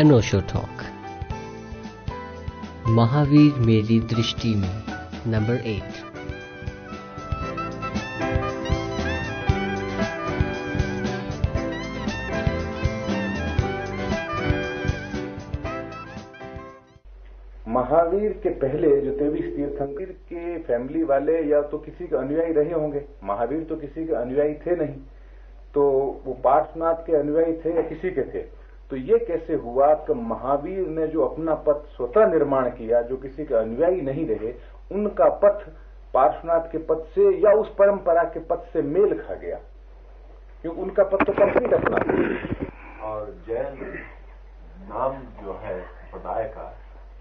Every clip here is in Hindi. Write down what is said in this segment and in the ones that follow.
अनोशो टॉक। महावीर मेरी दृष्टि में, नंबर एट महावीर के पहले जो तेवीस तीर्थंकर के फैमिली वाले या तो किसी के अनुयायी रहे होंगे, महावीर तो किसी के अनुयायी थे नहीं तो वो पार्श्वनाथ के अनुयायी थे या किसी के थे? तो ये कैसे हुआ कि महावीर ने जो अपना पथ स्वतः निर्माण किया जो किसी के अनुयायी नहीं रहे उनका पथ पार्श्वनाथ के पथ से या उस परंपरा के पथ से मेल खा गया। क्योंकि उनका पथ तो पथ नहीं रखना और जैन नाम जो है संप्रदाय का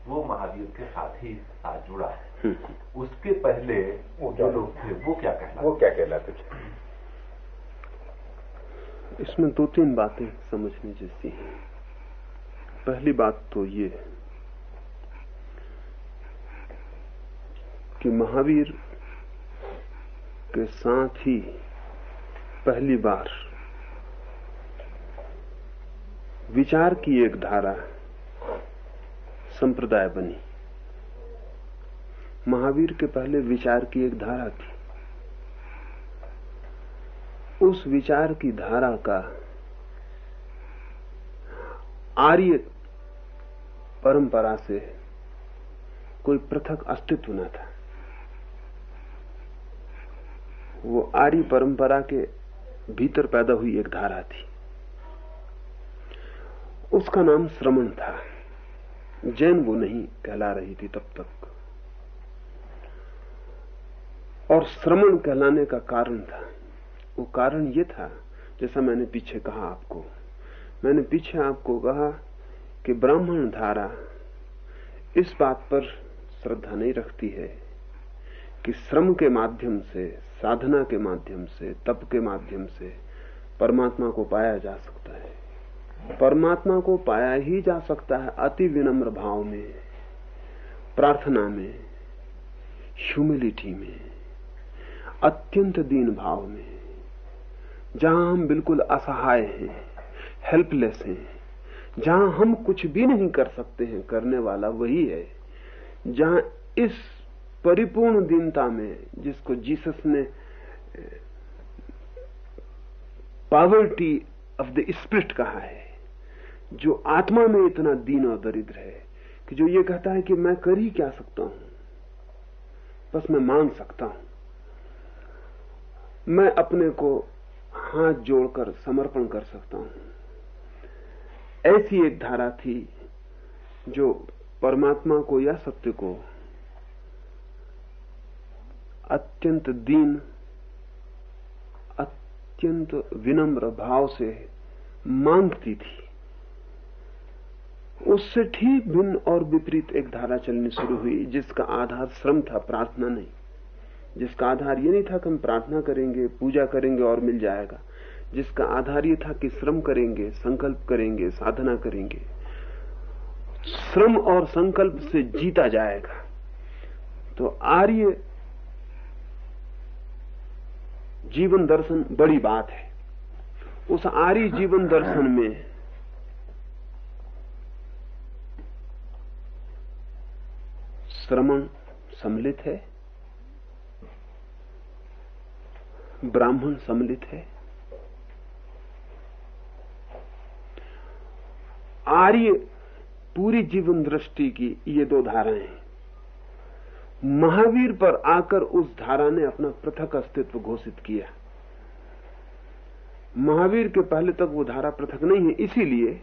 वो महावीर के साथ ही साथ जुड़ा है। हम्म। उसके पहले वो जो लोग थे वो क्या कहना वो क्या कहलाते थे? इसमें दो तीन बातें समझने जैसी हैं। पहली बात तो ये कि महावीर के साथ ही पहली बार विचार की एक धारा संप्रदाय बनी। महावीर के पहले विचार की एक धारा थी। उस विचार की धारा का आर्य परंपरा से कोई पृथक अस्तित्व न था। वो आर्य परंपरा के भीतर पैदा हुई एक धारा थी। उसका नाम श्रमण था। जैन वो नहीं कहला रही थी तब तक। और श्रमण कहलाने का कारण था। वो कारण ये था, जैसा मैंने पीछे कहा आपको। मैंने पीछे आपको कहा कि ब्राह्मण धारा इस बात पर श्रद्धा नहीं रखती है कि श्रम के माध्यम से, साधना के माध्यम से, तप के माध्यम से परमात्मा को पाया जा सकता है। परमात्मा को पाया ही जा सकता है अति विनम्र भाव में, प्रार्थना में ह्यूमिलिटी में, अत्यंत दीन भाव में। जहाँ हम बिल्कुल असहाय हैं हेल्पलेस हैं। जहाँ हम कुछ भी नहीं कर सकते हैं, करने वाला वही है। जहाँ इस परिपूर्ण दीनता में जिसको जीसस ने पावर्टी ऑफ़ द स्पिरिट कहा है, जो आत्मा में इतना दीन और दरिद्र है, कि जो ये कहता है कि मैं कर ही क्या सकता हूँ? बस मैं मांग सकता हूँ। मैं अपने को हाथ जोड़कर समर्पण कर सकता हूँ। ऐसी एक धारा थी जो परमात्मा को या सत्य को अत्यंत दीन, अत्यंत विनम्र भाव से मांगती थी। उससे ठीक भिन्न और विपरीत एक धारा चलनी शुरू हुई, जिसका आधार श्रम था, प्रार्थना नहीं। जिसका आधार ये नहीं था कि हम प्रार्थना करेंगे, पूजा करेंगे और मिल जाएगा। जिसका आधार ये था कि श्रम करेंगे, संकल्प करेंगे, साधना करेंगे। श्रम और संकल्प से जीता जाएगा। तो आर्य जीवन दर्शन बड़ी बात है। उस आर्य जीवन दर्शन में श्रमण सम्मिलित है। ब्राह्मण सम्मिलित है। आर्य पूरी जीवन दृष्टि की ये दो धाराएँ हैं। महावीर पर आकर उस धारा ने अपना पृथक अस्तित्व घोषित किया। महावीर के पहले तक वो धारा पृथक नहीं है, इसीलिए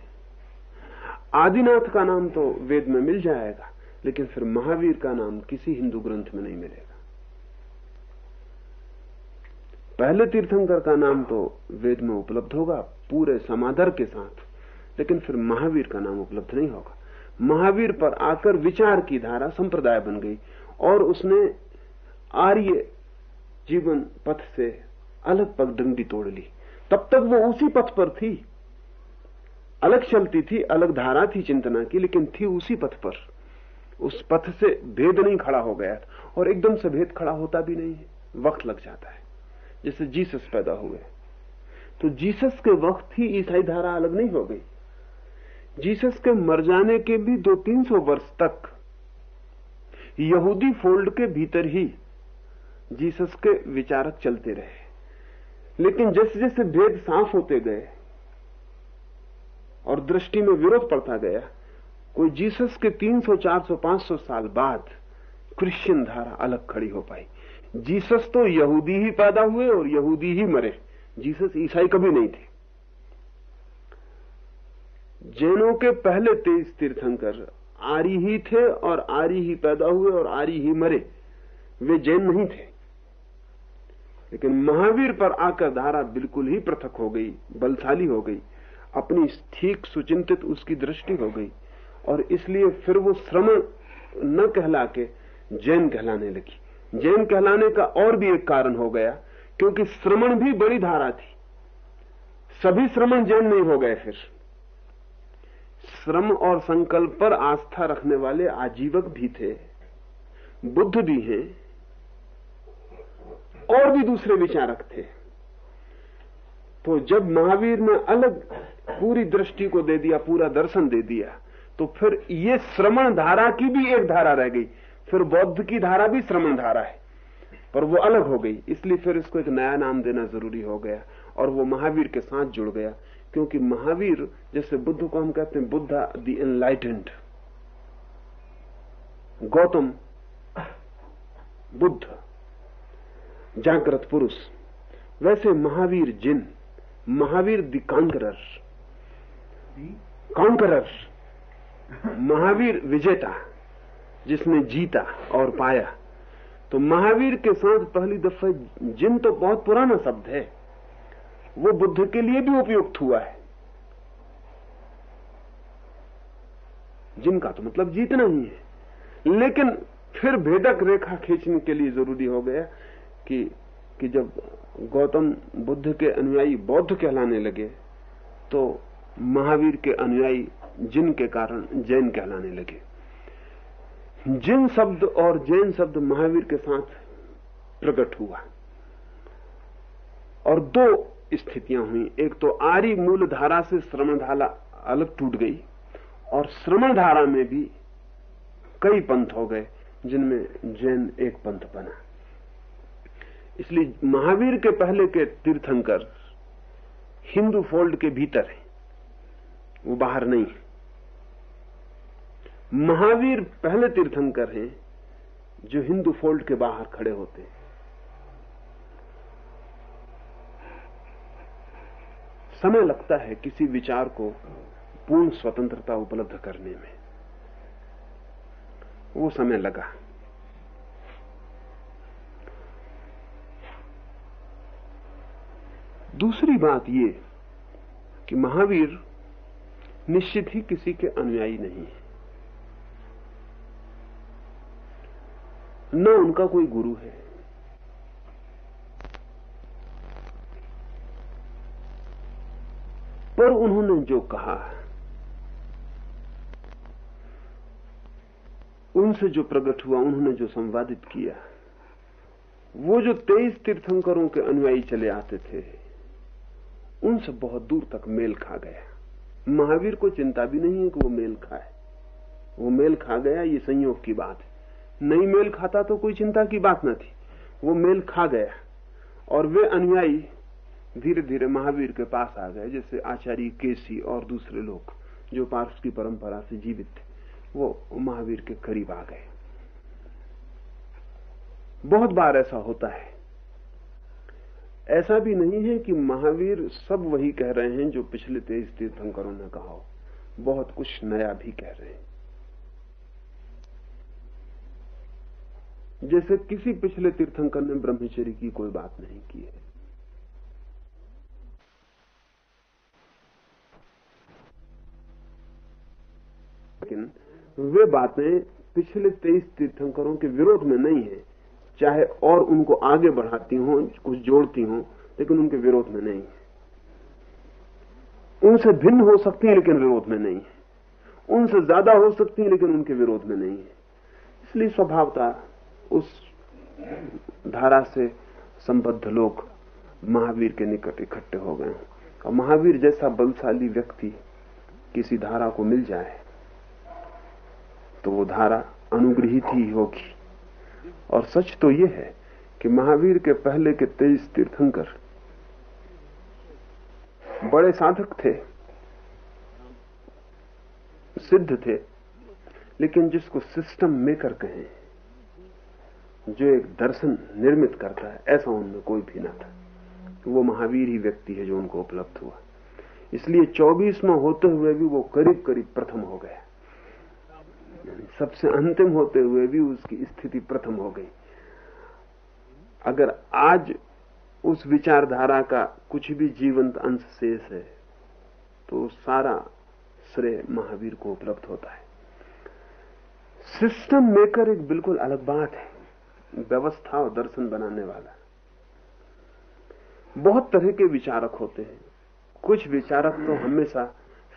आदिनाथ का नाम तो वेद में मिल जाएगा, लेकिन फिर महावीर का नाम किसी हिंदू ग्रंथ में नहीं मिलेगा। पहले तीर्थंकर का नाम तो वेद में उपलब्ध होगा, पूरे समादर के साथ। लेकिन फिर महावीर का नाम उपलब्ध नहीं होगा। महावीर पर आकर विचार की धारा संप्रदाय बन गई और उसने आर्य जीवन पथ से अलग पगडंडी तोड़ ली। तब तक वो उसी पथ पर थी। अलग चलती थी, अलग धारा थी चिंतना की, लेकिन थी उसी पथ पर। उस पथ से भेद नहीं खड़ा हो गया और एकदम से भेद खड़ा होता भी नहीं है। वक्त लग जाता है। जैसे जीसस पैदा हुए। तो जीसस के वक्त ही ईसाई धारा अलग नहीं हो गई। जीसस के मर जाने के भी दो तीन सौ वर्ष तक यहूदी फोल्ड के भीतर ही जीसस के विचारक चलते रहे। लेकिन जैसे जैसे भेद साफ़ होते गए और दृष्टि में विरोध पड़ता गया कोई जीसस के 300, 400, 500 साल बाद क्रिश्चियन धारा अलग खड़ी हो पाई। जीसस तो यहूदी ही पैदा हुए और यहूदी ही मरे। जीसस ईसाई कभी नहीं थे। जैनों के पहले तेईस तीर्थंकर आरी ही थे और आरी ही पैदा हुए और आरी ही मरे। वे जैन नहीं थे। लेकिन महावीर पर आकर धारा बिल्कुल ही पृथक हो गई, बलशाली हो गई। अपनी ठीक सुचिंतित उसकी दृष्टि हो गई। और इसलिए फिर वो श्रमण न कहला के जैन कहलाने लगी। जैन कहलाने का और भी एक कारण हो गया, क्योंकि श्रमण भी बड़ी धारा थी। सभी श्रमण जैन नहीं हो गए फिर। श्रम और संकल्प पर आस्था रखने वाले आजीवक भी थे, बुद्ध भी हैं, और भी दूसरे विचारक थे। तो जब महावीर ने अलग पूरी दृष्टि को दे दिया, पूरा दर्शन दे दिया तो फिर ये श्रमण धारा की भी एक धारा रह गई। फिर बौद्ध की धारा भी श्रमण धारा है। पर वो अलग हो गई इसलिए फिर इसको एक नया नाम देना ज़रूरी हो गया और वो महावीर के साथ जुड़ गया क्योंकि महावीर जैसे बुद्ध को हम कहते हैं बुद्धा द एनलाइटेंड। गौतम बुद्ध जागृत पुरुष वैसे Mahavir Jina Mahavir the conqueror conqueror Mahavir विजेता। जिसने जीता और पाया। तो महावीर के साथ पहली दफ़ा जिन तो बहुत पुराना शब्द है, वो बुद्ध के लिए भी उपयुक्त हुआ है। जिनका तो मतलब जीतना ही है। लेकिन फिर भेदक रेखा खींचने के लिए ज़रूरी हो गया कि कि जब गौतम बुद्ध के अनुयायी बौद्ध कहलाने लगे तो महावीर के अनुयायी जिन के कारण जैन कहलाने लगे। जिन शब्द और जैन शब्द महावीर के साथ प्रकट हुआ, और दो स्थितियाँ हुई। एक तो आरी मूल धारा से श्रवण धारा अलग टूट गई, और श्रवण धारा में भी कई पंथ हो गए, जिनमें जैन एक पंथ बना। इसलिए महावीर के पहले के तीर्थंकर हिंदू फोल्ड के भीतर है, वो बाहर नहीं है। महावीर पहले तीर्थंकर हैं, जो हिंदू फोल्ड के बाहर खड़े होते हैं। समय लगता है किसी विचार को पूर्ण स्वतंत्रता उपलब्ध करने में। वो समय लगा। दूसरी बात ये कि महावीर निश्चित ही किसी के अनुयायी नहीं है। न उनका कोई गुरु है। पर उन्होंने जो कहा, उनसे जो प्रकट हुआ, उन्होंने जो संवादित किया, वो जो तेईस तीर्थंकरों के अनुयायी चले आते थे, उनसे बहुत दूर तक मेल खा गया। महावीर को चिंता भी नहीं है कि वो मेल खाए। वो मेल खा गया, ये संयोग की बात है। नहीं मेल खाता तो कोई चिंता की बात न थी। वो मेल खा गया और वे अनुयायी धीरे धीरे महावीर के पास आ गए, जैसे आचार्य केसी और दूसरे लोग जो पार्स की परंपरा से जीवित थे। वो महावीर के करीब आ गए। बहुत बार ऐसा होता है। ऐसा भी नहीं है कि महावीर सब वही कह रहे हैं जो पिछले तेईस तीर्थंकरों ने कहा हो। बहुत कुछ नया भी कह रहे हैं। जैसे किसी पिछले तीर्थंकर ने ब्रह्मचर्य की कोई बात नहीं की है। लेकिन वे बातें पिछले तेईस तीर्थंकरों के विरोध में नहीं है। चाहे और उनको आगे बढ़ाती हो, कुछ जोड़ती हो, लेकिन उनके विरोध में नहीं है। उनसे भिन्न हो सकती है, लेकिन विरोध में नहीं है। उनसे ज़्यादा हो सकती है, लेकिन उनके विरोध में नहीं है। इसलिए स्वभावता उस धारा से संबद्ध लोग महावीर के निकट इकट्ठे हो गए। और महावीर जैसा बलशाली व्यक्ति किसी धारा को मिल जाए तो वो धारा अनुग्रहित ही होगी। और सच तो ये है कि महावीर के पहले के तेईस तीर्थंकर बड़े साधक थे, सिद्ध थे, लेकिन जिसको सिस्टम मेकर कहें जो एक दर्शन निर्मित करता है, ऐसा उनमें कोई भी ना था। वो महावीर ही व्यक्ति है जो उनको उपलब्ध हुआ। इसलिए चौबीसवा होते हुए भी वो करीब करीब प्रथम हो गया। सबसे अंतिम होते हुए भी उसकी स्थिति प्रथम हो गई। अगर आज उस विचारधारा का कुछ भी जीवंत अंश शेष है तो सारा श्रेय महावीर को उपलब्ध होता है। सिस्टम मेकर एक बिल्कुल अलग बात है। व्यवस्था और दर्शन बनाने वाला बहुत तरह के विचारक होते हैं। कुछ विचारक तो हमेशा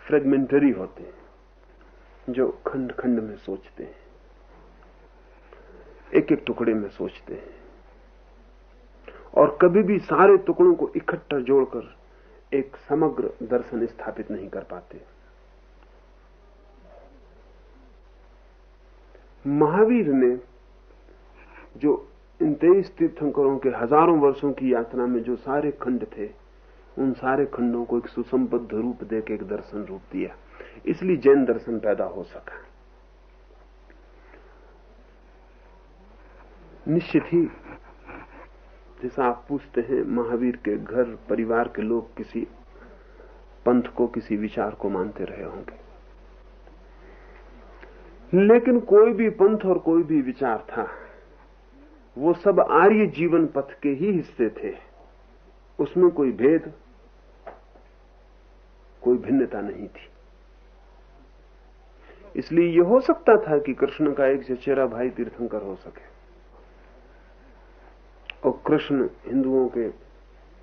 फ्रेगमेंटरी होते हैं, जो खंड खंड में सोचते हैं एक एक टुकड़े में सोचते हैं। और कभी भी सारे टुकड़ों को इकट्ठा जोड़कर एक समग्र दर्शन स्थापित नहीं कर पाते। महावीर ने जो इन तेईस तीर्थंकरों के हज़ारों वर्षों की यात्रा में जो सारे खंड थे, उन सारे खंडों को एक सुसंबद्ध रूप देकर एक दर्शन रूप दिया। इसलिए जैन दर्शन पैदा हो सका। निश्चित ही, जैसा आप पूछते हैं, महावीर के घर, परिवार के लोग किसी पंथ को, किसी विचार को मानते रहे होंगे। लेकिन कोई भी पंथ और कोई भी विचार था वो सब आर्य जीवन पथ के ही हिस्से थे। उसमें कोई भेद, कोई भिन्नता नहीं थी। इसलिए यह हो सकता था कि कृष्ण का एक चचेरा भाई तीर्थंकर हो सके और कृष्ण हिंदुओं के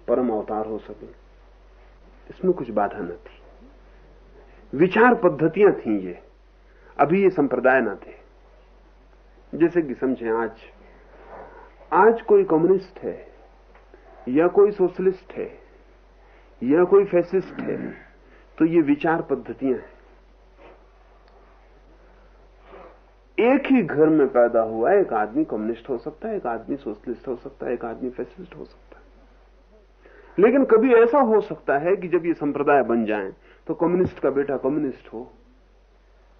परम अवतार हो सके। इसमें कुछ बाधा न थी। विचार पद्धतियाँ थी ये। अभी ये संप्रदाय न थे। जैसे कि समझें आज आज कोई कम्युनिस्ट है, या कोई सोशलिस्ट है, या कोई फैसिस्ट है तो ये विचार पद्धतियाँ हैं। एक ही घर में पैदा हुआ, एक आदमी कम्युनिस्ट हो सकता है, एक आदमी सोशलिस्ट हो सकता है, एक आदमी फैसिस्ट हो सकता है। लेकिन कभी ऐसा हो सकता है कि जब ये संप्रदाय बन जाए तो कम्युनिस्ट का बेटा कम्युनिस्ट हो,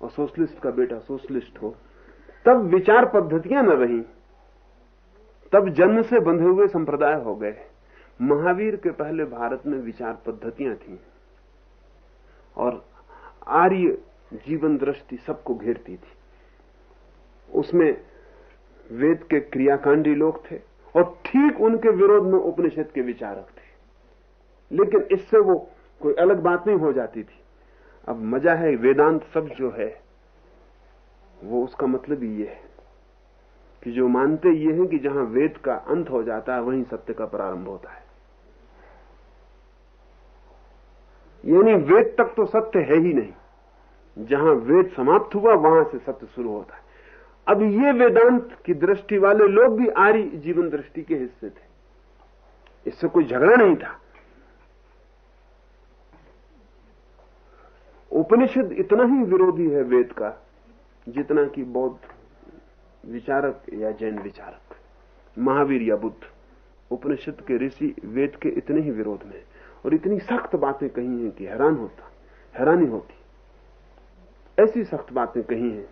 और सोशलिस्ट का बेटा सोशलिस्ट हो, तब विचार पद्धतियाँ न रही। तब जन्म से बंधे हुए संप्रदाय हो गए। महावीर के पहले भारत में विचार पद्धतियाँ थी और आर्य जीवन दृष्टि सबको घेरती थी। उसमें वेद के क्रियाकांडी लोग थे और ठीक उनके विरोध में उपनिषद के विचारक थे। लेकिन इससे वो कोई अलग बात नहीं हो जाती थी। अब मज़ा है, वेदांत सब जो है, वो उसका मतलब ही ये है। कि जो मानते ये हैं कि जहाँ वेद का अंत हो जाता है, वहीं सत्य का प्रारंभ होता है। यानी वेद तक तो सत्य है ही नहीं। जहाँ वेद समाप्त हुआ, वहाँ से सत्य शुरू होता है। अब ये वेदांत की दृष्टि वाले लोग भी आर्य जीवन दृष्टि के हिस्से थे। इससे कोई झगड़ा नहीं था। उपनिषद इतना ही विरोधी है वेद का, जितना कि बौद्ध विचारक या जैन विचारक, महावीर या बुद्ध, उपनिषद के ऋषि वेद के इतने ही विरोध में और इतनी सख्त बातें कही हैं कि हैरान होता, हैरानी होती। ऐसी सख्त बातें कही हैं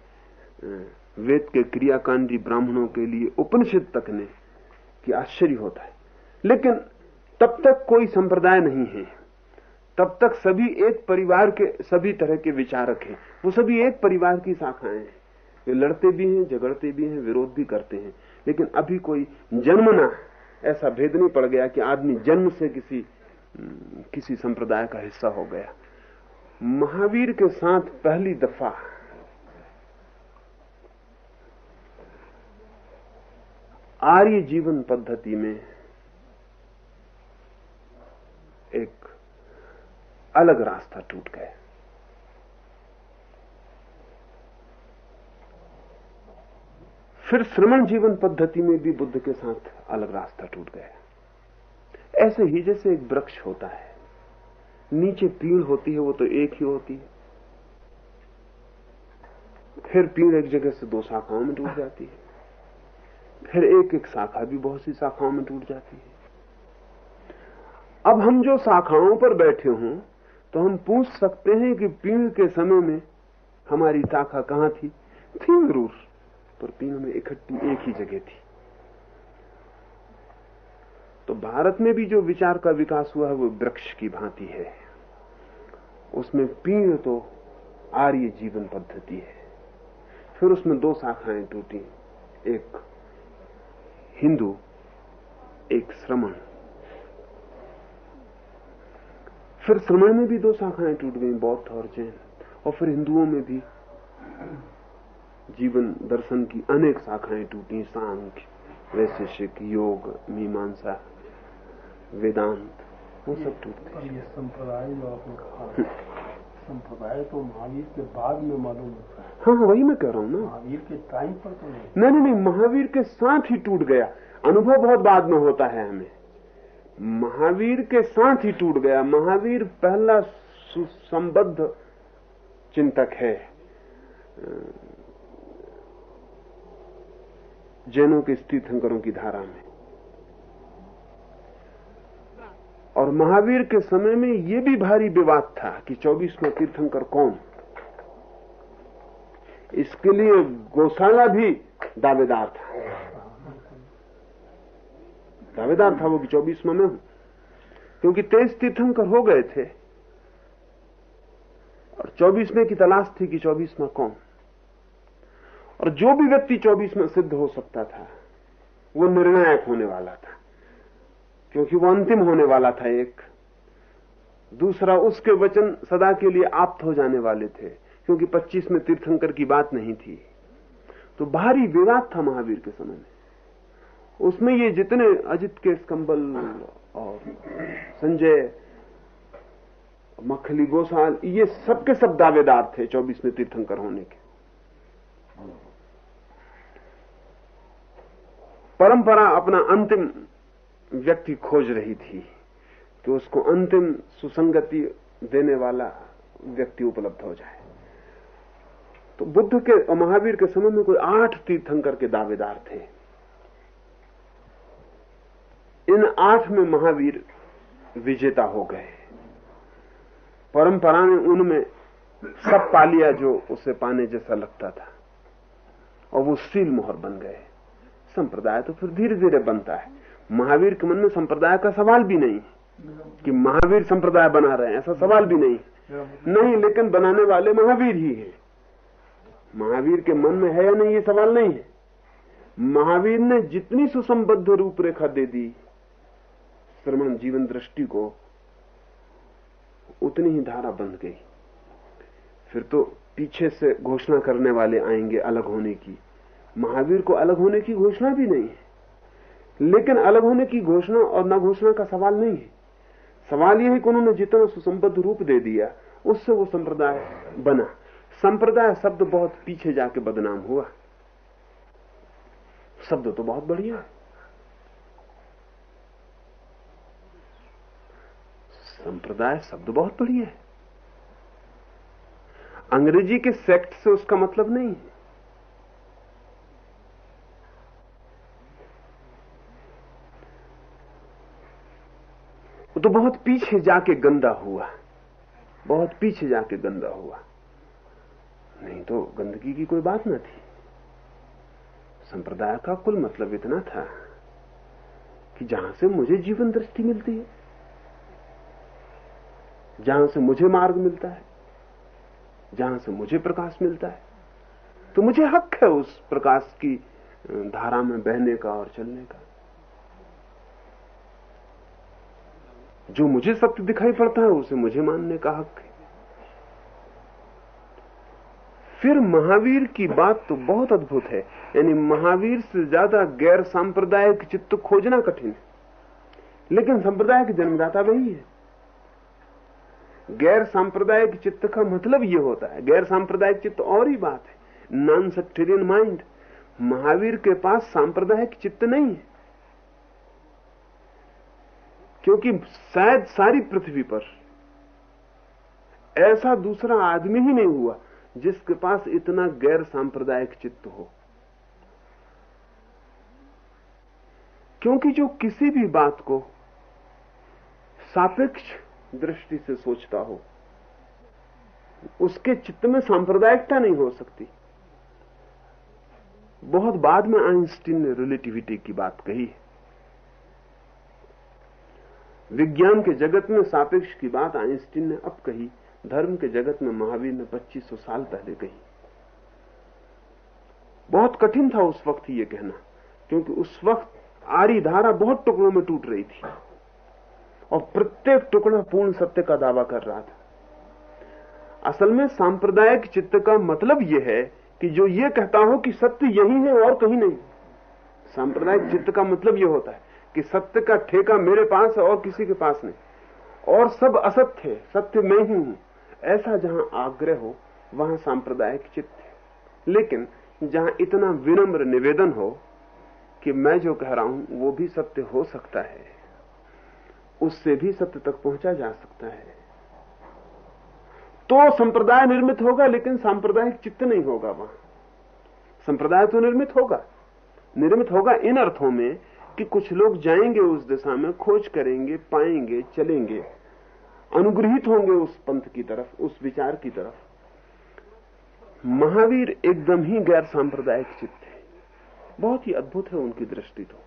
वेद के क्रियाकांडी ब्राह्मणों के लिए उपनिषद तक ने कि आश्चर्य होता है। लेकिन तब तक कोई संप्रदाय नहीं है। तब तक सभी एक परिवार के, सभी तरह के विचारक हैं। वो सभी एक परिवार की शाखाएँ हैं। वे लड़ते भी हैं, झगड़ते भी हैं, विरोध भी करते हैं। लेकिन अभी कोई जन्मना ऐसा भेद नहीं पड़ गया कि आदमी जन्म से किसी किसी संप्रदाय का हिस्सा हो गया। महावीर के साथ पहली दफ़ा आर्य जीवन पद्धति में एक अलग रास्ता टूट गया। फिर श्रमण जीवन पद्धति में भी बुद्ध के साथ अलग रास्ता टूट गया। ऐसे ही जैसे एक वृक्ष होता है, नीचे पीड़ होती है, वो तो एक ही होती है। फिर पीड़ एक जगह से दो शाखाओं में टूट जाती है। फिर एक एक शाखा भी बहुत सी शाखाओं में टूट जाती है। अब हम जो शाखाओं पर बैठे हों तो हम पूछ सकते हैं कि पीड़ के समय में हमारी शाखा कहाँ थी? थी ज़रूर पर पीड़ में इकट्ठी एक ही जगह थी। तो भारत में भी जो विचार का विकास हुआ है, वो वृक्ष की भांति है। उसमें पीण तो आर्य जीवन पद्धति है। फिर उसमें दो शाखाएँ टूटी, एक हिंदू, एक श्रमण। फिर श्रमण में भी दो शाखाएँ टूट गई, बौद्ध और जैन, और फिर हिंदुओं में भी। जीवन दर्शन की अनेक शाखाएँ टूटी सांख्य वैशेषिक योग मीमांसा वेदांत वो सब टूट गए ये संप्रदाय जो आपने कहा संप्रदाय तो महावीर के बाद में मालूम होता है। हाँ वही मैं कह रहा हूँ ना। महावीर के टाइम पर तो नहीं। नहीं नहीं नहीं महावीर के साथ ही टूट गया। अनुभव बहुत बाद में होता है हमें। महावीर के साथ ही टूट गया। महावीर पहला सुसंबद्ध चिंतक है। जैनों के तीर्थंकरों की धारा में। और महावीर के समय में यह भी भारी विवाद था कि चौबीसवा तीर्थंकर कौन? इसके लिए गौशाला भी दावेदार था। दावेदार था वो कि चौबीसवा में हूँ। क्योंकि तेईस तीर्थंकर हो गए थे। और चौबीसवें की तलाश थी कि चौबीसवा कौन? और जो भी व्यक्ति चौबीस में सिद्ध हो सकता था, वो निर्णायक होने वाला था। क्योंकि वो अंतिम होने वाला था एक। दूसरा, उसके वचन सदा के लिए आप्त हो जाने वाले थे, क्योंकि 25 में तीर्थंकर की बात नहीं थी। तो भारी विवाद था महावीर के समय में। उसमें ये जितने अजित के स्कंबल और संजय, मखली, गोसाल, ये सबके सब दावेदार थे 24 में तीर्थंकर होने के। परंपरा अपना अंतिम व्यक्ति खोज रही थी कि उसको अंतिम सुसंगति देने वाला व्यक्ति उपलब्ध हो जाए। तो बुद्ध के और महावीर के समय में कोई आठ तीर्थंकर के दावेदार थे। इन आठ में महावीर विजेता हो गए। परंपरा ने उनमें सब पा लिया जो उसे पाने जैसा लगता था। और वो सील मोहर बन गए। संप्रदाय तो फिर धीरे धीरे बनता है। महावीर के मन में संप्रदाय का सवाल भी नहीं कि महावीर संप्रदाय बना रहे हैं, ऐसा सवाल भी नहीं नहीं, लेकिन बनाने वाले महावीर ही है। महावीर के मन में है या नहीं, ये सवाल नहीं है। महावीर ने जितनी सुसंबद्ध रूपरेखा दे दी श्रमण जीवन दृष्टि को, उतनी ही धारा बंध गई। फिर तो पीछे से घोषणा करने वाले आएँगे अलग होने की। महावीर को अलग होने की घोषणा भी नहीं है। लेकिन अलग होने की घोषणा और न घोषणा का सवाल नहीं है। सवाल यह है कि उन्होंने जितना सुसंबद्ध रूप दे दिया, उससे वो संप्रदाय बना। संप्रदाय शब्द बहुत पीछे जाके बदनाम हुआ। शब्द तो बहुत बढ़िया है। संप्रदाय शब्द बहुत बढ़िया है। अंग्रेज़ी के सेक्ट से उसका मतलब नहीं है। तो बहुत पीछे जाके गंदा हुआ। बहुत पीछे जाके गंदा हुआ। नहीं तो गंदगी की कोई बात न थी। संप्रदाय का कुल मतलब इतना था कि जहाँ से मुझे जीवन दृष्टि मिलती है, जहाँ से मुझे मार्ग मिलता है, जहाँ से मुझे प्रकाश मिलता है तो मुझे हक है उस प्रकाश की धारा में बहने का और चलने का। जो मुझे सत्य दिखाई पड़ता है, उसे मुझे मानने का हक है। फिर महावीर की बात तो बहुत अद्भुत है। यानी महावीर से ज़्यादा गैर सांप्रदायिक चित्त खोजना कठिन है। लेकिन संप्रदाय के जन्मदाता वही है। गैर सांप्रदायिक चित्त का मतलब यह होता है, गैर सांप्रदायिक चित्त और ही बात है। नॉन सेक्टेरियन माइंड महावीर के पास सांप्रदायिक चित्त नहीं है। क्योंकि शायद सारी पृथ्वी पर ऐसा दूसरा आदमी ही नहीं हुआ जिसके पास इतना गैर सांप्रदायिक चित्त हो। क्योंकि जो किसी भी बात को सापेक्ष दृष्टि से सोचता हो, उसके चित्त में सांप्रदायिकता नहीं हो सकती। बहुत बाद में आइंस्टीन ने रिलेटिविटी की बात कही। है विज्ञान के जगत में सापेक्ष की बात आइंस्टीन ने अब कही, धर्म के जगत में महावीर ने 2500 साल पहले कही। बहुत कठिन था उस वक्त ये कहना, क्योंकि उस वक्त आरी धारा बहुत टुकड़ों में टूट रही थी और प्रत्येक टुकड़ा पूर्ण सत्य का दावा कर रहा था। असल में सांप्रदायिक चित्त का मतलब यह है कि जो ये कहता हो कि सत्य यही है और कहीं नहीं। सांप्रदायिक चित्त का मतलब यह होता है कि सत्य का ठेका मेरे पास है और किसी के पास नहीं। और सब असत्य है, सत्य मैं ही हूँ। ऐसा जहाँ आग्रह हो, वहाँ सांप्रदायिक चित्त लेकिन जहाँ इतना विनम्र निवेदन हो कि मैं जो कह रहा हूँ, वो भी सत्य हो सकता है। उससे भी सत्य तक पहुँचा जा सकता है। तो संप्रदाय निर्मित होगा, लेकिन सांप्रदायिक चित्त नहीं होगा वहाँ। संप्रदाय तो निर्मित होगा। निर्मित होगा इन अर्थों में कि कुछ लोग जाएँगे उस दिशा में, खोज करेंगे, पाएँगे, चलेंगे। अनुग्रहित होंगे उस पंथ की तरफ़, उस विचार की तरफ़। महावीर एकदम ही गैर सांप्रदायिक चित्त है। बहुत ही अद्भुत है उनकी दृष्टि तो।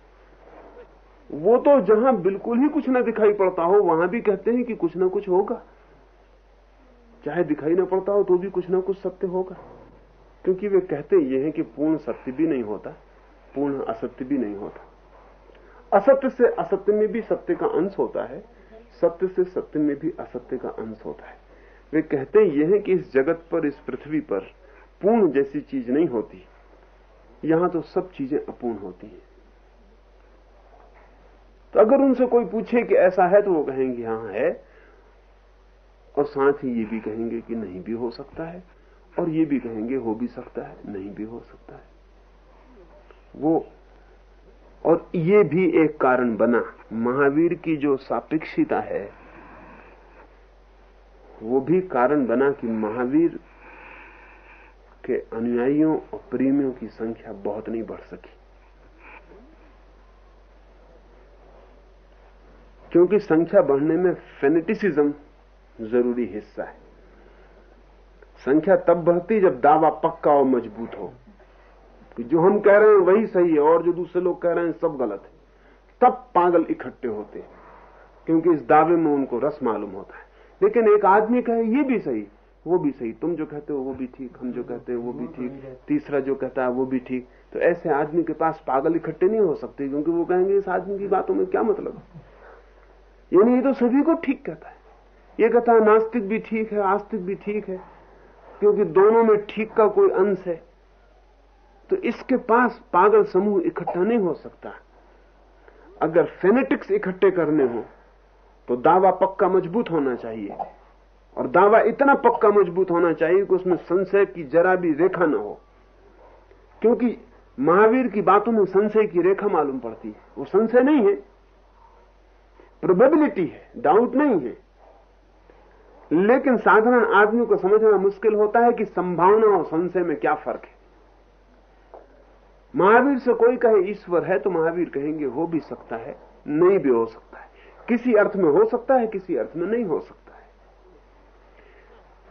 वो तो जहाँ बिल्कुल ही कुछ ना दिखाई पड़ता हो, वहाँ भी कहते हैं कि कुछ ना कुछ होगा। चाहे दिखाई ना पड़ता हो तो भी कुछ ना कुछ सत्य होगा। क्योंकि वे कहते ये हैं कि पूर्ण सत्य भी नहीं होता, पूर्ण असत्य भी नहीं होता। असत्य से असत्य में भी सत्य का अंश होता है, सत्य से सत्य में भी असत्य का अंश होता है। वे कहते ये हैं कि इस जगत पर, इस पृथ्वी पर पूर्ण जैसी चीज़ नहीं होती। यहाँ तो सब चीज़ें अपूर्ण होती हैं। तो अगर उनसे कोई पूछे कि ऐसा है तो वो कहेंगे, हाँ, है। और साथ ही ये भी कहेंगे कि नहीं भी हो सकता है। और ये भी कहेंगे, हो भी सकता है, नहीं भी हो सकता है। वो और ये भी एक कारण बना, महावीर की जो सापेक्षिता है, वो भी कारण बना कि महावीर के अनुयायियों और प्रेमियों की संख्या बहुत नहीं बढ़ सकी। क्योंकि संख्या बढ़ने में फेनेटिसिज्म ज़रूरी हिस्सा है। संख्या तब बढ़ती जब दावा पक्का और मज़बूत हो। कि जो हम कह रहे हैं वही सही है और जो दूसरे लोग कह रहे हैं सब गलत है। तब पागल इकट्ठे होते हैं, क्योंकि इस दावे में उनको रस मालूम होता है। लेकिन एक आदमी कहे, ये भी सही, वो भी सही, तुम जो कहते हो वो भी ठीक, हम जो कहते हैं वो भी ठीक, तीसरा जो कहता है वो भी ठीक। तो ऐसे आदमी के पास पागल इकट्ठे नहीं हो सकते, क्योंकि वो कहेंगे, इस आदमी की बातों में क्या मतलब है? यानी ये तो सभी को ठीक कहता है। ये कहता है, नास्तिक भी ठीक है, आस्तिक भी ठीक है, क्योंकि दोनों में ठीक का कोई अंश है। तो इसके पास पागल समूह इकट्ठा नहीं हो सकता। अगर फेनेटिक्स इकट्ठे करने हो तो दावा पक्का मज़बूत होना चाहिए। और दावा इतना पक्का मज़बूत होना चाहिए कि उसमें संशय की जरा भी रेखा ना हो। क्योंकि महावीर की बातों में संशय की रेखा मालूम पड़ती है। वो संशय नहीं है। प्रोबेबिलिटी है डाउट नहीं है। लेकिन साधारण आदमी को समझना मुश्किल होता है कि संभावना और संशय में क्या फ़र्क है। महावीर से कोई कहे ईश्वर है तो महावीर कहेंगे हो भी सकता है, नहीं भी हो सकता है। किसी अर्थ में हो सकता है, किसी अर्थ में नहीं हो सकता है।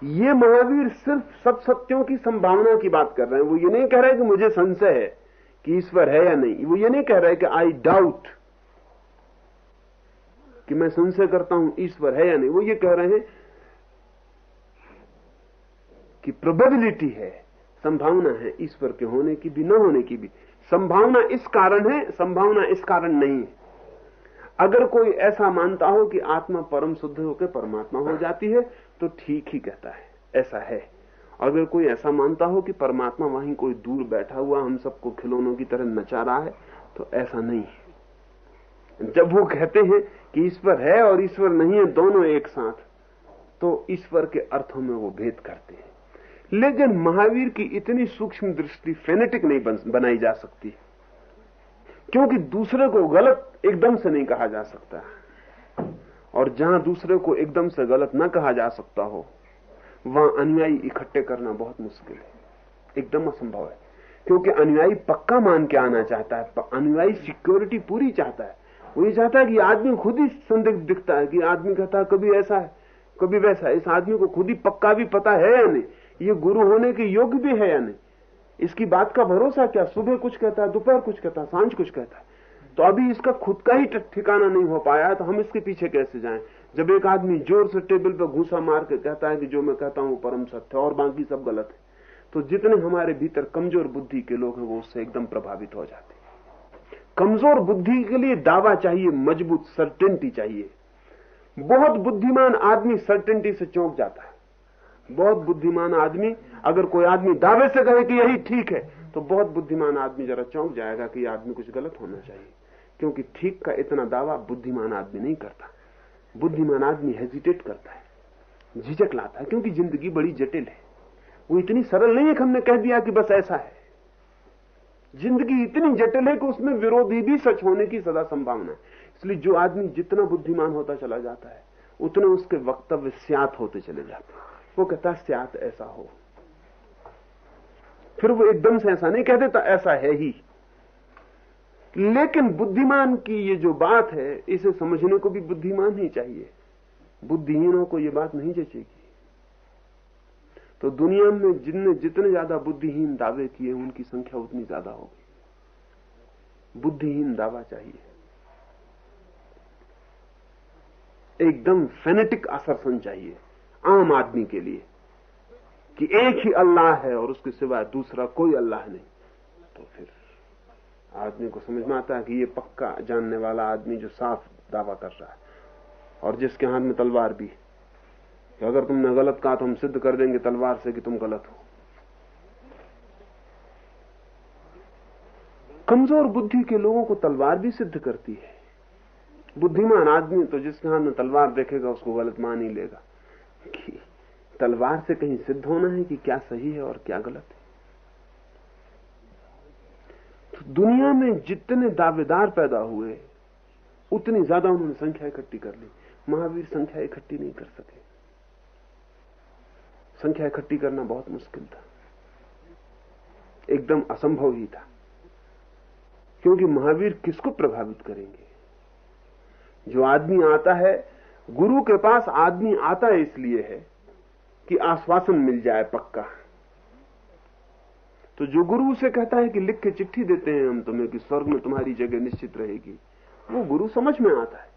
ये महावीर सिर्फ़ सब सत्यों की संभावना की बात कर रहे हैं। वो ये नहीं कह रहे कि मुझे संशय है कि ईश्वर है या नहीं। वो ये नहीं कह रहे कि आई डाउट कि मैं संशय करता हूँ ईश्वर है या नहीं। वो ये कह रहे हैं कि प्रोबेबिलिटी है। संभावना है ईश्वर के होने की भी, न होने की भी। संभावना इस कारण है, संभावना इस कारण नहीं है। अगर कोई ऐसा मानता हो कि आत्मा परम शुद्ध होकर परमात्मा हो जाती है तो ठीक ही कहता है, ऐसा है। अगर कोई ऐसा मानता हो कि परमात्मा वहीं कोई दूर बैठा हुआ हम सबको खिलौनों की तरह नचा रहा है तो ऐसा नहीं है। जब वो कहते हैं कि ईश्वर है और ईश्वर नहीं है, दोनों एक साथ तो ईश्वर के अर्थों में वो भेद करते हैं। लेकिन महावीर की इतनी सूक्ष्म दृष्टि फेनेटिक नहीं बन, बनाई जा सकती। क्योंकि दूसरे को गलत एकदम से नहीं कहा जा सकता। और जहाँ दूसरे को एकदम से गलत न कहा जा सकता हो वहाँ अनुयायी इकट्ठे करना बहुत मुश्किल है। एकदम असंभव है। क्योंकि अनुयायी पक्का मान के आना चाहता है अनुयायी सिक्योरिटी पूरी चाहता है। वो ये चाहता है कि आदमी खुद ही संदिग्ध दिखता है कि आदमी कहता है कभी ऐसा है कभी वैसा है इस आदमी को खुद ही पक्का भी पता है या नहीं? ये गुरु होने के योग्य भी है या नहीं? इसकी बात का भरोसा क्या? सुबह कुछ कहता है, दोपहर कुछ कहता है, साँझ कुछ कहता है। तो अभी इसका खुद का ही ठिकाना नहीं हो पाया तो हम इसके पीछे कैसे जाएँ? जब एक आदमी ज़ोर से टेबल पर घूसा मार के कहता है कि जो मैं कहता हूँ परम सत्य और बाकी सब गलत है। तो जितने हमारे भीतर कमज़ोर बुद्धि के लोग हैं, वो उससे एकदम प्रभावित हो जाते कमज़ोर बुद्धि के लिए दावा चाहिए, मज़बूत सर्टेनिटी चाहिए। बहुत बुद्धिमान आदमी सर्टेनिटी से चौंक जाता है। बहुत बुद्धिमान आदमी, अगर कोई आदमी दावे से कहे कि यही ठीक है तो बहुत बुद्धिमान आदमी जरा चौंक जाएगा कि आदमी कुछ गलत होना चाहिए। क्योंकि ठीक का इतना दावा बुद्धिमान आदमी नहीं करता। बुद्धिमान आदमी हेजिटेट करता है, झिझक लाता है, क्योंकि ज़िंदगी बड़ी जटिल है। वो इतनी सरल नहीं है कि हमने कह दिया कि बस ऐसा है। ज़िंदगी इतनी जटिल है कि उसमें विरोधी भी सच होने की सदा संभावना है। इसलिए जो आदमी जितना बुद्धिमान होता चला जाता है, उतने उसके वक्तव्य स्यात होते चले जाते हैं। वो कहता स्यात ऐसा हो। फिर वो एकदम से ऐसा नहीं कह देता, ऐसा है ही। लेकिन बुद्धिमान की ये जो बात है, इसे समझने को भी बुद्धिमान ही चाहिए। बुद्धिहीनों को ये बात नहीं जचेगी। तो दुनिया में जिनने जितने ज़्यादा बुद्धिहीन दावे किए उनकी संख्या उतनी ज़्यादा होगी बुद्धिहीन दावा चाहिए। एकदम फेनेटिक असरसन चाहिए। आम आदमी के लिए कि एक ही अल्लाह है और उसके सिवा दूसरा कोई अल्लाह नहीं। तो फिर आदमी को समझ में आता है कि ये पक्का जानने वाला आदमी जो साफ़ दावा कर रहा है और जिसके हाथ में तलवार भी कि अगर तुमने गलत कहा तो हम सिद्ध कर देंगे तलवार से कि तुम गलत हो। कमज़ोर बुद्धि के लोगों को तलवार भी सिद्ध करती है। बुद्धिमान आदमी तो जिसके हाथ में तलवार देखेगा, उसको गलत मान ही लेगा। कि तलवार से कहीं सिद्ध होना है कि क्या सही है और क्या गलत है। तो दुनिया में जितने दावेदार पैदा हुए, उतनी ज़्यादा उन्होंने संख्या इकट्ठी कर ली। महावीर संख्या इकट्ठी नहीं कर सके। संख्या इकट्ठी करना बहुत मुश्किल था। एकदम असंभव ही था। क्योंकि महावीर किसको प्रभावित करेंगे? जो आदमी आता है गुरु के पास आदमी आता है इसलिए है कि आश्वासन मिल जाए पक्का। तो जो गुरु उसे कहता है कि लिख के चिट्ठी देते हैं हम तुम्हें कि स्वर्ग में तुम्हारी जगह निश्चित रहेगी, वो गुरु समझ में आता है।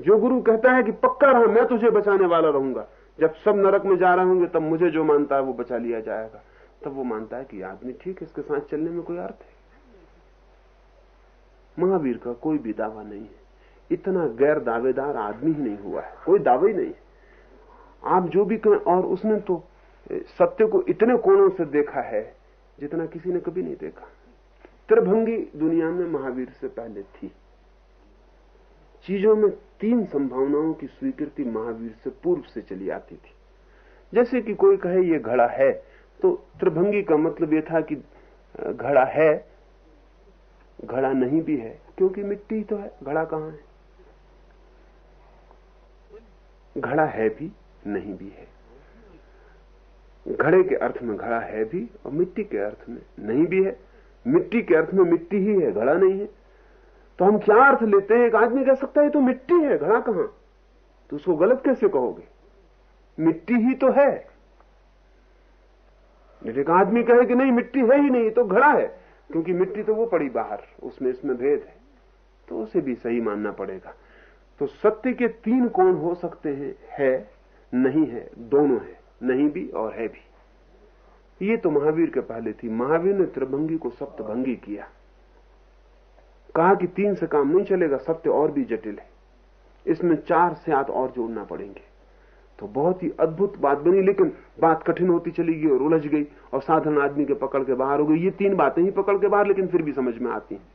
जो गुरु कहता है कि पक्का रहा, मैं तुझे बचाने वाला रहूँगा। जब सब नरक में जा रहे होंगे, तब मुझे जो मानता है वो बचा लिया जाएगा। तब वो मानता है कि आदमी ठीक है, इसके साथ चलने में कोई अर्थ है। महावीर का कोई भी दावा नहीं है। इतना गैर दावेदार आदमी ही नहीं हुआ है। कोई दावा ही नहीं। आप जो भी कहें, और उसने तो सत्य को इतने कोणों से देखा है, जितना किसी ने कभी नहीं देखा। त्रिभंगी दुनिया में महावीर से पहले थी। चीज़ों में तीन संभावनाओं की स्वीकृति महावीर से पूर्व से चली आती थी। जैसे कि कोई कहे, ये घड़ा है। तो त्रिभंगी का मतलब यह था कि, घड़ा है, घड़ा नहीं भी है, क्योंकि मिट्टी तो है। घड़ा कहाँ है? घड़ा है भी नहीं भी है। घड़े के अर्थ में घड़ा है भी और मिट्टी के अर्थ में नहीं भी है। मिट्टी के अर्थ में मिट्टी ही है, घड़ा नहीं है। तो हम क्या अर्थ लेते हैं? एक आदमी कह सकता है तो मिट्टी है, घड़ा कहाँ? तो उसको गलत कैसे कहोगे? मिट्टी ही तो है। एक आदमी कहे कि नहीं, मिट्टी है ही नहीं तो घड़ा है। क्योंकि मिट्टी तो वो पड़ी बाहर, उसमें इसमें भेद है। तो उसे भी सही मानना पड़ेगा। तो सत्य के तीन कोण हो सकते हैं, है, नहीं है, दोनों है, नहीं भी और है भी। ये तो महावीर के पहले थी। महावीर ने त्रिभंगी को सप्तभंगी किया। कहा कि तीन से काम नहीं चलेगा, सत्य और भी जटिल है। इसमें चार से आत और जोड़ना पड़ेंगे। तो बहुत ही अद्भुत बात बनी, लेकिन बात कठिन होती चली गई और उलझ गई और साधारण आदमी के पकड़ के बाहर हो गई। ये तीन बातें ही पकड़ के बाहर, लेकिन फिर भी समझ में आती हैं।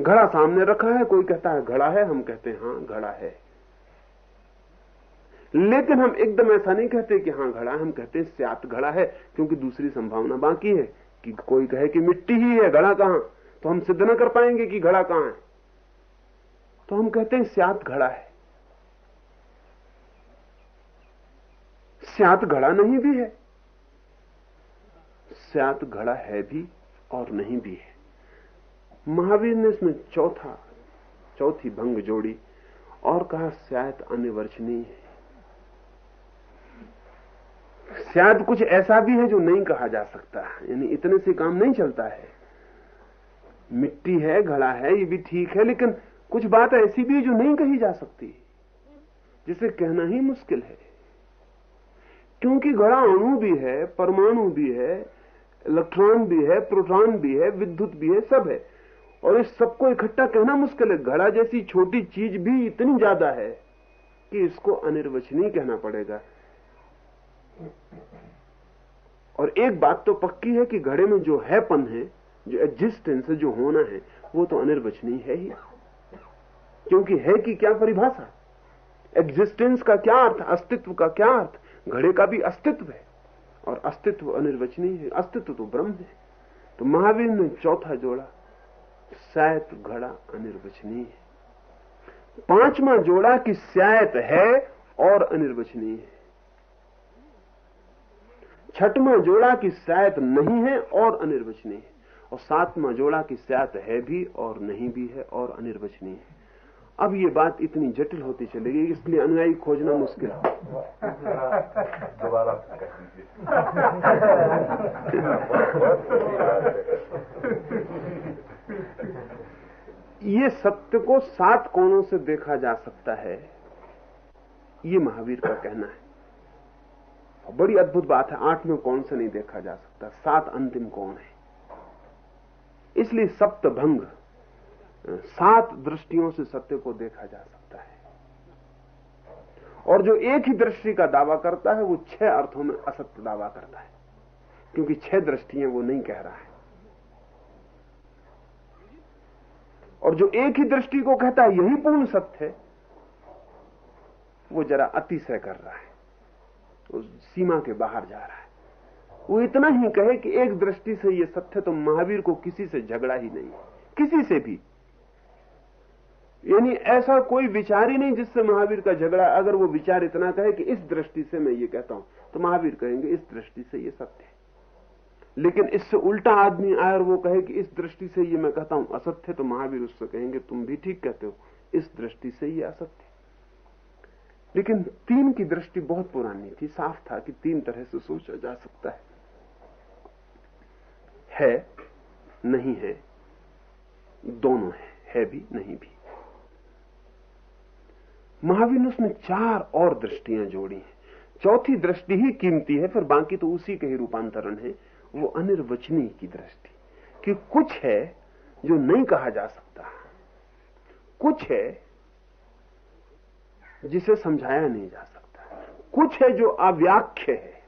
घड़ा सामने रखा है, कोई कहता है घड़ा है, हम कहते हैं हाँ घड़ा है। लेकिन हम एकदम ऐसा नहीं कहते कि हाँ घड़ा हम कहते हैं स्यात घड़ा है, क्योंकि दूसरी संभावना बाकी है कि कोई कहे कि मिट्टी ही है, घड़ा कहाँ? तो हम सिद्ध न कर पाएँगे कि घड़ा कहाँ है। तो हम कहते हैं स्यात घड़ा है। स्यात घड़ा नहीं भी है। स्यात घड़ा है भी और नहीं भी है। महावीर ने इसमें चौथा, चौथी भंग जोड़ी और कहा शायद अनिवर्चनीय है। शायद कुछ ऐसा भी है जो नहीं कहा जा सकता। यानी इतने से काम नहीं चलता है। मिट्टी है, घड़ा है, ये भी ठीक है, लेकिन कुछ बात ऐसी भी है जो नहीं कही जा सकती। जिसे कहना ही मुश्किल है। क्योंकि घड़ा अणु भी है, परमाणु भी है, इलेक्ट्रॉन भी है, प्रोटॉन भी है, विद्युत भी है, सब है। और इस सबको इकट्ठा कहना मुश्किल है। घड़ा जैसी छोटी चीज़ भी इतनी ज़्यादा है कि इसको अनिर्वचनीय कहना पड़ेगा। और एक बात तो पक्की है कि घड़े में जो है पन है, जो एग्जिस्टेंस है, जो होना है, वो तो अनिर्वचनीय है ही। क्योंकि है कि क्या परिभाषा? एग्जिस्टेंस का क्या अर्थ, अस्तित्व का क्या अर्थ? घड़े का भी अस्तित्व है और अस्तित्व अनिर्वचनीय है। अस्तित्व तो ब्रह्म है। तो महावीर ने चौथा जोड़ा। शायद घड़ा अनिर्वचनीय है। पांचवा जोड़ा कि शायद है और अनिर्वचनीय है। छठवा जोड़ा कि शायद नहीं है और अनिर्वचनीय है। और सातवां जोड़ा कि शायद है भी और नहीं भी है और अनिर्वचनीय है। अब ये बात इतनी जटिल होती चलेगी इसलिए अनुयायी खोजना मुश्किल है। दोबारा ये सत्य को सात कोणों से देखा जा सकता है। ये महावीर का कहना है। बड़ी अद्भुत बात है, आठवें कोण से नहीं देखा जा सकता। सात अंतिम कोण है। इसलिए सप्तभंग, सात दृष्टियों से सत्य को देखा जा सकता है। और जो एक ही दृष्टि का दावा करता है, वो छह अर्थों में असत्य दावा करता है। क्योंकि छह दृष्टियाँ वो नहीं कह रहा है। और जो एक ही दृष्टि को कहता है, यही पूर्ण सत्य है, वो जरा अतिशय कर रहा है। वो सीमा के बाहर जा रहा है। वो इतना ही कहे कि एक दृष्टि से ये सत्य तो महावीर को किसी से झगड़ा ही नहीं किसी से भी। यानी ऐसा कोई विचार ही नहीं जिससे महावीर का झगड़ा, अगर वो विचार इतना कहे कि इस दृष्टि से मैं ये कहता हूँ तो महावीर कहेंगे, इस दृष्टि से ये सत्य है। लेकिन इससे उल्टा आदमी आए और वो कहे कि इस दृष्टि से ये मैं कहता हूँ असत्य तो महावीर उससे कहेंगे, तुम भी ठीक कहते हो। इस दृष्टि से ये असत्य लेकिन तीन की दृष्टि बहुत पुरानी थी, साफ़ था कि तीन तरह से सोचा जा सकता है। है, नहीं है, दोनों है है भी, नहीं भी। महावीर ने उसमें चार और दृष्टियाँ जोड़ी हैं। चौथी दृष्टि ही कीमती है, फिर बाकी तो उसी के ही रूपांतरण है। वो अनिर्वचनीय की दृष्टि कि कुछ है जो नहीं कहा जा सकता। कुछ है जिसे समझाया नहीं जा सकता। कुछ है जो अव्याख्य है।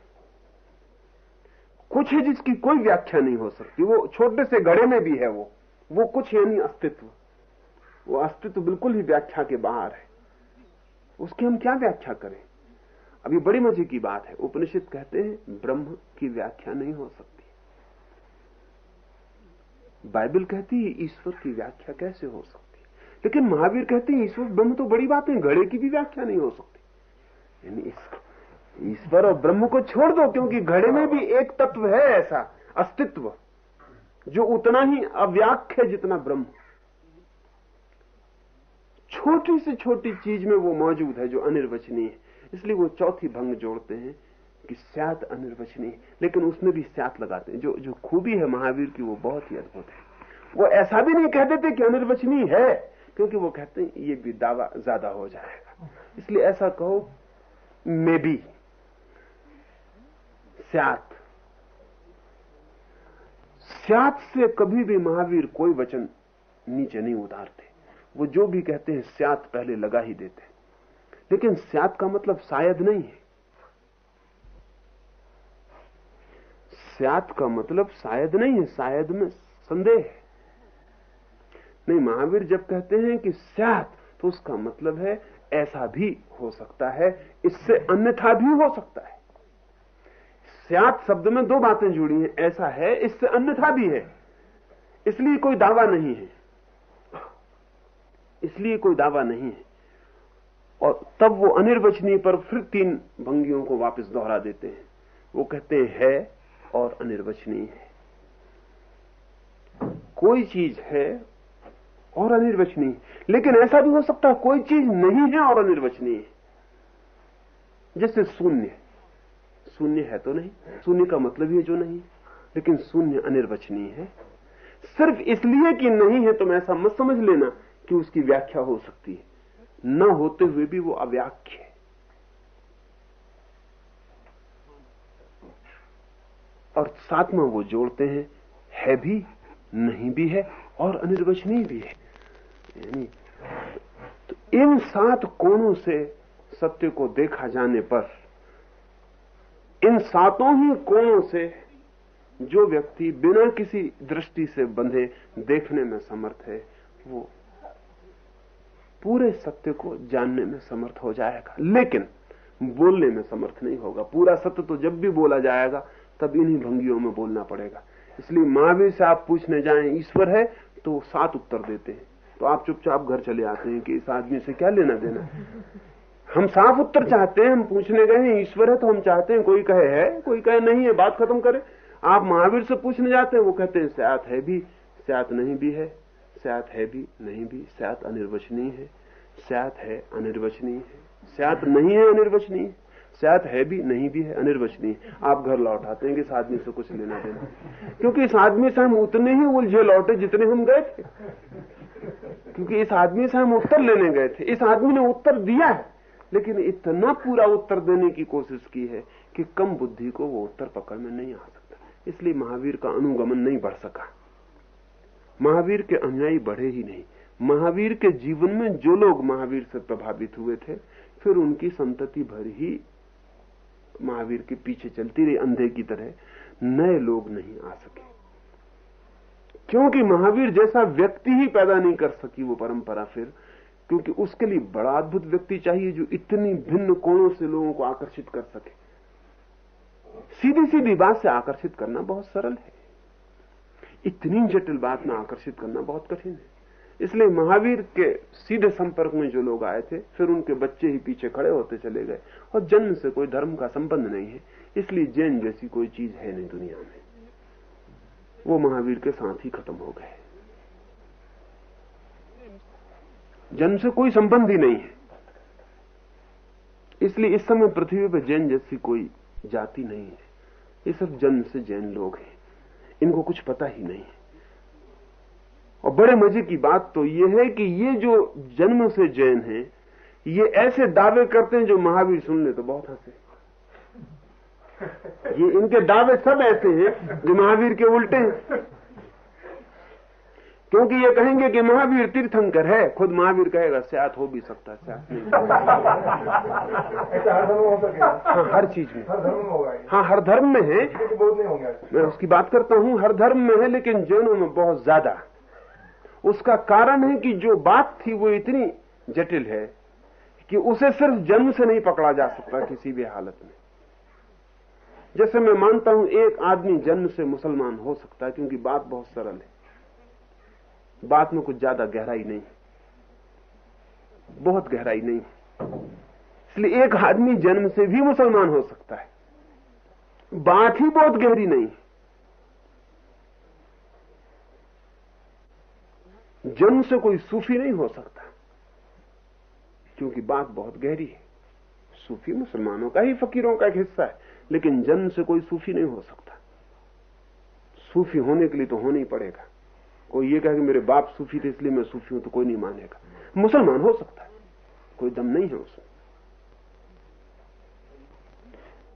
कुछ है जिसकी कोई व्याख्या नहीं हो सकती। वो छोटे से घड़े में भी है वो। वो कुछ यानी अस्तित्व। वो अस्तित्व बिल्कुल ही व्याख्या के बाहर है। उसकी हम क्या व्याख्या करें? अभी बड़ी मज़े की बात है। उपनिषद कहते हैं, ब्रह्म की व्याख्या नहीं हो सकती। बाइबल कहती है, ईश्वर की व्याख्या कैसे हो सकती है? लेकिन महावीर कहते हैं, ईश्वर ब्रह्म तो बड़ी बात है, घड़े की भी व्याख्या नहीं हो सकती। यानी ईश्वर और ब्रह्म को छोड़ दो, क्योंकि घड़े में भी एक तत्व है ऐसा, अस्तित्व, जो उतना ही अव्याख्य जितना ब्रह्म। छोटी से छोटी चीज़ में वो मौजूद है, जो अनिर्वचनीय है। इसलिए वो चौथी भंग जोड़ते हैं कि स्यात अनिर्वचनीय लेकिन उसमें भी स्यात लगाते हैं। जो जो खूबी है महावीर की, वो बहुत ही अद्भुत है। वो ऐसा भी नहीं कह देते कि अनिर्वचनीय है, क्योंकि वो कहते हैं, ये भी दावा ज़्यादा हो जाएगा। इसलिए ऐसा कहो, मे बी स्यात। स्यात से कभी भी महावीर कोई वचन नीचे नहीं उतारते। वो जो भी कहते हैं, स्यात पहले लगा ही देते लेकिन स्यात का मतलब शायद नहीं है। स्यात का मतलब शायद नहीं है शायद में संदेह है। नहीं, महावीर जब कहते हैं कि स्यात तो उसका मतलब है ऐसा भी हो सकता है, इससे अन्यथा भी हो सकता है। स्यात शब्द में दो बातें जुड़ी हैं, ऐसा है, इससे अन्यथा भी है। इसलिए कोई दावा नहीं है। इसलिए कोई दावा नहीं है। और तब वो अनिर्वचनीय पर फिर तीन भंगियों को वापस दोहरा देते हैं। वो कहते हैं, है और अनिर्वचनीय है। कोई चीज़ है और अनिर्वचनीय। लेकिन ऐसा भी हो सकता है कोई चीज़ नहीं है और अनिर्वचनीय। जैसे शून्य। शून्य है तो नहीं। शून्य का मतलब ही जो नहीं, लेकिन शून्य अनिर्वचनीय है। सिर्फ़ इसलिए कि नहीं है तो मैं ऐसा मत समझ लेना कि उसकी व्याख्या हो सकती है। न होते हुए भी वो अव्याख्य है। और साथ में वो जोड़ते हैं, है भी, नहीं भी है, और अनिर्वचनीय भी है। यानी तो इन सात कोणों से सत्य को देखा जाने पर, इन सातों ही कोणों से जो व्यक्ति बिना किसी दृष्टि से बंधे देखने में समर्थ है, वो पूरे सत्य को जानने में समर्थ हो जाएगा। लेकिन बोलने में समर्थ नहीं होगा। पूरा सत्य तो जब भी बोला जाएगा तब इन्हीं भंगियों में बोलना पड़ेगा। इसलिए महावीर से आप पूछने जाएँ, ईश्वर है तो सात उत्तर देते हैं। तो आप चुपचाप घर चले आते हैं कि इस आदमी से क्या लेना देना हम साफ़ उत्तर चाहते हैं, हम पूछने गए हैं, ईश्वर है तो हम चाहते हैं, कोई कहे है, कोई कहे नहीं है, बात खत्म करे। आप महावीर से पूछने जाते हैं, वो कहते हैं, स्यात है भी, स्यात नहीं भी है, स्यात है भी, नहीं भी, स्यात अनिर्वचनीय है, स्यात है अनिर्वचनीय है, स्यात नहीं है अनिर्वचनीय स्यात है भी, नहीं भी है, अनिर्वचनीय। आप घर लौट आते हैं कि इस आदमी से कुछ लेना देना। क्योंकि इस आदमी से हम उतने ही उलझे लौटे जितने हम गए थे। क्योंकि इस आदमी से हम उत्तर लेने गए थे। इस आदमी ने उत्तर दिया है, लेकिन इतना पूरा उत्तर देने की कोशिश की है कि कम बुद्धि को वो उत्तर पकड़ में नहीं आ सकता। इसलिए महावीर का अनुगमन नहीं बढ़ सका। महावीर के अनुयायी बढ़े ही नहीं। महावीर के जीवन में जो लोग महावीर से प्रभावित हुए थे, फिर उनकी संतति भर ही महावीर के पीछे चलती रही, अंधे की तरह, नए लोग नहीं आ सके। क्योंकि महावीर जैसा व्यक्ति ही पैदा नहीं कर सकी वो परंपरा फिर, क्योंकि उसके लिए बड़ा अद्भुत व्यक्ति चाहिए जो इतनी भिन्न कोणों से लोगों को आकर्षित कर सके। सीधी सीधी बात से आकर्षित करना बहुत सरल है। इतनी जटिल बात में आकर्षित करना बहुत कठिन है। इसलिए महावीर के सीधे संपर्क में जो लोग आए थे, फिर उनके बच्चे ही पीछे खड़े होते चले गए। और जन्म से कोई धर्म का संबंध नहीं है, इसलिए जैन जैसी कोई चीज़ है नहीं दुनिया में। वो महावीर के साथ ही खत्म हो गए। जन्म से कोई संबंध ही नहीं है। इसलिए इस समय पृथ्वी पर जैन जैसी कोई जाति नहीं है। ये सब जन्म से जैन लोग हैं। इनको कुछ पता ही नहीं है। और बड़े मज़े की बात तो ये है कि ये जो जन्म से जैन है ये ऐसे दावे करते हैं जो महावीर सुन ले तो बहुत हंसे ये इनके दावे सब ऐसे हैं जो महावीर के उल्टे हैं। क्योंकि ये कहेंगे कि महावीर तीर्थंकर है खुद महावीर कहेगा स्यात हो भी सकता है हर में हो हर चीज़ में। हर धर्म में होगा ये। हाँ हर धर्म में है। मैं उसकी बात करता हूँ हर धर्म में है लेकिन जैनों में बहुत ज़्यादा। उसका कारण है कि जो बात थी वो इतनी जटिल है कि उसे सिर्फ़ जन्म से नहीं पकड़ा जा सकता किसी भी हालत में। जैसे मैं मानता हूँ, एक आदमी जन्म से मुसलमान हो सकता है, क्योंकि बात बहुत सरल है। बात में कुछ ज़्यादा गहराई नहीं बहुत गहराई नहीं इसलिए एक आदमी जन्म से भी मुसलमान हो सकता है। बात ही बहुत गहरी नहीं जन्म से कोई सूफी नहीं हो सकता। क्योंकि बात बहुत गहरी है। सूफी मुसलमानों का ही फकीरों का एक हिस्सा है, लेकिन जन्म से कोई सूफी नहीं हो सकता। सूफी होने के लिए तो होना ही पड़ेगा। कोई ये कहे कि मेरे बाप सूफी थे, इसलिए मैं सूफी हूँ तो कोई नहीं मानेगा। मुसलमान हो सकता है, कोई दम नहीं है उसमें।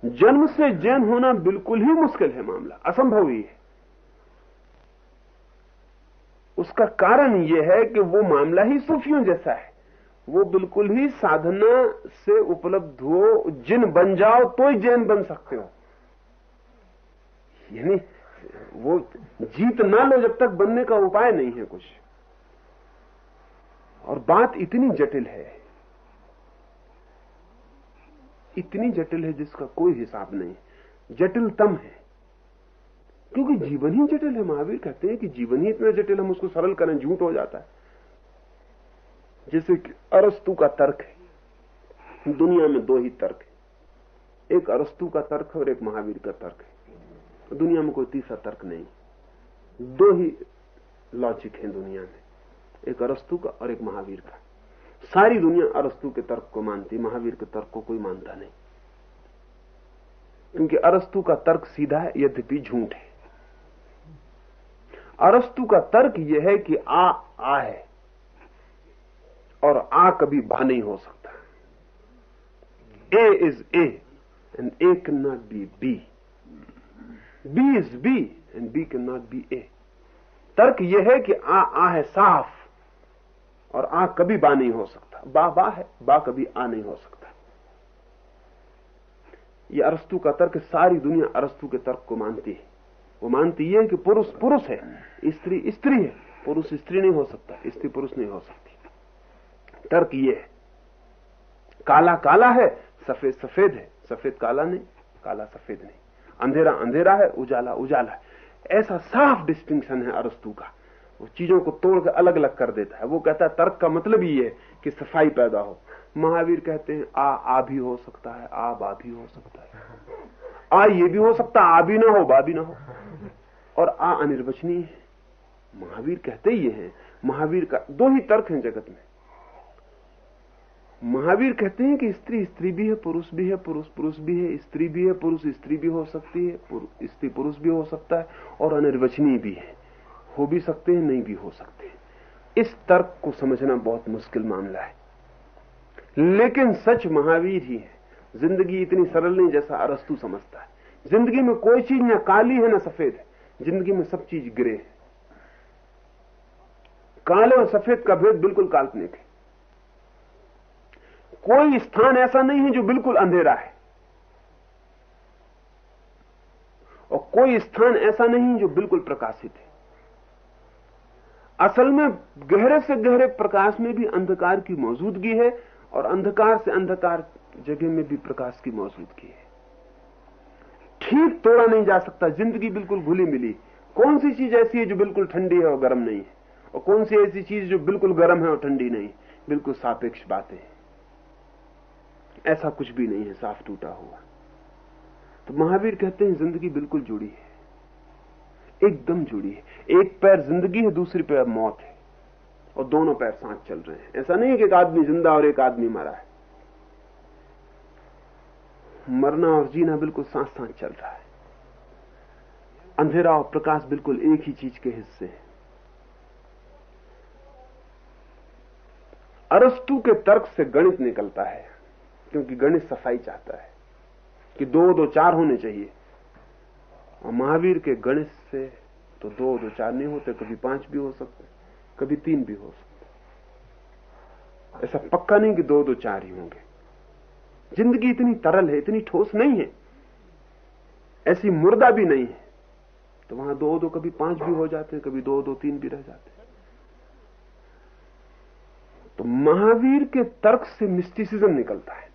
जन्म से जैन होना बिल्कुल ही मुश्किल है मामला, असंभव ही है। उसका कारण यह है कि वो मामला ही सूफियों जैसा है। वो बिल्कुल ही साधना से उपलब्ध हो, जिन बन जाओ तो ही जैन बन सकते हो। यानी वो जीत ना लो जब तक बनने का उपाय नहीं है कुछ। और बात इतनी जटिल है। इतनी जटिल है जिसका कोई हिसाब नहीं। जटिलतम है। क्योंकि जीवन ही जटिल है। महावीर कहते हैं कि जीवन ही इतना जटिल हम उसको सरल करें, झूठ हो जाता है। जैसे कि अरस्तु का तर्क है। दुनिया में दो ही तर्क है। एक अरस्तु का तर्क और एक महावीर का तर्क है। दुनिया में कोई तीसरा तर्क नहीं। दो ही लॉजिक है दुनिया में। एक अरस्तु का और एक महावीर का। सारी दुनिया अरस्तु के तर्क को मानती महावीर के तर्क को कोई मानता नहीं। क्योंकि अरस्तु का तर्क सीधा है, यद्यपि झूठ है। अरस्तु का तर्क यह है कि आ आ है। और आ कभी बा नहीं हो सकता। A is A and A can not be B B is B and B can not be A तर्क यह है कि आ आ है साफ़, और आ कभी बा नहीं हो सकता। बा बा है, बा कभी आ नहीं हो सकता। ये अरस्तु का तर्क सारी दुनिया अरस्तु के तर्क को मानती है। वो मानती है कि पुरुष पुरुष है। स्त्री स्त्री है। पुरुष स्त्री नहीं हो सकता। स्त्री पुरुष नहीं हो सकती। तर्क ये है। काला काला है, सफ़ेद सफ़ेद है। सफ़ेद काला नहीं, काला सफ़ेद नहीं। अंधेरा अंधेरा है, उजाला उजाला है। ऐसा साफ़ डिस्टिंक्शन है अरस्तु का। वो चीज़ों को तोड़ कर अलग अलग कर देता है। वो कहता है, तर्क का मतलब ये है कि सफ़ाई पैदा हो। महावीर कहते हैं, आ आ भी हो सकता है, आ बा भी हो सकता है। आ, ये भी हो सकता आ भी ना हो, बा भी ना हो। और आ अनिर्वचनीय। है महावीर कहते ही हैं, महावीर का दो ही तर्क हैं जगत में। महावीर कहते हैं कि स्त्री स्त्री भी है, पुरुष भी है, पुरुष पुरुष भी है, स्त्री भी है, पुरुष, स्त्री भी हो सकती है स्त्री, पुरुष भी हो सकता है, और अनिर्वचनीय भी है। हो भी सकते हैं, नहीं भी हो सकते इस तर्क को समझना बहुत मुश्किल मामला है। लेकिन सच महावीर ही है। ज़िंदगी इतनी सरल नहीं जैसा अरस्तु समझता है। ज़िंदगी में कोई चीज़ ना काली है, ना सफ़ेद है। ज़िंदगी में सब चीज़ ग्रे है। काले और सफ़ेद का भेद बिल्कुल काल्पनिक है। कोई स्थान ऐसा नहीं है जो बिल्कुल अंधेरा है। और कोई स्थान ऐसा नहीं जो बिल्कुल प्रकाशित है। असल में गहरे से गहरे प्रकाश में भी अंधकार की मौजूदगी है और अंधकार से अंधकार जगह में भी प्रकाश की मौजूदगी है। ठीक तोड़ा नहीं जा सकता, ज़िंदगी बिल्कुल घुली मिली। कौन सी चीज़ ऐसी है जो बिल्कुल ठंडी है और गर्म नहीं है? और कौन सी ऐसी चीज़ जो बिल्कुल गर्म है और ठंडी नहीं? बिल्कुल सापेक्ष बातें ऐसा कुछ भी नहीं है, साफ़ टूटा हुआ। तो महावीर कहते हैं, ज़िंदगी बिल्कुल जुड़ी है। एकदम जुड़ी है। एक पैर ज़िंदगी है, दूसरी पैर मौत है। और दोनों पैर साथ चल रहे हैं। ऐसा नहीं कि एक आदमी ज़िंदा और एक आदमी मरा है। मरना और जीना बिल्कुल साथ साथ चल रहा है। अंधेरा और प्रकाश बिल्कुल एक ही चीज़ के हिस्से हैं। अरस्तु के तर्क से गणित निकलता है, क्योंकि गणित सफ़ाई चाहता है कि दो दो चार होने चाहिए। और महावीर के गणित से तो दो दो चार नहीं होते, कभी पाँच भी हो सकते। कभी तीन भी हो सकते। ऐसा पक्का नहीं कि दो दो चार ही होंगे। ज़िंदगी इतनी तरल है, इतनी ठोस नहीं है। ऐसी मुर्दा भी नहीं है। तो वहाँ दो दो कभी पाँच भी हो जाते हैं, कभी दो दो तीन भी रह जाते हैं। तो महावीर के तर्क से मिस्टिसिज्म निकलता है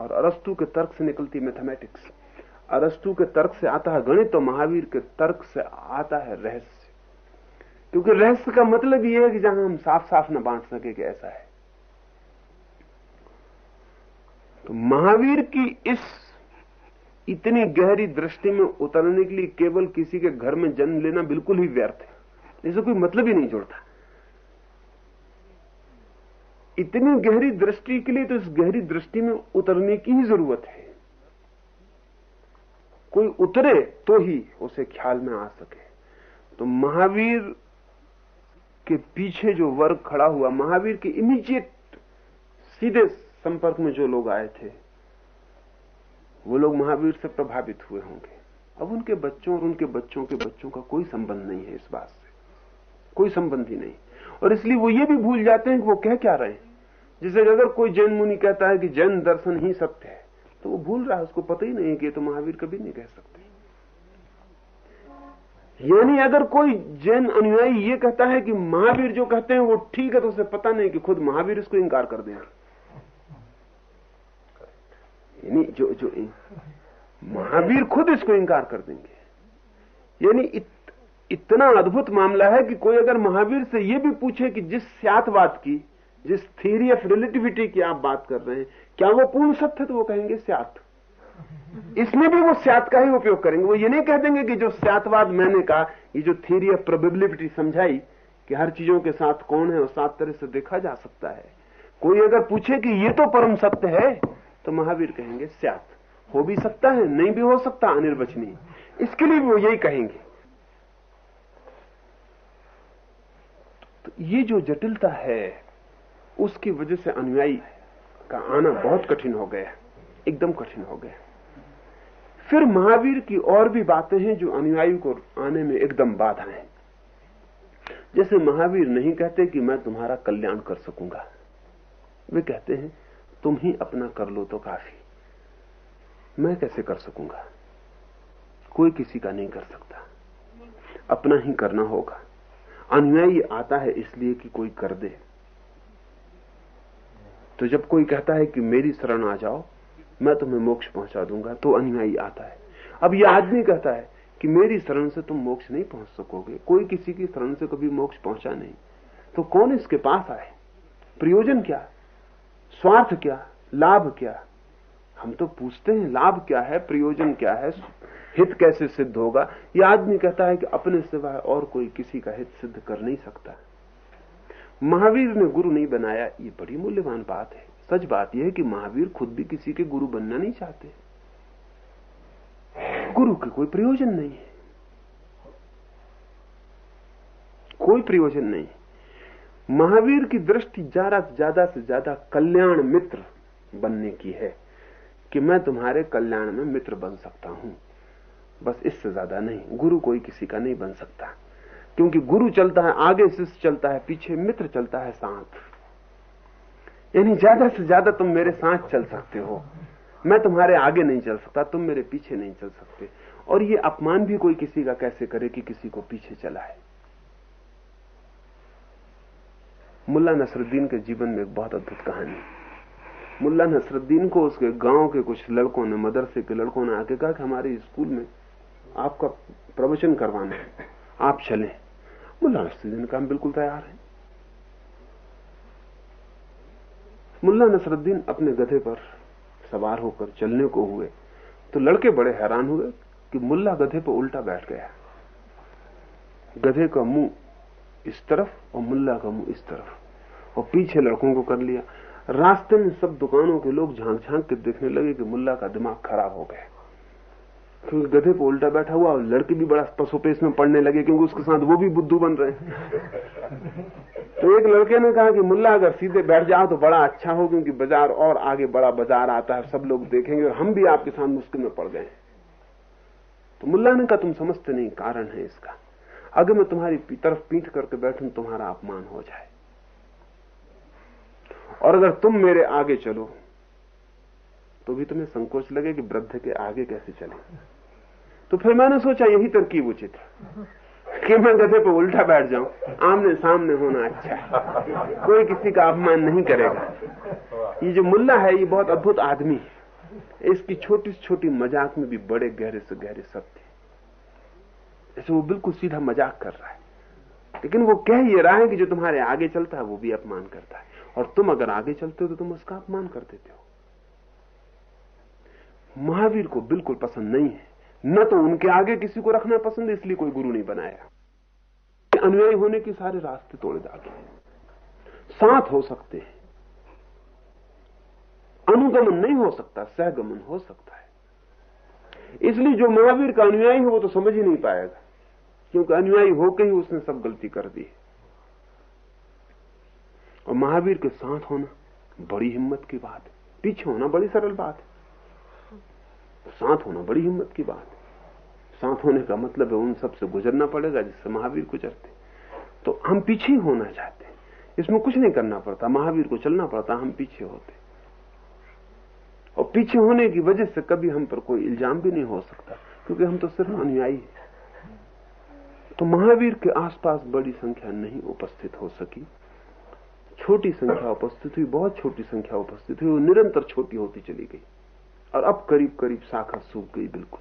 और अरस्तु के तर्क से निकलती मैथमेटिक्स। अरस्तु के तर्क से आता है गणित तो महावीर के तर्क से आता है रहस्य। क्योंकि रहस्य का मतलब यह है कि जहाँ हम साफ़ साफ़ न बांट सके कि ऐसा है। तो महावीर की इस इतनी गहरी दृष्टि में उतरने के लिए केवल किसी के घर में जन्म लेना बिल्कुल ही व्यर्थ है। इसे कोई मतलब ही नहीं जुड़ता। इतनी गहरी दृष्टि के लिए तो इस गहरी दृष्टि में उतरने की ही ज़रूरत है। कोई उतरे तो ही उसे ख्याल में आ सके। तो महावीर के पीछे जो वर्ग खड़ा हुआ, महावीर के इमीजिएट सीधे संपर्क में जो लोग आए थे, वो लोग महावीर से प्रभावित हुए होंगे। अब उनके बच्चों और उनके बच्चों के बच्चों का कोई संबंध नहीं है इस बात से। कोई संबंध ही नहीं। और इसलिए वो ये भी भूल जाते हैं कि वो कह क्या रहे हैं। जैसे अगर कोई जैन मुनि कहता है कि जैन दर्शन ही सत्य है तो वो भूल रहा है, उसको पता ही नहीं कि तो महावीर कभी नहीं कह सकते। यानी अगर कोई जैन अनुयायी ये कहता है कि महावीर जो कहते हैं वो ठीक है तो उसे पता नहीं कि खुद महावीर इसको इंकार कर दें। यानी जो जो महावीर खुद इसको इंकार कर देंगे। यानी इत, इतना अद्भुत मामला है कि कोई अगर महावीर से यह भी पूछे कि जिस स्यातवाद की जिस थियरी ऑफ़ रिलेटिविटी की आप बात कर रहे हैं क्या वो पूर्ण सत्य तो वो कहेंगे स्यात। इसमें भी वो स्यात का ही उपयोग करेंगे। वो ये नहीं कह देंगे कि जो स्यातवाद मैंने कहा, ये जो थियरी ऑफ़ प्रोबेबिलिटी समझाई कि हर चीज़ों के साथ कौन है और सात तरह से देखा जा सकता है। कोई अगर पूछे कि ये तो परम सत्य है तो महावीर कहेंगे, स्यात हो भी सकता है, नहीं भी हो सकता, अनिर्वचनीय। इसके लिए भी वो यही कहेंगे। तो ये जो जटिलता है, उसकी वजह से अनुयायी का आना बहुत कठिन हो गया एकदम कठिन हो गया फिर महावीर की और भी बातें हैं जो अनुयायी को आने में एकदम बाधा है। जैसे महावीर नहीं कहते कि मैं तुम्हारा कल्याण कर सकूँगा। वे कहते हैं, तुम ही अपना कर लो तो काफ़ी। मैं कैसे कर सकूँगा? कोई किसी का नहीं कर सकता। अपना ही करना होगा। अनुयायी आता है इसलिए कि कोई कर दे। तो जब कोई कहता है कि मेरी शरण आ जाओ मैं तुम्हें मोक्ष पहुँचा दूँगा तो अनुयायी आता है। अब यह आदमी कहता है कि मेरी शरण से तुम मोक्ष नहीं पहुँच सकोगे, कोई किसी की शरण से कभी मोक्ष पहुँचा नहीं। तो कौन इसके पास आए? प्रयोजन क्या? स्वार्थ क्या? लाभ क्या? हम तो पूछते हैं, लाभ क्या है, प्रयोजन क्या है, हित कैसे सिद्ध होगा? यह आदमी कहता है कि अपने सिवाय और कोई किसी का हित सिद्ध कर नहीं सकता। महावीर ने गुरु नहीं बनाया, ये बड़ी मूल्यवान बात है। सच बात यह है कि महावीर खुद भी किसी के गुरु बनना नहीं चाहते। गुरु के कोई प्रयोजन नहीं है। कोई प्रयोजन नहीं। महावीर की दृष्टि ज़्यादा ज़्यादा से ज़्यादा कल्याण मित्र बनने की है कि मैं तुम्हारे कल्याण में मित्र बन सकता हूँ। बस इससे ज़्यादा नहीं, गुरु कोई किसी का नहीं बन सकता। क्योंकि गुरु चलता है, आगे शिष्य चलता है, पीछे मित्र चलता है साथ। यानी ज़्यादा से ज़्यादा तुम मेरे साथ चल सकते हो। मैं तुम्हारे आगे नहीं चल सकता, तुम मेरे पीछे नहीं चल सकते। और ये अपमान भी कोई किसी का कैसे करे कि किसी को पीछे चलाए? मुल्ला नसरुद्दीन के जीवन में एक बहुत अद्भुत कहानी मुल्ला नसरुद्दीन को उसके गाँव के कुछ लड़कों ने, मदरसे के लड़कों ने आके कहा कि हमारे स्कूल में आपका प्रवचन करवाना है, आप चलें। मुल्ला नसरुद्दीन का हम बिल्कुल तैयार हैं। मुल्ला नसरुद्दीन अपने गधे पर सवार होकर चलने को हुए तो लड़के बड़े हैरान हुए कि मुल्ला गधे पर उल्टा बैठ गया। गधे का मुँह इस तरफ़ और मुल्ला का मुँह इस तरफ़, और पीछे लड़कों को कर लिया। रास्ते में सब दुकानों के लोग झाँक झाँक के देखने लगे कि मुल्ला का दिमाग खराब हो गया। क्योंकि गधे पर उल्टा बैठा हुआ और लड़के भी बड़ा पसोपेश में पड़ने लगे क्योंकि उसके साथ वो भी बुद्धू बन रहे हैं। तो एक लड़के ने कहा कि, मुल्ला, अगर सीधे बैठ जाओ तो बड़ा अच्छा हो क्योंकि बाज़ार और आगे बड़ा बाज़ार आता है, सब लोग देखेंगे और हम भी आपके साथ मुश्किल में पड़ गए तो मुल्ला ने कहा, तुम समझते नहीं, कारण है इसका। अगर मैं तुम्हारी तरफ़ पीठ करके बैठूं, तुम्हारा अपमान हो जाए। और अगर तुम मेरे आगे चलो तो भी तुम्हें संकोच लगे कि वृद्ध के आगे कैसे चले। तो फिर मैंने सोचा यही तरकीब उचित है कि मैं गधे पे उल्टा बैठ जाऊँ, आमने सामने होना अच्छा है। कोई किसी का अपमान नहीं करेगा। ये जो मुल्ला है, ये बहुत अद्भुत आदमी है। इसकी छोटी छोटी मज़ाक में भी बड़े गहरे से गहरे सत्य जैसे वो बिल्कुल सीधा मज़ाक कर रहा है। लेकिन वो कह ये रहा है कि जो तुम्हारे आगे चलता है, वो भी अपमान करता है। और तुम अगर आगे चलते हो तो तुम उसका अपमान कर देते हो। महावीर को बिल्कुल पसंद नहीं है। न तो उनके आगे किसी को रखना पसंद, इसलिए कोई गुरु नहीं बनाया। अनुयायी होने के सारे रास्ते तोड़े डाले। साथ हो सकते हैं। अनुगमन नहीं हो सकता, सहगमन हो सकता है। इसलिए जो महावीर का अनुयायी है, वो तो समझ ही नहीं पाएगा। क्योंकि अनुयायी होकर ही उसने सब गलती कर दी। और महावीर के साथ होना बड़ी हिम्मत की बात है। पीछे होना बड़ी सरल बात है। साथ होना, बड़ी हिम्मत की बात है। साथ होने का मतलब है उन सबसे गुजरना पड़ेगा जिससे महावीर गुजरते। तो हम पीछे ही होना चाहते इसमें कुछ नहीं करना पड़ता, महावीर को चलना पड़ता, हम पीछे होते। और पीछे होने की वजह से कभी हम पर कोई इल्ज़ाम भी नहीं हो सकता, क्योंकि हम तो सिर्फ़ अनुयायी हैं। तो महावीर के आसपास बड़ी संख्या नहीं उपस्थित हो सकी। छोटी संख्या उपस्थित हुई, बहुत छोटी संख्या उपस्थित हुई, वो निरंतर छोटी होती चली गई। और अब करीब करीब शाखा सूख गई बिल्कुल।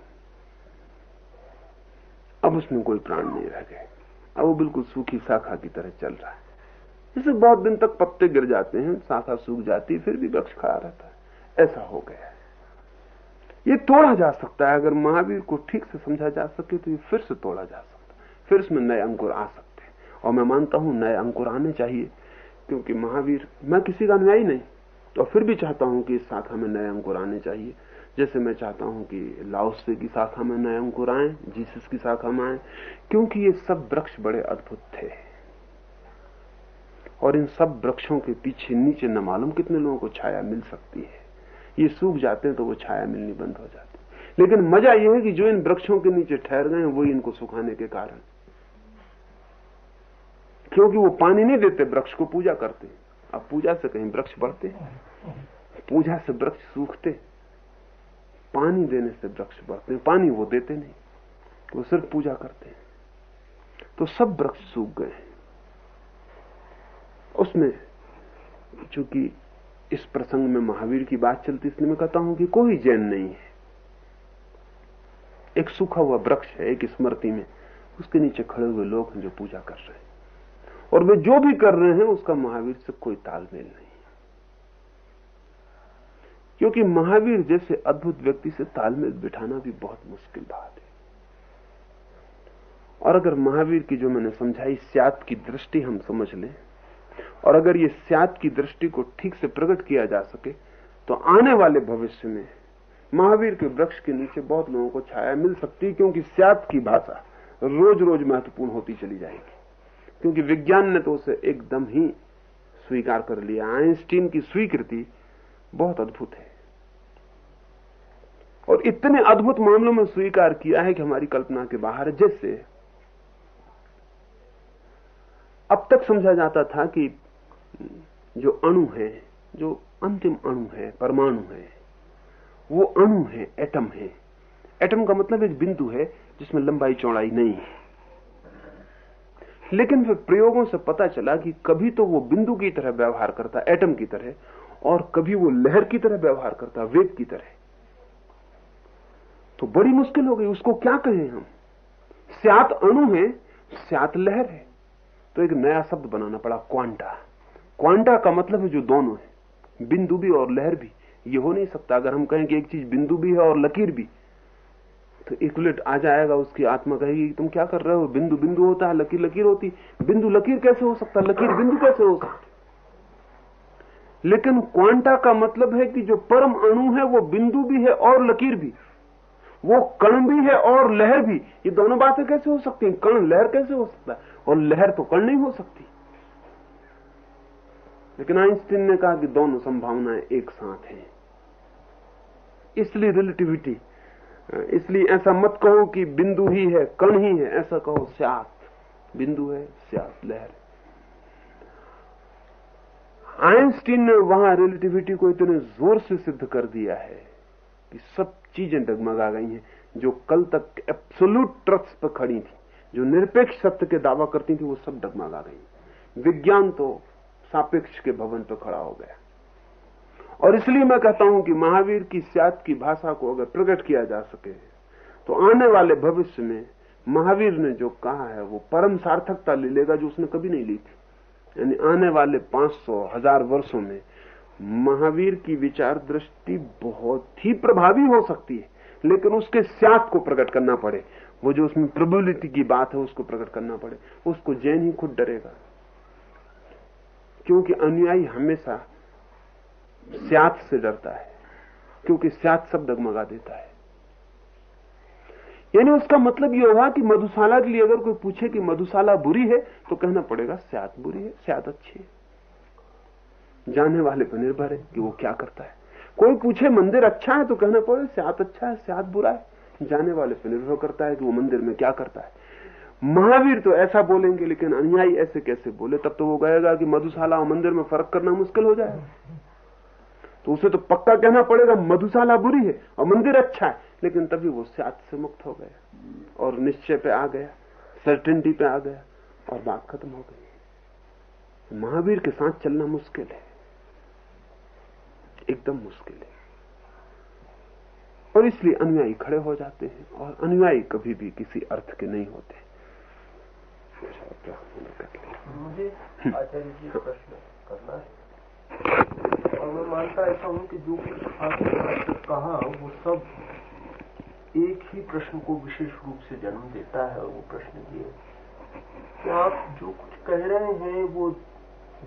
अब उसमें कोई प्राण नहीं रह गए। अब वो बिल्कुल सूखी शाखा की तरह चल रहा है। जैसे बहुत दिन तक पत्ते गिर जाते हैं शाखा सूख जाती, फिर भी वृक्ष खड़ा रहता है। ऐसा हो गया है। ये तोड़ा जा सकता है। अगर महावीर को ठीक से समझा जा सके तो ये फिर से तोड़ा जा सकता है। फिर इसमें नए अंकुर आ सकते हैं। और मैं मानता हूँ, नए अंकुर आने चाहिए, क्योंकि महावीर, मैं किसी का अनुयायी नहीं। और फिर भी चाहता हूँ कि इस शाखा में नए अंकुर आने चाहिए। जैसे मैं चाहता हूँ कि लाओसे की शाखा में नए अंकुर आए, जीसस की शाखा में आए, क्योंकि ये सब वृक्ष बड़े अद्भुत थे। और इन सब वृक्षों के पीछे नीचे न मालूम कितने लोगों को छाया मिल सकती है। ये सूख जाते हैं तो वो छाया मिलनी बंद हो जाती लेकिन मज़ा यह है कि जो इन वृक्षों के नीचे ठहर गए वही इनको सुखाने के कारण। क्योंकि वो पानी नहीं देते, वृक्ष को पूजा करते अब पूजा से कहीं वृक्ष बढ़ते पूजा से वृक्ष सूखते पानी देने से वृक्ष बढ़ते पानी वो देते नहीं, वो सिर्फ़ पूजा करते हैं। तो सब वृक्ष सूख गए उसमें चूँकि इस प्रसंग में महावीर की बात चलती, इसलिए मैं कहता हूँ कि कोई जैन नहीं है। एक सूखा हुआ वृक्ष है, एक स्मृति में, उसके नीचे खड़े हुए लोग हैं जो पूजा कर रहे हैं। और वे जो भी कर रहे हैं, उसका महावीर से कोई तालमेल नहीं। क्योंकि महावीर जैसे अद्भुत व्यक्ति से तालमेल बिठाना भी बहुत मुश्किल बात है। और अगर महावीर की जो मैंने समझाई, स्यात की दृष्टि हम समझ लें, और अगर ये स्यात की दृष्टि को ठीक से प्रकट किया जा सके तो आने वाले भविष्य में महावीर के वृक्ष के नीचे बहुत लोगों को छाया मिल सकती है, क्योंकि स्यात की भाषा रोज रोज महत्वपूर्ण होती चली जाएगी। क्योंकि विज्ञान ने तो उसे एकदम ही स्वीकार कर लिया। आइंस्टीन की स्वीकृति बहुत अद्भुत है। और इतने अद्भुत मामलों में स्वीकार किया है कि हमारी कल्पना के बाहर जैसे अब तक समझा जाता था कि जो अणु है, जो अंतिम अणु है, परमाणु है, वो अणु है, एटम है। एटम का मतलब एक बिंदु है जिसमें लंबाई, चौड़ाई नहीं है। लेकिन फिर प्रयोगों से पता चला कि कभी तो वो बिंदु की तरह व्यवहार करता, एटम की तरह, और कभी वो लहर की तरह व्यवहार करता, वेद की तरह। तो बड़ी मुश्किल हो गई, उसको क्या कहें हम? स्यात अणु है, स्यात लहर है। तो एक नया शब्द बनाना पड़ा, क्वांटा। क्वांटा का मतलब है जो दोनों है, बिंदु भी और लहर भी। ये हो नहीं सकता, अगर हम कहें कि एक चीज़ बिंदु भी है और लकीर भी तो इक्वलेट आ जाएगा उसकी आत्मा, कहेगी, तुम क्या कर रहे हो? बिंदु बिंदु होता है, लकीर लकीर होती। बिंदु, लकीर कैसे हो सकता लकीर, बिंदु कैसे हो सकती लेकिन क्वांटा का मतलब है कि जो परम अणु है, वो बिंदु भी है और लकीर भी। वो कण भी है और लहर भी। ये दोनों बातें कैसे हो सकती हैं? कण, लहर कैसे हो सकता है? और लहर तो कण नहीं हो सकती। लेकिन आइंस्टीन ने कहा कि दोनों संभावनाएँ एक साथ हैं। इसलिए रिलेटिविटी इसलिए ऐसा मत कहो कि बिंदु ही है, कण ही है, ऐसा कहो स्यात। बिंदु है स्यात, लहर आइंस्टीन ने वहाँ रिलेटिविटी को इतने ज़ोर से सिद्ध कर दिया है कि सब चीज़ें डगमगा गई हैं, जो कल तक एब्सोल्यूट ट्रस्ट पर खड़ी थी, जो निरपेक्ष सत्य के दावा करती थी, वो सब डगमगा गई। विज्ञान तो सापेक्ष के भवन पर खड़ा हो गया। और इसलिए मैं कहता हूँ कि महावीर की स्यात की भाषा को अगर प्रकट किया जा सके तो आने वाले भविष्य में महावीर ने जो कहा है, वो परम सार्थकता ले लेगा जो उसने कभी नहीं ली थी। यानी आने वाले 500 हज़ार वर्षों में महावीर की विचार दृष्टि बहुत ही प्रभावी हो सकती है, लेकिन उसके स्यात को प्रकट करना पड़े। वो जो उसमें प्रोबेबिलिटी की बात है, उसको प्रकट करना पड़े। उसको जैन ही खुद डरेगा। क्योंकि अनुयायी हमेशा स्यात से डरता है, क्योंकि स्यात सब डगमगा देता है। यानी उसका मतलब यह हुआ कि मधुशाला के लिए अगर कोई पूछे कि मधुशाला बुरी है तो कहना पड़ेगा, स्यात बुरी है, स्यात अच्छी है। जाने वाले पर निर्भर है कि वो क्या करता है। कोई पूछे मंदिर अच्छा है तो कहना पड़े स्यात अच्छा है, स्यात बुरा है। जाने वाले पर निर्भर करता है कि वो मंदिर में क्या करता है। महावीर तो ऐसा बोलेंगे, लेकिन अनुयायी ऐसे कैसे बोले? तब तो वो कहेगा कि मधुशाला और मंदिर में फ़र्क करना मुश्किल हो जाएगा। तो उसे तो पक्का कहना पड़ेगा मधुशाला बुरी है और मंदिर अच्छा है। लेकिन तभी वो सात से मुक्त हो गया और निश्चय पे आ गया सर्टेनिटी पे आ गया और बात खत्म हो गई। महावीर के साथ चलना मुश्किल है। एकदम मुश्किल है। और इसलिए अनुयायी खड़े हो जाते हैं और अनुयायी कभी भी किसी अर्थ के नहीं होते। मुझे आचार्य जी प्रश्न करना है। और मैं मानता ऐसा हूँ कि जो कुछ आपने कहा, वो सब एक ही प्रश्न को विशेष रूप से जन्म देता है वो प्रश्न ये कि आप जो कुछ कह रहे हैं, वो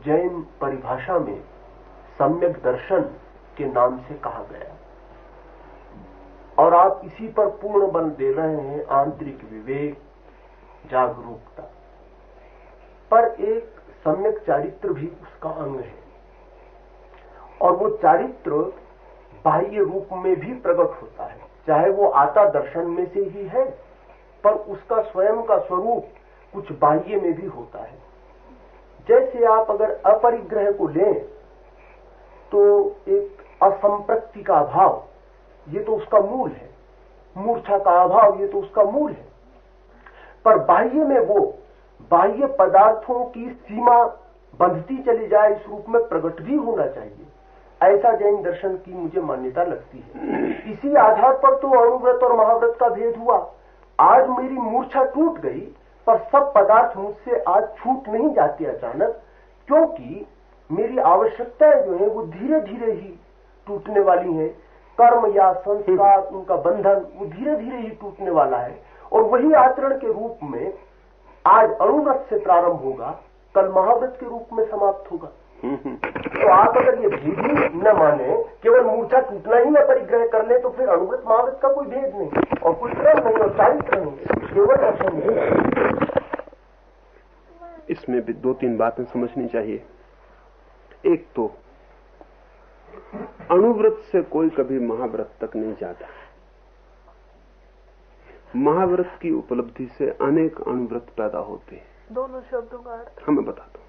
जैन परिभाषा में सम्यक दर्शन के नाम से कहा गया और आप इसी पर पूर्ण बल दे रहे हैं आंतरिक विवेक, जागरूकता। पर एक सम्यक चारित्र भी उसका अंग है। और वो चारित्र बाह्य रूप में भी प्रकट होता है। चाहे वो आता दर्शन में से ही है, पर उसका स्वयं का स्वरूप कुछ बाह्य में भी होता है। जैसे आप अगर अपरिग्रह को लें तो एक असंप्रति का अभाव, ये तो उसका मूल है। मूर्छा का अभाव, ये तो उसका मूल है। पर बाह्य में वो बाह्य पदार्थों की सीमा बंधती चली जाए, इस रूप में प्रकट भी होना चाहिए। ऐसा जैन दर्शन की मुझे मान्यता लगती है। इसी आधार पर तो अणुव्रत और महाव्रत का भेद हुआ। आज मेरी मूर्छा टूट गई, पर सब पदार्थ मुझसे आज छूट नहीं जाते अचानक, क्योंकि मेरी आवश्यकताएँ जो है वो धीरे धीरे ही टूटने वाली हैं। कर्म या संस्कार, उनका बंधन वो धीरे धीरे ही टूटने वाला है। और वही आचरण के रूप में आज अणुव्रत से प्रारंभ होगा, कल महाव्रत के रूप में समाप्त होगा। तो आप अगर ये भेद ही न माने केवल मूर्छा टूटना ही न परिग्रह कर ले तो फिर अनुव्रत महाव्रत का कोई भेद नहीं। और कोई क्रम नहीं और चारित्र नहीं केवल ऐसा नहीं इसमें भी दो तीन बातें समझनी चाहिए। एक तो अणुव्रत से कोई कभी महाव्रत तक नहीं जाता। महाव्रत की उपलब्धि से अनेक अणुव्रत पैदा होते हैं। दोनों शब्दों का अर्थ। हमें बताता हूँ।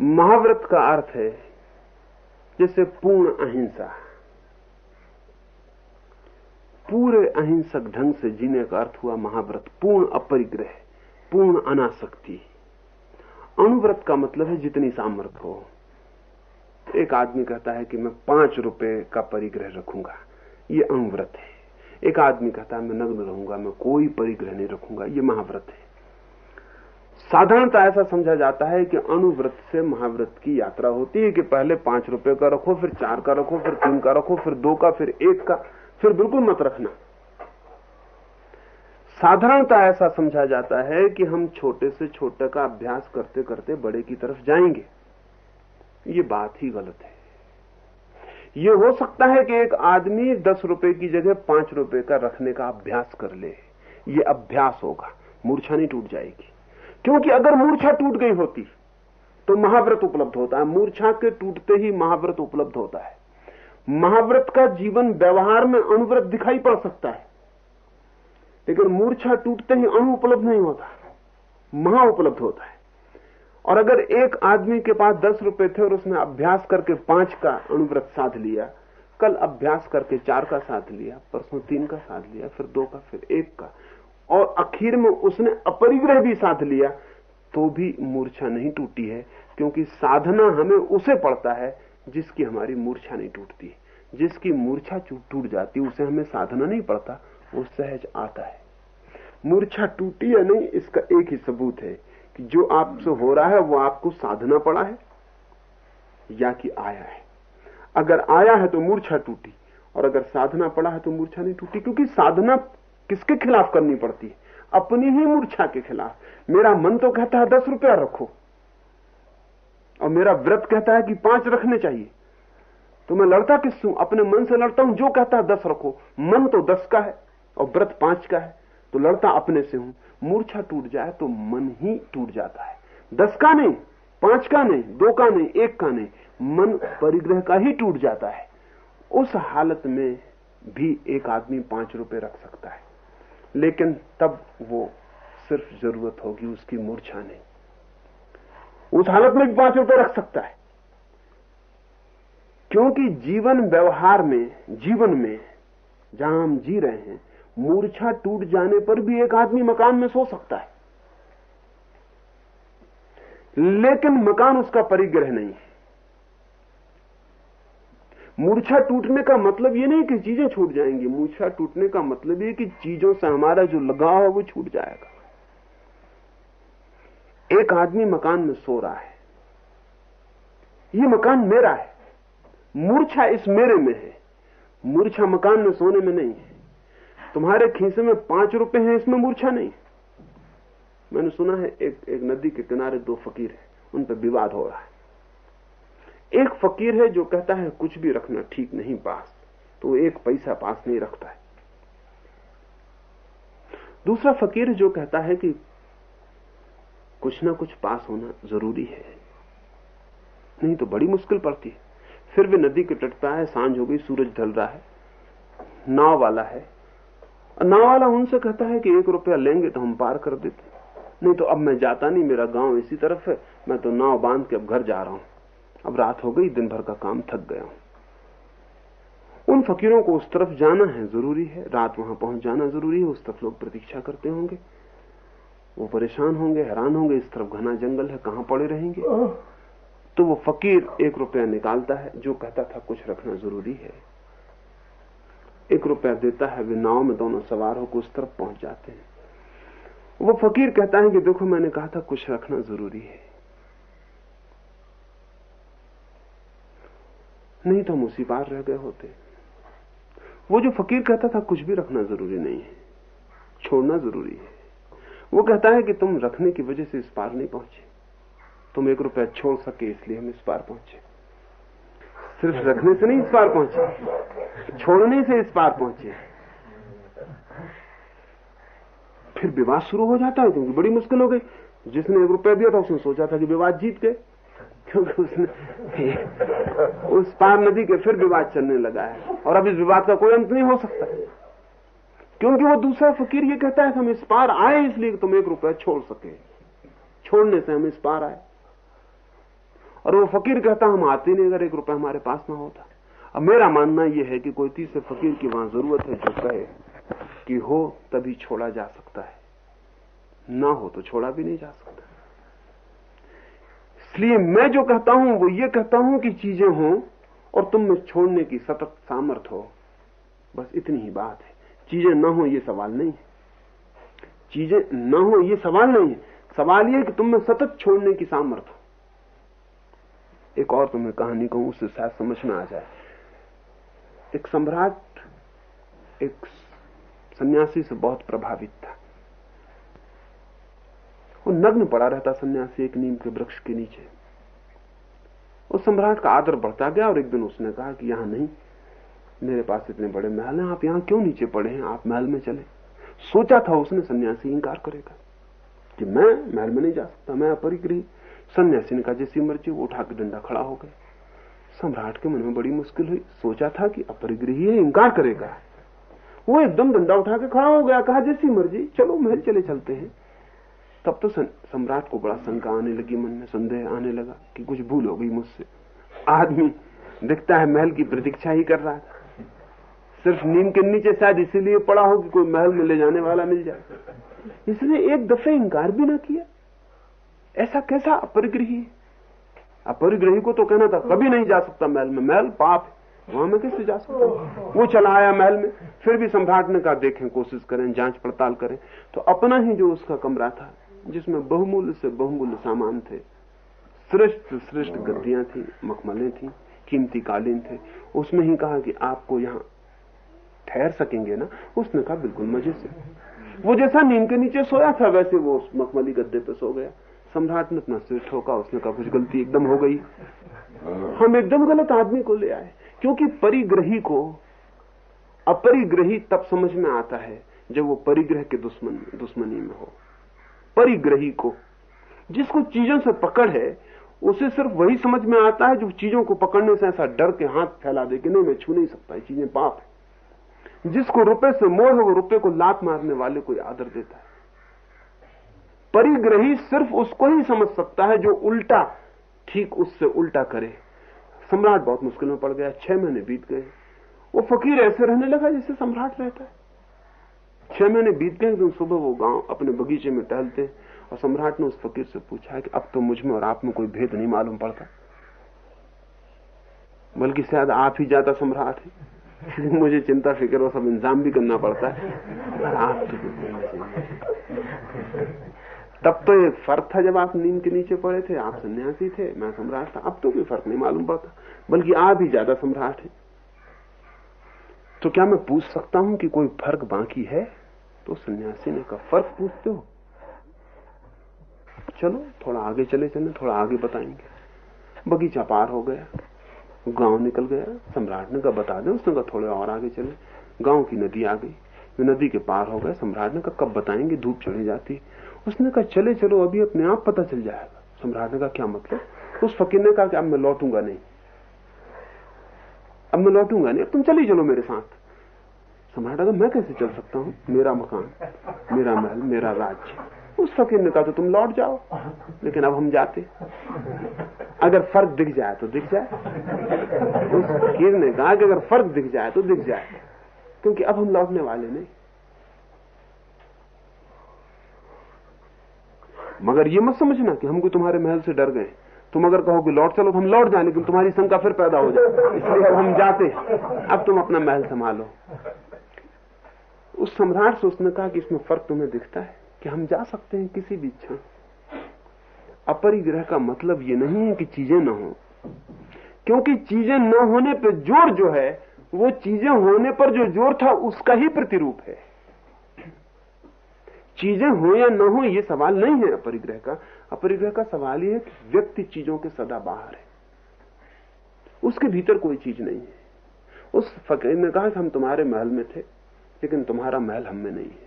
महाव्रत का अर्थ है जैसे पूर्ण अहिंसा। पूरे अहिंसक ढंग से जीने का अर्थ हुआ महाव्रत। पूर्ण अपरिग्रह, पूर्ण अनासक्ति। अणुव्रत का मतलब है जितनी सामर्थ्य हो। एक आदमी कहता है कि मैं पाँच रुपए का परिग्रह रखूँगा। ये अणुव्रत है। एक आदमी कहता है, मैं नग्न रहूँगा, मैं कोई परिग्रह नहीं रखूँगा। ये महाव्रत है। साधारणतः ऐसा समझा जाता है कि अनुव्रत से महाव्रत की यात्रा होती है कि पहले पाँच रुपए का रखो, फिर चार का रखो, फिर तीन का रखो, फिर दो का, फिर एक का, फिर बिल्कुल मत रखना। साधारणता ऐसा समझा जाता है कि हम छोटे से छोटे का अभ्यास करते करते बड़े की तरफ़ जाएँगे। ये बात ही गलत है। ये हो सकता है कि एक आदमी दस रुपए की जगह पाँच रुपए का रखने का अभ्यास कर ले। ये अभ्यास होगा, मूर्छा नहीं टूट जाएगी। क्योंकि अगर मूर्छा टूट गई होती तो महाव्रत उपलब्ध होता है। मूर्छा के टूटते ही महाव्रत उपलब्ध होता है। महाव्रत का जीवन व्यवहार में अणुव्रत दिखाई पड़ सकता है। लेकिन मूर्छा टूटते ही अणु उपलब्ध नहीं होता, महा उपलब्ध होता है। और अगर एक आदमी के पास दस रुपए थे और उसने अभ्यास करके पाँच का अणुव्रत साध लिया, कल अभ्यास करके चार का साथ लिया, परसों तीन का साथ लिया, फिर दो का, फिर एक का और आखिर में उसने अपरिग्रह भी साध लिया तो भी मूर्छा नहीं टूटी है, क्योंकि साधना हमें उसे पड़ता है जिसकी हमारी मूर्छा नहीं टूटती। जिसकी मूर्छा टूट जाती, उसे हमें साधना नहीं पड़ता, वो सहज आता है। मूर्छा टूटी या नहीं, इसका एक ही सबूत है कि जो आपसे हो रहा है, वो आपको साधना पड़ा है, या कि आया है। अगर आया है तो मूर्छा टूटी, और अगर साधना पड़ा है तो मूर्छा नहीं टूटी, क्योंकि साधना किसके खिलाफ करनी पड़ती है? अपनी ही मूर्छा के खिलाफ। मेरा मन तो कहता है दस रुपया रखो। और मेरा व्रत कहता है कि पाँच रखने चाहिए। तो मैं लड़ता किससे अपने मन से लड़ता हूँ, जो कहता है दस रखो। मन तो दस का है और व्रत पाँच का है। तो लड़ता अपने से हूँ। मूर्छा टूट जाए तो मन ही टूट जाता है। दस का नहीं, पाँच का नहीं, दो का नहीं, एक का नहीं। मन परिग्रह का ही टूट जाता है। उस हालत में भी एक आदमी पाँच रुपए रख सकता है। लेकिन तब वो सिर्फ़ ज़रूरत होगी उसकी मूर्छा नहीं। उस हालत में भी पाँच रुपए रख सकता है। क्योंकि जीवन व्यवहार में, जीवन में जहाँ हम जी रहे हैं, मूर्छा टूट जाने पर भी एक आदमी मकान में सो सकता है। लेकिन मकान उसका परिग्रह नहीं है। मूर्छा टूटने का मतलब ये नहीं कि चीज़ें छूट जाएँगी। मूर्छा टूटने का मतलब ये कि चीज़ों से हमारा जो लगाव है वो छूट जाएगा। एक आदमी मकान में सो रहा है। ये मकान मेरा है। मूर्छा इस मेरे में है। मूर्छा मकान में सोने में नहीं है। तुम्हारे खीसे में पाँच रुपए हैं, इसमें मूर्छा नहीं। मैंने सुना है एक एक नदी के किनारे दो फकीर है। उन पर विवाद हो रहा है। एक फकीर है जो कहता है, कुछ भी रखना ठीक नहीं पास तो एक पैसा पास नहीं रखता है। दूसरा फकीर जो कहता है कि कुछ ना कुछ पास होना ज़रूरी है। नहीं तो बड़ी मुश्किल पड़ती है। फिर भी नदी के पर है, साँझ हो गई, सूरज ढल रहा है, नाव वाला है। नाव वाला उनसे कहता है कि एक रुपया लेंगे तो हम पार कर देते नहीं तो अब मैं जाता नहीं, मेरा गाँव इसी तरफ़ है, मैं तो नाव बाँध के अब घर जा रहा हूँ। अब रात हो गई दिन भर का काम थक गया हूँ। उन फकीरों को उस तरफ़ जाना है ज़रूरी है। रात वहाँ पहुँच जाना ज़रूरी है उस तरफ़ लोग प्रतीक्षा करते होंगे। वो परेशान होंगे हैरान होंगे इस तरफ़ घना जंगल है कहाँ पड़े रहेंगे? तो वो फकीर एक रुपया निकालता है जो कहता था कुछ रखना ज़रूरी है। एक रुपया देता है वे नाव में दोनों सवार होकर उस तरफ़ पहुँच जाते हैं। वो फकीर कहता है कि देखो मैंने कहा था कुछ रखना ज़रूरी है। नहीं तो हम उसी पार रह गए होते। वो जो फकीर कहता था, कुछ भी रखना ज़रूरी नहीं है। छोड़ना ज़रूरी है। वो कहता है कि तुम रखने की वजह से इस पार नहीं पहुँचे। तुम एक रुपया छोड़ सके, इसलिए हम इस पार पहुँचे। सिर्फ़ रखने से नहीं इस पार पहुँचे, छोड़ने से इस पार पहुँचे। फिर विवाद शुरू हो जाता है, क्योंकि बड़ी मुश्किल हो गई। जिसने एक रुपया दिया था, उसने सोचा था कि विवाद जीत गए। क्योंकि उसने उस पार नदी के फिर विवाद चलने लगा है। और अब इस विवाद का कोई अंत नहीं हो सकता। क्योंकि वो दूसरा फकीर ये कहता है कि हम इस पार आए, इसलिए तुम एक रुपया छोड़ सके। छोड़ने से हम इस पार आए। और वो फकीर कहता, हम आते नहीं अगर एक रुपया हमारे पास ना होता। अब मेरा मानना यह है कि कोई तीसरे फकीर की वहाँ ज़रूरत है, जो कहे कि हो, तभी छोड़ा जा सकता है। ना हो तो छोड़ा भी नहीं जा सकता। इसलिए मैं जो कहता हूँ, वो ये कहता हूँ कि चीज़ें हों और तुम में छोड़ने की सतत सामर्थ हो। बस इतनी ही बात है। चीज़ें न हो ये सवाल नहीं है। चीज़ें न हो ये सवाल नहीं है। सवाल ये कि तुम में सतत छोड़ने की सामर्थ हो। एक और तुम्हें कहानी कहूँ, उससे शायद समझ में आ जाए। एक सम्राट, एक सन्यासी से बहुत प्रभावित था। वो नग्न पड़ा रहता सन्यासी एक नीम के वृक्ष के नीचे। उस सम्राट का आदर बढ़ता गया और एक दिन उसने कहा कि यहाँ नहीं, मेरे पास इतने बड़े महल हैं, आप यहाँ क्यों नीचे पड़े हैं? आप महल में चले। सोचा था उसने सन्यासी इंकार करेगा कि मैं महल में नहीं जा सकता, मैं अपरिग्रही। सन्यासी ने कहा, जैसी मर्ज़ी, वो उठा के डंडा खड़ा हो गया। सम्राट के मन में बड़ी मुश्किल हुई। सोचा था कि अपरिग्रही है, इंकार करेगा। वो एकदम डंडा उठा के खड़ा हो गया, कहा, जैसी मर्ज़ी, चलो महल चले चलते हैं। तब तो सम्राट को बड़ा शंका आने लगी, मन में संदेह आने लगा कि कुछ भूल हो गई मुझसे। आदमी दिखता है महल की प्रतीक्षा ही कर रहा था सिर्फ़ नीम के नीचे शायद इसीलिए पड़ा हो कि कोई महल में ले जाने वाला मिल जाए। इसने एक दफे इंकार भी ना किया। ऐसा कैसा अपरिग्रही अपरिग्रही को तो कहना था, कभी नहीं जा सकता महल में। महल पाप वहाँ में कैसे जा सकता वो चला आया महल में। फिर भी सम्राट ने कहा, देखें, कोशिश करें, जाँच पड़ताल करें। तो अपना ही जो उसका कमरा था जिसमें बहुमूल्य से बहुमूल्य सामान थे। श्रेष्ठ श्रेष्ठ गद्दियाँ थी मखमलें थी कीमती कालीन थे। उसमें ही कहा कि आपको यहाँ ठहर सकेंगे ना? उसने कहा बिल्कुल मज़े से। वो जैसा नींद के नीचे सोया था वैसे वो उस मखमली गद्दे पे सो गया। सम्राट ने अपना सिर ठोका उसने कहा कुछ गलती एकदम हो गई। हम एकदम गलत आदमी को ले आए क्योंकि परिग्रही को अपरिग्रही तब समझ में आता है जब वो परिग्रह के दुश्मन दुश्मनी में हो। परिग्रही को। जिसको चीज़ों से पकड़ है, उसे सिर्फ़ वही समझ में आता है जो चीज़ों को पकड़ने से ऐसा डर के हाथ फैला दे कि नहीं, मैं छू नहीं सकता चीज़ें पाप है। जिसको रुपए से मोह है, वो रुपए को लात मारने वाले को आदर देता है। परिग्रही सिर्फ़ उसको ही समझ सकता है जो उल्टा, ठीक उससे उल्टा करे। सम्राट बहुत मुश्किल में पड़ गया, छह महीने बीत गए। वो फकीर ऐसे रहने लगा जैसे सम्राट रहता है। छह महीने बीत गए दिन सुबह वो गाँव अपने बगीचे में टहलते और सम्राट ने उस फकीर से पूछा कि अब तो मुझमें और आप में कोई भेद नहीं मालूम पड़ता। बल्कि शायद आप ही ज़्यादा सम्राट है। मुझे चिंता, फ़िक्र और सब इंतज़ाम भी करना पड़ता है। आप तो तब तो ये फ़र्क था जब आप नींद के नीचे पड़े थे, आप सन्यासी थे, मैं सम्राट था। अब तो कोई फ़र्क नहीं मालूम पड़ता। बल्कि आप ही ज़्यादा सम्राट है। तो क्या मैं पूछ सकता हूँ कि कोई फ़र्क बाकी है? तो सन्यासी ने कहा, फ़र्क पूछते हो? चलो, थोड़ा आगे चले चले थोड़ा आगे बताएँगे। बगीचा पार हो गया, गाँव निकल गया। सम्राट ने कहा, बता दे। उसने कहा, थोड़े और आगे चले। गाँव की नदी आ गई। नदी के पार हो गए सम्राट ने कहा, कब बताएँगे? धूप चढ़ी जाती उसने कहा, चले चलो, अभी अपने आप पता चल जाएगा। सम्राट ने कहा, क्या मतलब? उस फकीर ने कहा कि, अब मैं लौटूँगा नहीं। अब मैं लौटूँगा नहीं, अब तुम चली चलो मेरे साथ। सम्राट कहा मैं कैसे चल सकता हूँ? मेरा मकान, मेरा महल, मेरा राज्य। उस फकीर ने कहा तो तुम लौट जाओ। लेकिन अब हम जाते। अगर फ़र्क दिख जाए तो दिख जाए। उस फकीर ने कहा कि अगर फ़र्क दिख जाए तो दिख जाए। क्योंकि अब हम लौटने वाले नहीं। मगर ये मत समझना कि हमको तुम्हारे महल से डर गए। तुम अगर कहो कि लौट चलो तो हम लौट जाए लेकिन तुम्हारी शंका फिर पैदा हो जाए। इसलिए अब हम जाते अब तुम अपना महल संभालो। उस सम्राट से उसने कहा कि इसमें फ़र्क तुम्हें दिखता है कि हम जा सकते हैं किसी भी क्षण। अपरिग्रह का मतलब ये नहीं है कि चीज़ें न हो। क्योंकि चीज़ें न होने पर ज़ोर जो है, वो चीज़ें होने पर जो ज़ोर था, उसका ही प्रतिरूप है। चीज़ें हो या न हो, ये सवाल नहीं है अपरिग्रह का। अपरिग्रह का सवाल यह है कि व्यक्ति चीज़ों के सदा बाहर है। उसके भीतर कोई चीज़ नहीं है। उस फकीर ने कहा कि हम तुम्हारे महल में थे। लेकिन तुम्हारा महल हम में नहीं है।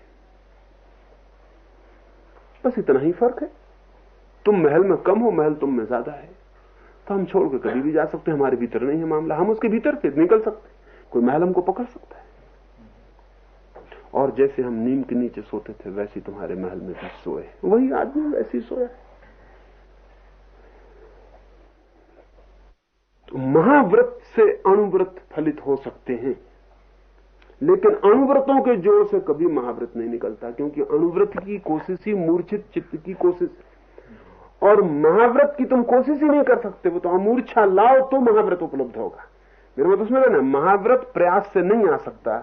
बस इतना ही फ़र्क है। तुम महल में कम हो, महल तुम में ज़्यादा है। तो हम छोड़ के कभी भी जा सकते हैं, हमारे भीतर नहीं है मामला। हम उसके भीतर से निकल सकते कोई महल हमको पकड़ सकता है। और जैसे हम नीम के नीचे सोते थे, वैसे तुम्हारे महल में भी सोए वही आदमी वैसे ही सोया तो महाव्रत से अणुव्रत फलित हो सकते हैं। लेकिन अणुव्रतों के ज़ोर से कभी महाव्रत नहीं निकलता, क्योंकि अणुव्रत की कोशिश ही मूर्छित चित्त की कोशिश। और महाव्रत की तुम कोशिश ही नहीं कर सकते, वो तो अमूर्छा लाओ तो महाव्रत उपलब्ध होगा। मेरे मतलब उसमें ना महाव्रत प्रयास से नहीं आ सकता।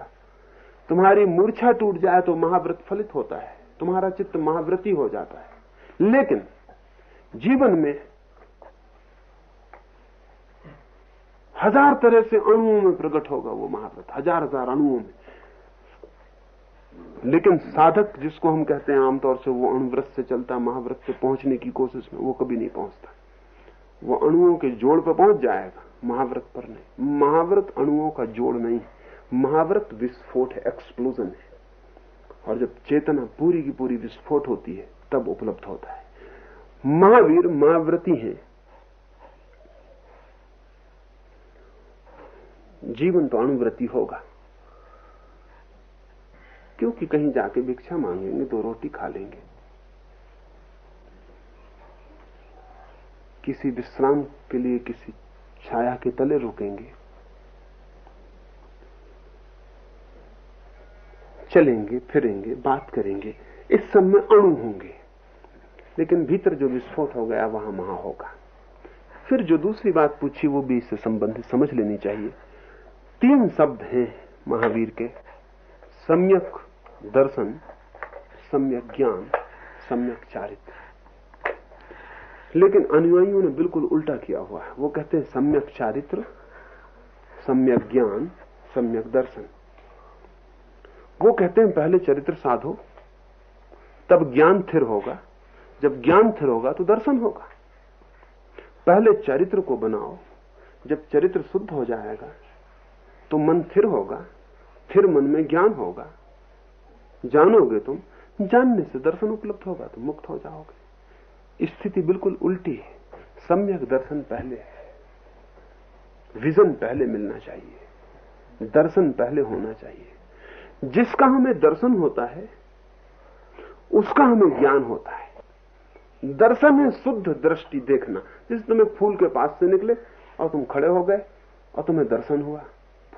तुम्हारी मूर्छा टूट जाए तो महाव्रत फलित होता है, तुम्हारा चित्त महाव्रती हो जाता है। लेकिन जीवन में हज़ार तरह से अणुओं में प्रकट होगा वो महाव्रत हज़ार हज़ार अणुओं में। लेकिन साधक जिसको हम कहते हैं आमतौर से वो अणुव्रत से चलता, महाव्रत से पहुँचने की कोशिश में वो कभी नहीं पहुँचता। वो अणुओं के जोड़ पर पहुँच जाएगा, महाव्रत पर नहीं। महाव्रत अणुओं का जोड़ नहीं, महाव्रत विस्फोट है एक्सप्लोजन है। और जब चेतना पूरी की पूरी विस्फोट होती है, तब उपलब्ध होता है। महावीर महाव्रती हैं। जीवन तो अणुव्रति होगा। क्योंकि कहीं जाके भिक्षा मांगेंगे तो रोटी खा लेंगे। किसी विश्राम के लिए, किसी छाया के तले रुकेंगे। चलेंगे, फिरेंगे, बात करेंगे। इस सब में अणु होंगे। लेकिन भीतर जो विस्फोट हो गया, वहाँ वहाँ होगा। फिर जो दूसरी बात पूछी, वो भी इससे संबंधित समझ लेनी चाहिए। तीन शब्द हैं महावीर के। सम्यक दर्शन, सम्यक ज्ञान, सम्यक चारित्र। लेकिन अनुयायियों ने बिल्कुल उल्टा किया हुआ है। वो कहते हैं सम्यक चारित्र, सम्यक ज्ञान, सम्यक दर्शन। वो कहते हैं पहले चरित्र साधो, तब ज्ञान थिर होगा। जब ज्ञान थिर होगा तो दर्शन होगा। पहले चरित्र को बनाओ, जब चरित्र शुद्ध हो जाएगा तो मन थिर होगा फिर मन में ज्ञान होगा। जानोगे तुम, जानने से दर्शन उपलब्ध होगा तो मुक्त हो जाओगे। स्थिति बिल्कुल उल्टी है। सम्यक दर्शन पहले है। विजन पहले मिलना चाहिए। दर्शन पहले होना चाहिए। जिसका हमें दर्शन होता है, उसका हमें ज्ञान होता है। दर्शन है शुद्ध दृष्टि देखना। जिस तुम्हें फूल के पास से निकले और तुम खड़े हो गए और तुम्हें दर्शन हुआ।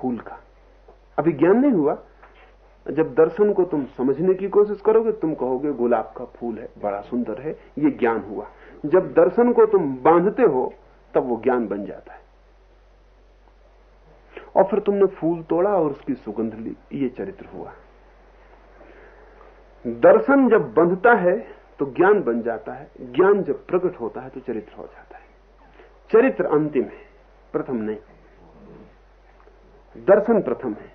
फूल का। अभी ज्ञान नहीं हुआ। जब दर्शन को तुम समझने की कोशिश करोगे, तुम कहोगे, गुलाब का फूल है, बड़ा सुंदर है, ये ज्ञान हुआ। जब दर्शन को तुम बांधते हो, तब वो ज्ञान बन जाता है। और फिर तुमने फूल तोड़ा और उसकी सुगंध ली, ये चरित्र हुआ। दर्शन जब बंधता है तो ज्ञान बन जाता है। ज्ञान जब प्रकट होता है तो चरित्र हो जाता है। चरित्र अंतिम है, प्रथम नहीं। दर्शन प्रथम है।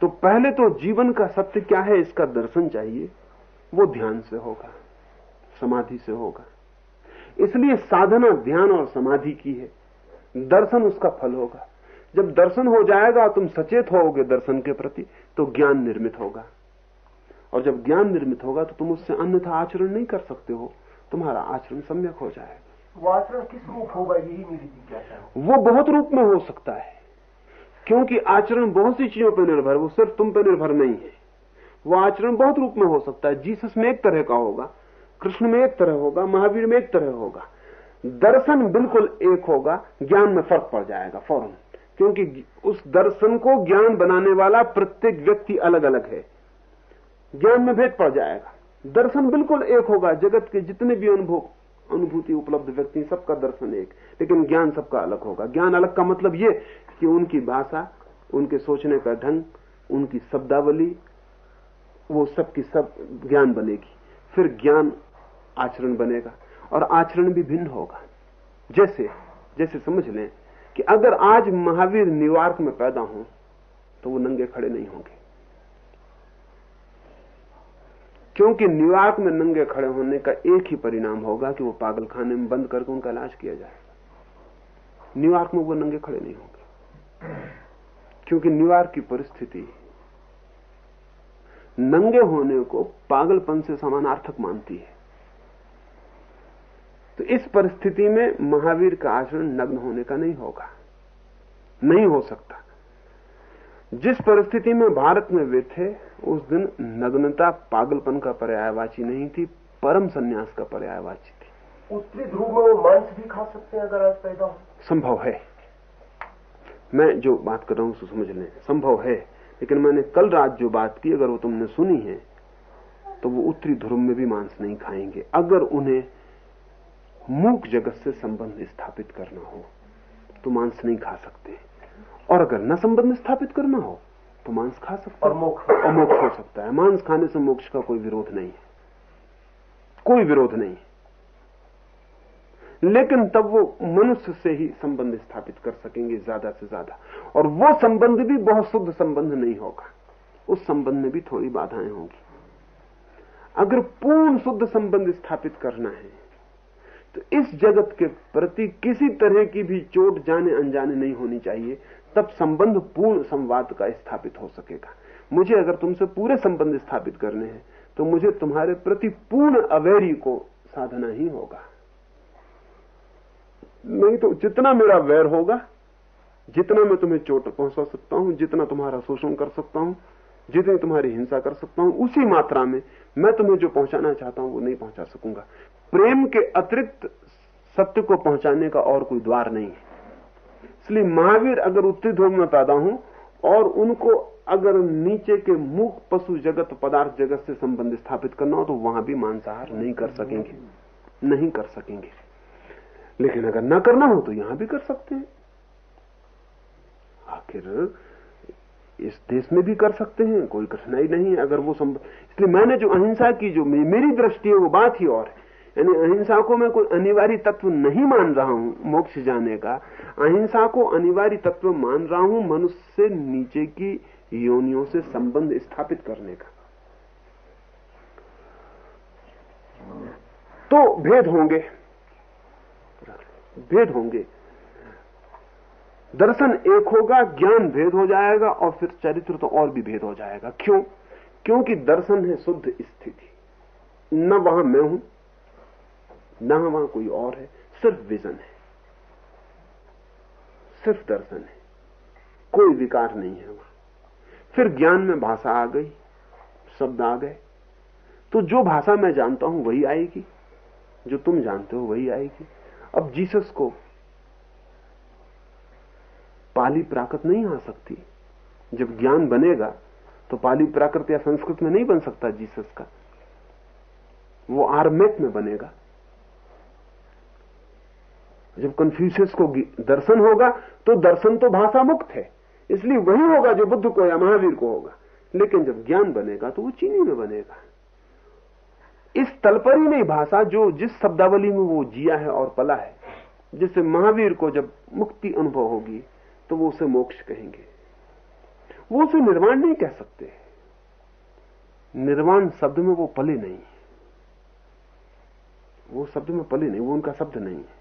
तो पहले तो जीवन का सत्य क्या है इसका दर्शन चाहिए वो ध्यान से होगा समाधि से होगा। इसलिए साधना ध्यान और समाधि की है दर्शन उसका फल होगा। जब दर्शन हो जाएगा तुम सचेत होोगे दर्शन के प्रति तो ज्ञान निर्मित होगा। और जब ज्ञान निर्मित होगा तो तुम उससे अन्यथा आचरण नहीं कर सकते हो तुम्हारा आचरण सम्यक हो जाएगा। वो आचरण किस रूप होगा यही मेरी जिज्ञासा वो बहुत रूप में हो सकता है। क्योंकि आचरण बहुत सी चीज़ों पर निर्भर, वो सिर्फ़ तुम पर निर्भर नहीं है। वो आचरण बहुत रूप में हो सकता है। जीसस में एक तरह का होगा, कृष्ण में एक तरह होगा, महावीर में एक तरह होगा। दर्शन बिल्कुल एक होगा, ज्ञान में फ़र्क पड़ जाएगा फ़ौरन। क्योंकि उस दर्शन को ज्ञान बनाने वाला प्रत्येक व्यक्ति अलग अलग है। ज्ञान में भेद पड़ जाएगा। दर्शन बिल्कुल एक होगा, जगत के जितने भी अनुभव, अनुभूति उपलब्ध व्यक्ति, सबका दर्शन एक। लेकिन ज्ञान सबका अलग होगा। ज्ञान अलग का मतलब ये कि उनकी भाषा, उनके सोचने का ढंग, उनकी शब्दावली, वो सब की सब ज्ञान बनेगी। फिर ज्ञान आचरण बनेगा और आचरण भी भिन्न होगा। जैसे जैसे समझ लें कि अगर आज महावीर न्यूयॉर्क में पैदा हो तो वो नंगे खड़े नहीं होंगे। क्योंकि न्यूयॉर्क में नंगे खड़े होने का एक ही परिणाम होगा कि वो पागलखाने में बंद करके उनका इलाज किया जाएगा न्यूयॉर्क में वो नंगे खड़े नहीं होंगे। क्योंकि न्यूयॉर्क की परिस्थिति नंगे होने को पागलपन से समानार्थक मानती है। तो इस परिस्थिति में महावीर का आचरण नग्न होने का नहीं होगा। नहीं हो सकता। जिस परिस्थिति में भारत में वे थे उस दिन नग्नता पागलपन का पर्यायवाची नहीं थी परम संन्यास का पर्यायवाची थी। उत्तरी ध्रुव में वो मांस भी खा सकते हैं अगर आज पैदा हो। संभव है। मैं जो बात कर रहा हूँ उसको समझ लें। संभव है लेकिन मैंने कल रात जो बात की अगर वो तुमने सुनी है तो वो उत्तरी ध्रुव में भी मांस नहीं खाएँगे। अगर उन्हें मूक जगत से संबंध स्थापित करना हो तो मांस नहीं खा सकते। और अगर न संबंध स्थापित करना हो तो मांस खा सकते और मोक्ष और मोक्ष हो सकता है। मांस खाने से मोक्ष का कोई विरोध नहीं है। कोई विरोध नहीं लेकिन तब वो मनुष्य से ही संबंध स्थापित कर सकेंगे ज़्यादा से ज़्यादा। और वो संबंध भी बहुत शुद्ध संबंध नहीं होगा। उस संबंध में भी थोड़ी बाधाएँ होंगी। अगर पूर्ण शुद्ध संबंध स्थापित करना है तो इस जगत के प्रति किसी तरह की भी चोट जाने अनजाने नहीं होनी चाहिए। तब संबंध पूर्ण संवाद का स्थापित हो सकेगा। मुझे अगर तुमसे पूरे संबंध स्थापित करने हैं तो मुझे तुम्हारे प्रति पूर्ण अवेरी को साधना ही होगा। नहीं तो जितना मेरा वैर होगा, जितना मैं तुम्हें चोट पहुँचा सकता हूँ, जितना तुम्हारा शोषण कर सकता हूँ, जितनी तुम्हारी हिंसा कर सकता हूँ, उसी मात्रा में मैं तुम्हें जो पहुंचाना चाहता हूँ वो नहीं पहुँचा सकूँगा। प्रेम के अतिरिक्त सत्य को पहुँचाने का और कोई द्वार नहीं है। इसलिए महावीर अगर उत्तरी ध्रुव में पैदा हूँ, और उनको अगर नीचे के मूक पशु जगत, पदार्थ जगत से संबंध स्थापित करना हो तो वहाँ भी मांसाहार नहीं कर सकेंगे। नहीं कर सकेंगे। लेकिन अगर ना करना हो तो यहाँ भी कर सकते हैं। आखिर इस देश में भी कर सकते हैं, कोई कठिनाई नहीं है। अगर वो संभव इसलिए मैंने जो अहिंसा की, जो मेरी दृष्टि है, वो बात ही और है। यानी अहिंसा को मैं कोई अनिवार्य तत्व नहीं मान रहा हूँ मोक्ष जाने का। अहिंसा को अनिवार्य तत्व मान रहा हूँ मनुष्य से नीचे की योनियों से संबंध स्थापित करने का। तो भेद होंगे। भेद होंगे। दर्शन एक होगा, ज्ञान भेद हो जाएगा और फिर चरित्र तो और भी भेद हो जाएगा। क्यों? क्योंकि दर्शन है शुद्ध स्थिति। न वहाँ मैं हूँ, न वहाँ कोई और है, सिर्फ़ विजन है। सिर्फ़ दर्शन है। कोई विकार नहीं है वहाँ। फिर ज्ञान में भाषा आ गई, शब्द आ गए। तो जो भाषा मैं जानता हूँ वही आएगी, जो तुम जानते हो वही आएगी। अब जीसस को पाली प्राकृत नहीं आ सकती। जब ज्ञान बनेगा तो पाली प्राकृत या संस्कृत में नहीं बन सकता जीसस का। वो आर्मेक में बनेगा। जब कन्फ्यूशियस को दर्शन होगा तो दर्शन तो भाषा मुक्त है। इसलिए वही होगा जो बुद्ध को या महावीर को होगा। लेकिन जब ज्ञान बनेगा तो वो चीनी में बनेगा। इस तल पर ही नहीं, भाषा जो जिस शब्दावली में वो जिया है और पला है जैसे महावीर को जब मुक्ति अनुभव होगी तो वो उसे मोक्ष कहेंगे। वो उसे निर्वाण नहीं कह सकते। निर्वाण शब्द में वो पले नहीं वो शब्द में पले नहीं, वो उनका शब्द नहीं है।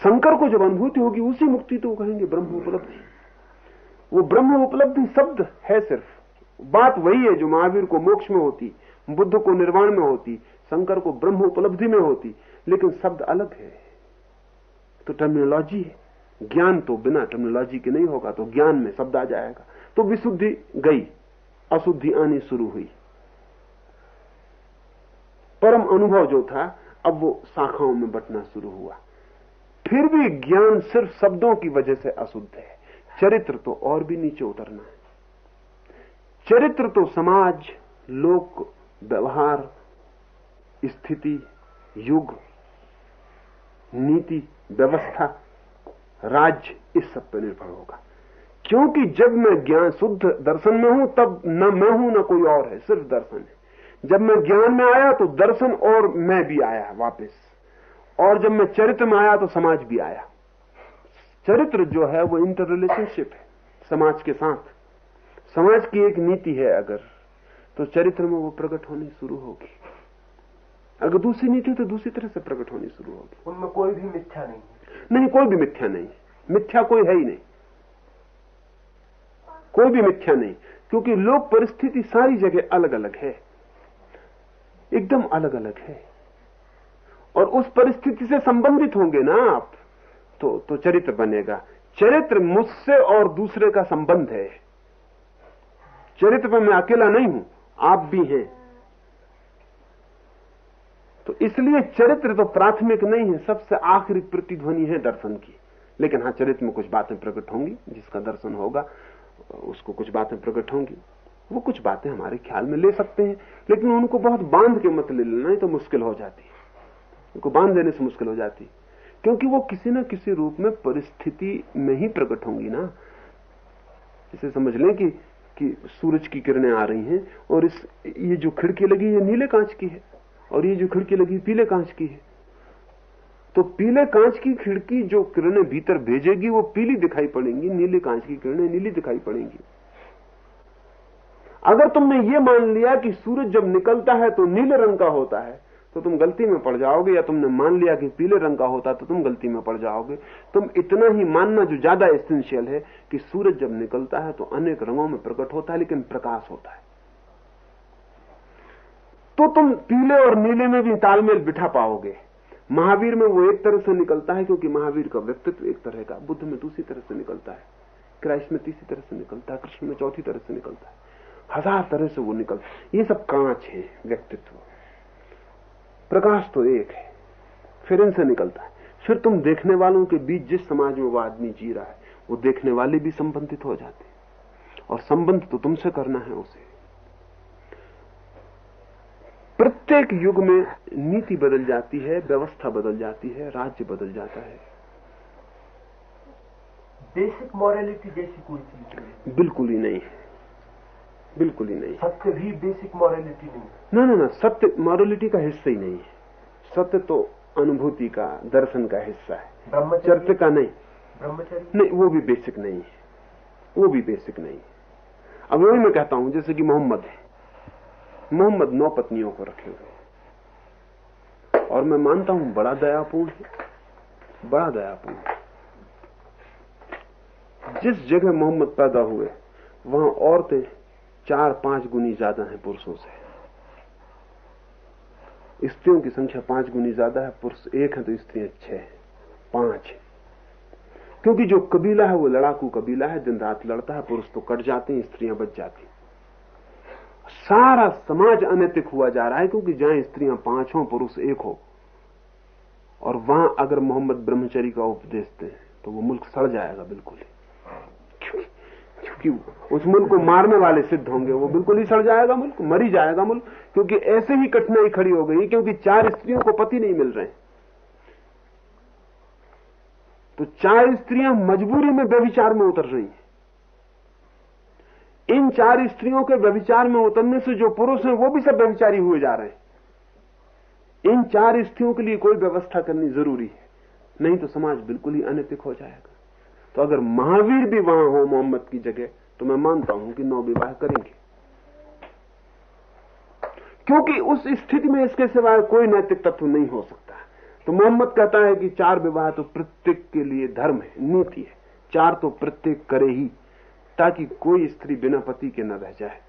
शंकर को जब अनुभूति होगी, उसी मुक्ति तो कहेंगे, ब्रह्म उपलब्धि। वो ब्रह्म उपलब्धि शब्द है सिर्फ़। बात वही है जो महावीर को मोक्ष में होती। बुद्ध को निर्वाण में होती, शंकर को ब्रह्म उपलब्धि में होती, लेकिन शब्द अलग है। तो टर्मिनोलॉजी है। ज्ञान तो बिना टर्मिनोलॉजी के नहीं होगा तो ज्ञान में शब्द आ जाएगा। तो विशुद्धि गई, अशुद्धि आनी शुरू हुई। परम अनुभव जो था, अब वो शाखाओं में बटना शुरू हुआ। फिर भी ज्ञान सिर्फ़ शब्दों की वजह से अशुद्ध है। चरित्र तो और भी नीचे उतरना है। चरित्र तो समाज, लोक व्यवहार, स्थिति, युग, नीति, व्यवस्था राज्य इस सब पर निर्भर होगा। क्योंकि जब मैं ज्ञान शुद्ध दर्शन में हूँ, तब न मैं हूँ, न कोई और है, सिर्फ़ दर्शन है। जब मैं ज्ञान में आया तो दर्शन और मैं भी आया वापस। और जब मैं चरित्र में आया तो समाज भी आया। चरित्र जो है, वो इंटर रिलेशनशिप है, समाज के साथ। समाज की एक नीति है अगर तो चरित्र में वो प्रकट होनी शुरू होगी। अगर दूसरी नीति तो दूसरी तरह से प्रकट होनी शुरू होगी। उनमें कोई भी मिथ्या नहीं नहीं कोई भी मिथ्या नहीं मिथ्या कोई है ही नहीं। कोई भी मिथ्या नहीं क्योंकि लोक परिस्थिति सारी जगह अलग अलग है। एकदम अलग अलग है। और उस परिस्थिति से संबंधित होंगे ना आप तो तो चरित्र बनेगा। चरित्र मुझसे और दूसरे का संबंध है। चरित्र पर मैं अकेला नहीं हूँ। आप भी हैं। तो इसलिए चरित्र तो प्राथमिक नहीं है, सबसे आखिरी प्रतिध्वनि है दर्शन की। लेकिन हाँ चरित्र में कुछ बातें प्रकट होंगी, जिसका दर्शन होगा, उसको कुछ बातें प्रकट होंगी। वो कुछ बातें हमारे ख्याल में ले सकते हैं, लेकिन उनको बहुत बाँध के मत ले लेना तो मुश्किल हो जाती है। उनको बाँध देने से मुश्किल हो जाती है। क्योंकि वो किसी न किसी रूप में परिस्थिति में ही प्रकट होंगी ना। इसे समझ लें कि कि, सूरज की किरणें आ रही हैं और इस, ये जो खिड़की लगी है नीले कांच की है। और ये जो खिड़की लगी पीले कांच की है। तो पीले कांच की खिड़की जो किरणें भीतर भेजेगी, वो पीली दिखाई पड़ेंगी। नीले कांच की किरणें नीली दिखाई पड़ेंगी। अगर तुमने ये मान लिया कि सूरज जब निकलता है तो नीले रंग का होता है। तो तुम गलती में पड़ जाओगे, या तुमने मान लिया कि पीले रंग का होता तो तुम गलती में पड़ जाओगे। तुम इतना ही मानना जो ज़्यादा एसेंशियल है, कि सूरज जब निकलता है तो अनेक रंगों में प्रकट होता है, लेकिन प्रकाश होता है। तो तुम पीले और नीले में भी तालमेल बिठा पाओगे। महावीर में वो एक तरह से निकलता है, क्योंकि महावीर का व्यक्तित्व एक तरह का, बुद्ध में दूसरी तरह से निकलता है। क्राइस्ट में तीसरी तरह से निकलता है, कृष्ण में चौथी तरह से निकलता है। हज़ार तरह से वो निकलता है ये सब कांच है व्यक्तित्व। प्रकाश तो एक है फिर इनसे निकलता है। फिर तुम देखने वालों के बीच जिस समाज में वो आदमी जी रहा है वो देखने वाले भी संबंधित हो जाते हैं। और संबंध तो तुमसे करना है उसे। प्रत्येक युग में नीति बदल जाती है व्यवस्था बदल जाती है राज्य बदल जाता है। बेसिक मॉरलिटी जैसी कोई चीज़ बिल्कुल ही नहीं है। बिल्कुल ही नहीं। सत्य भी बेसिक मॉरलिटी नहीं ना ना ना सत्य मॉरलिटी का हिस्सा ही नहीं है। सत्य तो अनुभूति का दर्शन का हिस्सा है। ब्रह्मचर्य? चर्च का नहीं। ब्रह्मचर्य? नहीं वो भी बेसिक नहीं है। वो भी बेसिक नहीं है। अब वही मैं कहता हूँ जैसे कि मोहम्मद है। मोहम्मद नौ पत्नियों को रखे हुए और मैं मानता हूँ बड़ा दयापूर्ण है। बड़ा दयापूर्ण है। जिस जगह मोहम्मद पैदा हुए वहाँ औरतें चार पाँच गुनी ज़्यादा है पुरुषों से। स्त्रियों की संख्या पाँच गुनी ज़्यादा है, पुरुष एक है तो स्त्रियाँ छह है, पाँच क्योंकि जो कबीला है, वो लड़ाकू कबीला है, दिन रात लड़ता है, पुरुष तो कट जाते हैं, स्त्रियाँ बच जाती सारा समाज अनैतिक हुआ जा रहा है, क्योंकि जहाँ स्त्रियाँ पाँच हो, पुरुष एक हो, और वहाँ अगर मोहम्मद ब्रह्मचरी का उपदेश दें तो वो मुल्क सड़ जाएगा बिल्कुल ही? क्योंकि उस मुल्क को मारने वाले सिद्ध होंगे। वो बिल्कुल ही सड़ जाएगा मुल्क, मरी जाएगा मुल्क, क्योंकि ऐसे ही कठिनाई खड़ी हो गई क्योंकि चार स्त्रियों को पति नहीं मिल रहे तो चार स्त्रियाँ मजबूरी में व्यभिचार में उतर रही हैं। इन चार स्त्रियों के व्यभिचार में उतरने से जो पुरुष हैं, वो भी सब व्यभिचारी हुए जा रहे हैं। इन चार स्त्रियों के लिए कोई व्यवस्था करनी ज़रूरी है, नहीं तो समाज बिल्कुल ही अनैतिक हो जाएगा। तो अगर महावीर भी वहाँ हो मोहम्मद की जगह तो मैं मानता हूँ कि नौ विवाह करेंगे। क्योंकि उस स्थिति में इसके सिवाय कोई नैतिक तत्व नहीं हो सकता। तो मोहम्मद कहता है कि चार विवाह तो प्रत्येक के लिए धर्म है, नीति है। चार तो प्रत्येक करे ही, ताकि कोई स्त्री बिना पति के न रह जाए,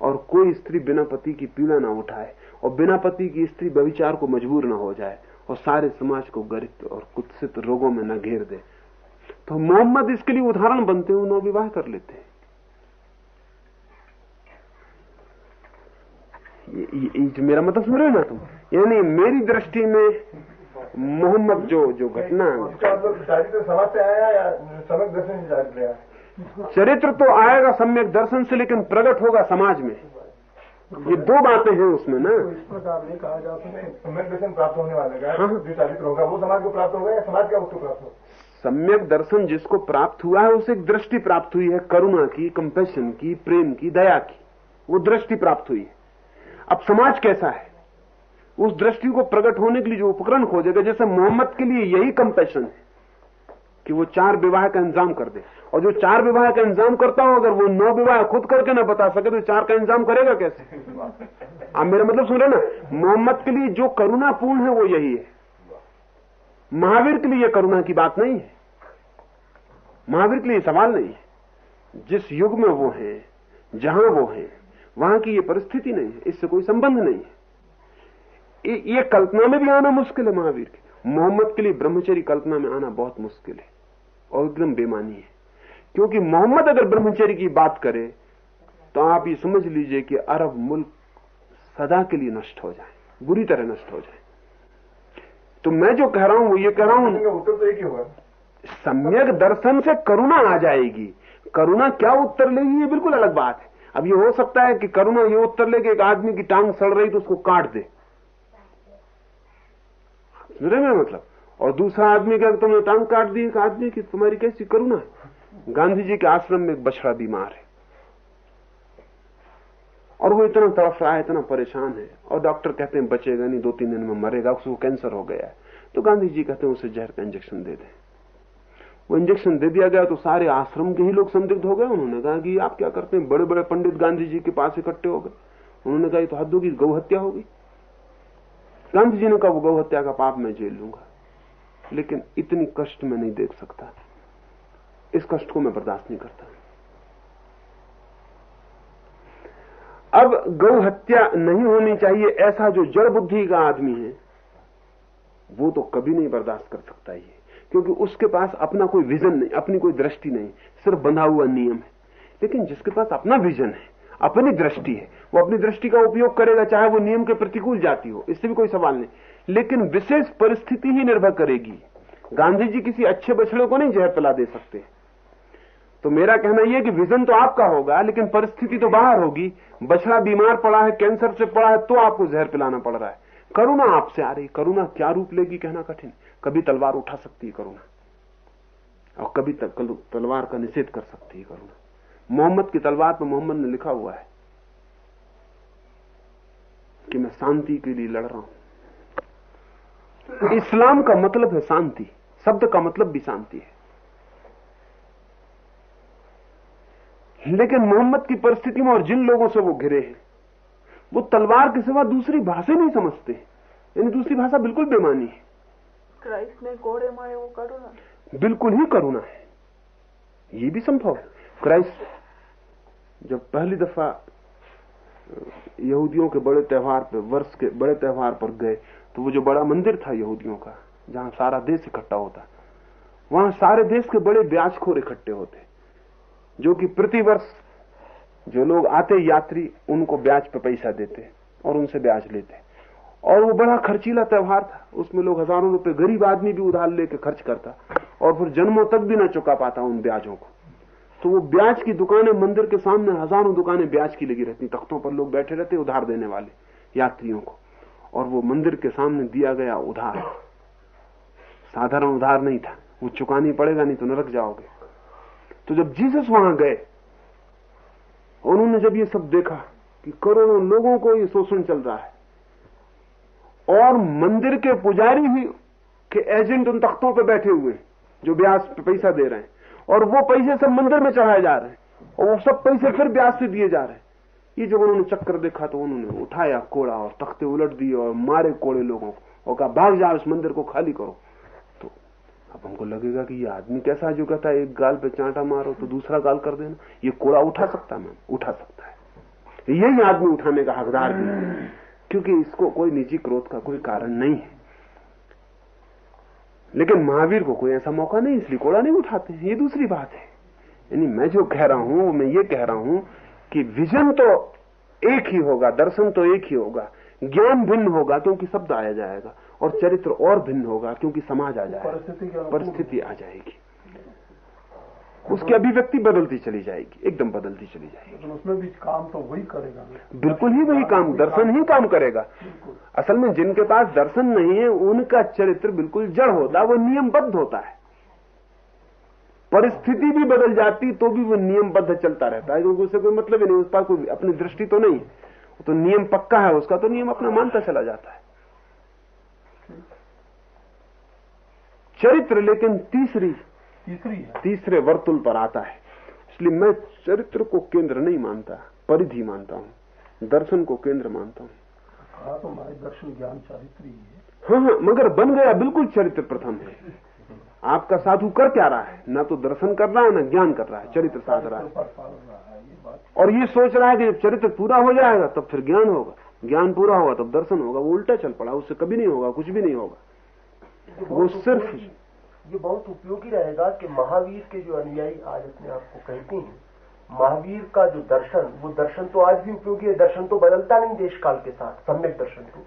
और कोई स्त्री बिना पति की पीड़ा ना उठाए, और बिना पति की स्त्री व्यविचार को मजबूर ना हो जाए, और सारे समाज को गरित और कुत्सित रोगों में न घेर दे। तो मोहम्मद इसके लिए उदाहरण बनते हैं उन्होंने विवाह कर लेते हैं। ये, ये, ये मेरा मतलब सुन रहे हो ना तुम? यानी मेरी दृष्टि में मोहम्मद जो जो घटना मतलब चारित्र समाज से आया या समझ दर्शन से चारित्र चरित्र तो आएगा सम्यक दर्शन से लेकिन प्रकट होगा समाज में। ये दो बातें हैं उसमें ना। तो इस प्रकार नहीं कहा जा सकता। सम्यक दर्शन प्राप्त होने वाले का जो चारित्र होगा वो समाज को प्राप्त होगा या समाज क्या उसको प्राप्त होगा? सम्यक दर्शन जिसको प्राप्त हुआ है, उसे एक दृष्टि प्राप्त हुई है, करुणा की कंपेशन की, प्रेम की, दया की। वो दृष्टि प्राप्त हुई है। अब समाज कैसा है? उस दृष्टि को प्रकट होने के लिए जो उपकरण खोजेगा, जैसे मोहम्मद के लिए यही कंपेशन है, कि वो चार विवाह का इंतज़ाम कर दे। और जो चार विवाह का इंतज़ाम करता हो, अगर वो नौ विवाह खुद करके ना बता सके तो चार का इंतज़ाम करेगा कैसे? आप मेरा मतलब सुन रहे ना? मोहम्मद के लिए जो करुणापूर्ण है, वो यही है। महावीर के लिए करुणा की बात नहीं है। महावीर के लिए सवाल नहीं है। जिस युग में वो है, जहाँ वो है, वहाँ की ये परिस्थिति नहीं है। इससे कोई संबंध नहीं है। ये कल्पना में भी आना मुश्किल है महावीर के। मोहम्मद के लिए ब्रह्मचरी कल्पना में आना बहुत मुश्किल है और एकदम बेमानी है। क्योंकि मोहम्मद अगर ब्रह्मचर्य की बात करे तो आप ये समझ लीजिए कि अरब मुल्क सदा के लिए नष्ट हो जाए, बुरी तरह नष्ट हो जाए। तो मैं जो कह रहा हूँ वो ये कह रहा हूँ उत्तर तो एक ही होगा सम्यक दर्शन से करुणा आ जाएगी। करुणा क्या उत्तर लेगी ये बिल्कुल अलग बात है। अब ये हो सकता है कि करुणा ये उत्तर लेके एक आदमी की टांग सड़ रही तो उसको काट दे। समझ मतलब? और दूसरा आदमी का तुमने टांग काट दी एक आदमी की तुम्हारी कैसी करुणा है? गांधी जी के आश्रम में एक बछड़ा बीमार है। और वो इतना तड़फ रहा है, इतना परेशान है। और डॉक्टर कहते हैं, बचेगा नहीं दो तीन दिन में मरेगा, उसको कैंसर हो गया है। तो गांधी जी कहते हैं, उसे जहर का इंजेक्शन दे दें। वो इंजेक्शन दे दिया गया तो सारे आश्रम के ही लोग संदिग्ध हो गए। उन्होंने कहा कि आप क्या करते हैं? बड़े बड़े पंडित गांधी जी के पास इकट्ठे हो गए। उन्होंने कहा तो हद होगी, गौ हत्या होगी। गांधी जी ने कहा, वो गौ हत्या का पाप मैं झेल लूँगा। लेकिन इतनी कष्ट मैं नहीं देख सकता। इस कष्ट को मैं बर्दाश्त नहीं करता। अब गौ हत्या नहीं होनी चाहिए, ऐसा जो जड़ बुद्धि का आदमी है, वो तो कभी नहीं बर्दाश्त कर सकता ये। क्योंकि उसके पास अपना कोई विजन नहीं, अपनी कोई दृष्टि नहीं, सिर्फ़ बंधा हुआ नियम है। लेकिन जिसके पास अपना विजन है, अपनी दृष्टि है, वो अपनी दृष्टि का उपयोग करेगा, चाहे वो नियम के प्रतिकूल जाती हो, इससे भी कोई सवाल नहीं। लेकिन विशेष परिस्थिति ही निर्भर करेगी। गांधी जी किसी अच्छे बछड़े को नहीं जहर पिला दे सकते। तो मेरा कहना यह कि विजन तो आपका होगा, लेकिन परिस्थिति तो बाहर होगी। बछड़ा बीमार पड़ा है, कैंसर से पड़ा है तो आपको जहर पिलाना पड़ रहा है। करुणा आपसे आ रही करुणा क्या रूप लेगी कहना कठिन। कभी तलवार उठा सकती है करुणा। और कभी तलवार का निषेध कर सकती है करुणा। मोहम्मद की तलवार पर मोहम्मद ने लिखा हुआ है कि मैं शांति के लिए लड़ रहा हूँ। इस्लाम का मतलब है शांति, शब्द का मतलब भी शांति है। लेकिन मोहम्मद की परिस्थिति में और जिन लोगों से वो घिरे हैं वो तलवार के सिवा दूसरी भाषा नहीं समझते यानी दूसरी भाषा बिल्कुल बेमानी है। क्राइस्ट ने कोड़े मारे वो करुणा। बिल्कुल ही करुणा है। ये भी संभव है। क्राइस्ट जब पहली दफ़ा यहूदियों के बड़े त्यौहार पर वर्ष के बड़े त्योहार पर गए तो वो जो बड़ा मंदिर था यहूदियों का जहाँ सारा देश इकट्ठा होता वहाँ सारे देश के बड़े ब्याजखोर इकट्ठे होते। जो कि प्रतिवर्ष जो लोग आते यात्री, उनको ब्याज पे पैसा देते और उनसे ब्याज लेते। और वो बड़ा खर्चीला त्योहार था। उसमें लोग हज़ारों रुपए गरीब आदमी भी उधार लेके खर्च करता और फिर जन्मों तक भी ना चुका पाता उन ब्याजों को। तो वो ब्याज की दुकानें मंदिर के सामने हज़ारों दुकानें ब्याज की लगी रहती। तख्तों पर लोग बैठे रहते उधार देने वाले यात्रियों को। और वो मंदिर के सामने दिया गया उधार। साधारण उधार नहीं था। वो चुकानी पड़ेगा, नहीं तो नरक जाओगे। तो जब जीसस वहाँ गए उन्होंने जब ये सब देखा कि करोड़ों लोगों को ये शोषण चल रहा है, और मंदिर के पुजारी ही के एजेंट उन तख्तों पे बैठे हुए जो ब्याज पैसा दे रहे हैं, और वो पैसे सब मंदिर में चढ़ाए जा रहे हैं, और वो सब पैसे फिर ब्याज से दिए जा रहे हैं। ये जब उन्होंने चक्कर देखा तो उन्होंने उठाया कोड़ा और तख्ते उलट दिए और मारे कोड़े लोगों को, और कहा, भाग जाओ इस मंदिर को खाली करो। अब हमको लगेगा कि ये आदमी कैसा जो कहता है, एक गाल पे चांटा मारो तो दूसरा गाल कर देना। ये कोड़ा उठा सकता है, मैम? उठा सकता है। यही आदमी उठाने का हकदार भी क्योंकि इसको कोई निजी क्रोध का कोई कारण नहीं है। लेकिन महावीर को कोई ऐसा मौका नहीं, इसलिए कोड़ा नहीं उठाते ये दूसरी बात है। यानी मैं जो कह रहा हूँ मैं ये कह रहा हूँ कि विजन तो एक ही होगा, दर्शन तो एक ही होगा, ज्ञान भिन्न होगा, क्योंकि शब्द आया जाएगा। और चरित्र और भिन्न होगा क्योंकि समाज आ जाएगा। परिस्थिति आ जाएगी। उसकी अभिव्यक्ति बदलती चली जाएगी एकदम बदलती चली जाएगी। तो उसमें भी काम तो वही करेगा। बिल्कुल ही वही काम दर्शन ही काम करेगा। असल में जिनके पास दर्शन नहीं है उनका चरित्र बिल्कुल जड़ होता है वो नियमबद्ध होता है। परिस्थिति भी बदल जाती तो भी वो नियमबद्ध चलता रहता है क्योंकि उससे कोई मतलब ही नहीं उस पर कोई अपनी दृष्टि तो नहीं है। तो नियम पक्का है उसका तो नियम अपना मानता चला जाता है। चरित्र लेकिन तीसरी तीसरी है। तीसरे वर्तुल पर आता है। इसलिए मैं चरित्र को केंद्र नहीं मानता परिधि मानता हूँ। दर्शन को केंद्र मानता हूँ। तो दर्शन ज्ञान चारित्र ही है। हाँ हाँ मगर बन गया बिल्कुल चरित्र प्रथम है। आपका साधु कर क्या रहा है? ना तो दर्शन कर रहा है ना ज्ञान कर रहा है चरित्र साध रहा है। और ये सोच रहा है कि जब चरित्र पूरा हो जाएगा तब फिर ज्ञान होगा। ज्ञान पूरा होगा तब दर्शन होगा वो उल्टा चल पड़ा उससे कभी नहीं होगा कुछ भी नहीं होगा। वो सिर्फ़ ये बहुत उपयोगी रहेगा कि महावीर के जो अनुयायी आज अपने आप को कहते हैं महावीर का जो दर्शन वो दर्शन तो आज भी उपयोगी है दर्शन तो बदलता नहीं देश काल के साथ सम्यक दर्शन तो।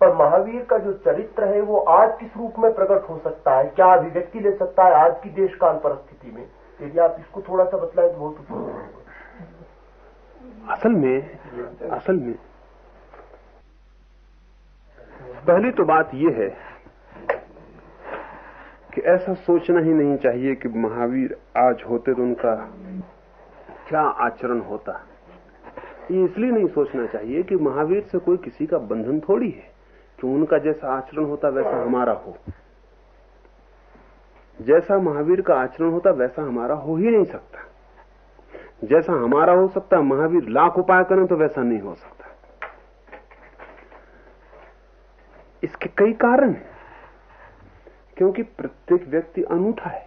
पर महावीर का जो चरित्र है वो आज किस रूप में प्रकट हो सकता है क्या अभिव्यक्ति ले सकता है आज की देश काल परिस्थिति में? यदि आप इसको थोड़ा सा बतलाएँ तो बहुत उपयोगी होगा असल में असल में पहली तो बात यह है कि ऐसा सोचना ही नहीं चाहिए कि महावीर आज होते तो उनका क्या आचरण होता। ये इसलिए नहीं सोचना चाहिए कि महावीर से कोई किसी का बंधन थोड़ी है, कि उनका जैसा आचरण होता वैसा हमारा हो। जैसा महावीर का आचरण होता वैसा हमारा हो ही नहीं सकता। जैसा हमारा हो सकता, महावीर लाख उपाय करें तो वैसा नहीं हो सकता। इसके कई कारण हैं। क्योंकि प्रत्येक व्यक्ति अनूठा है।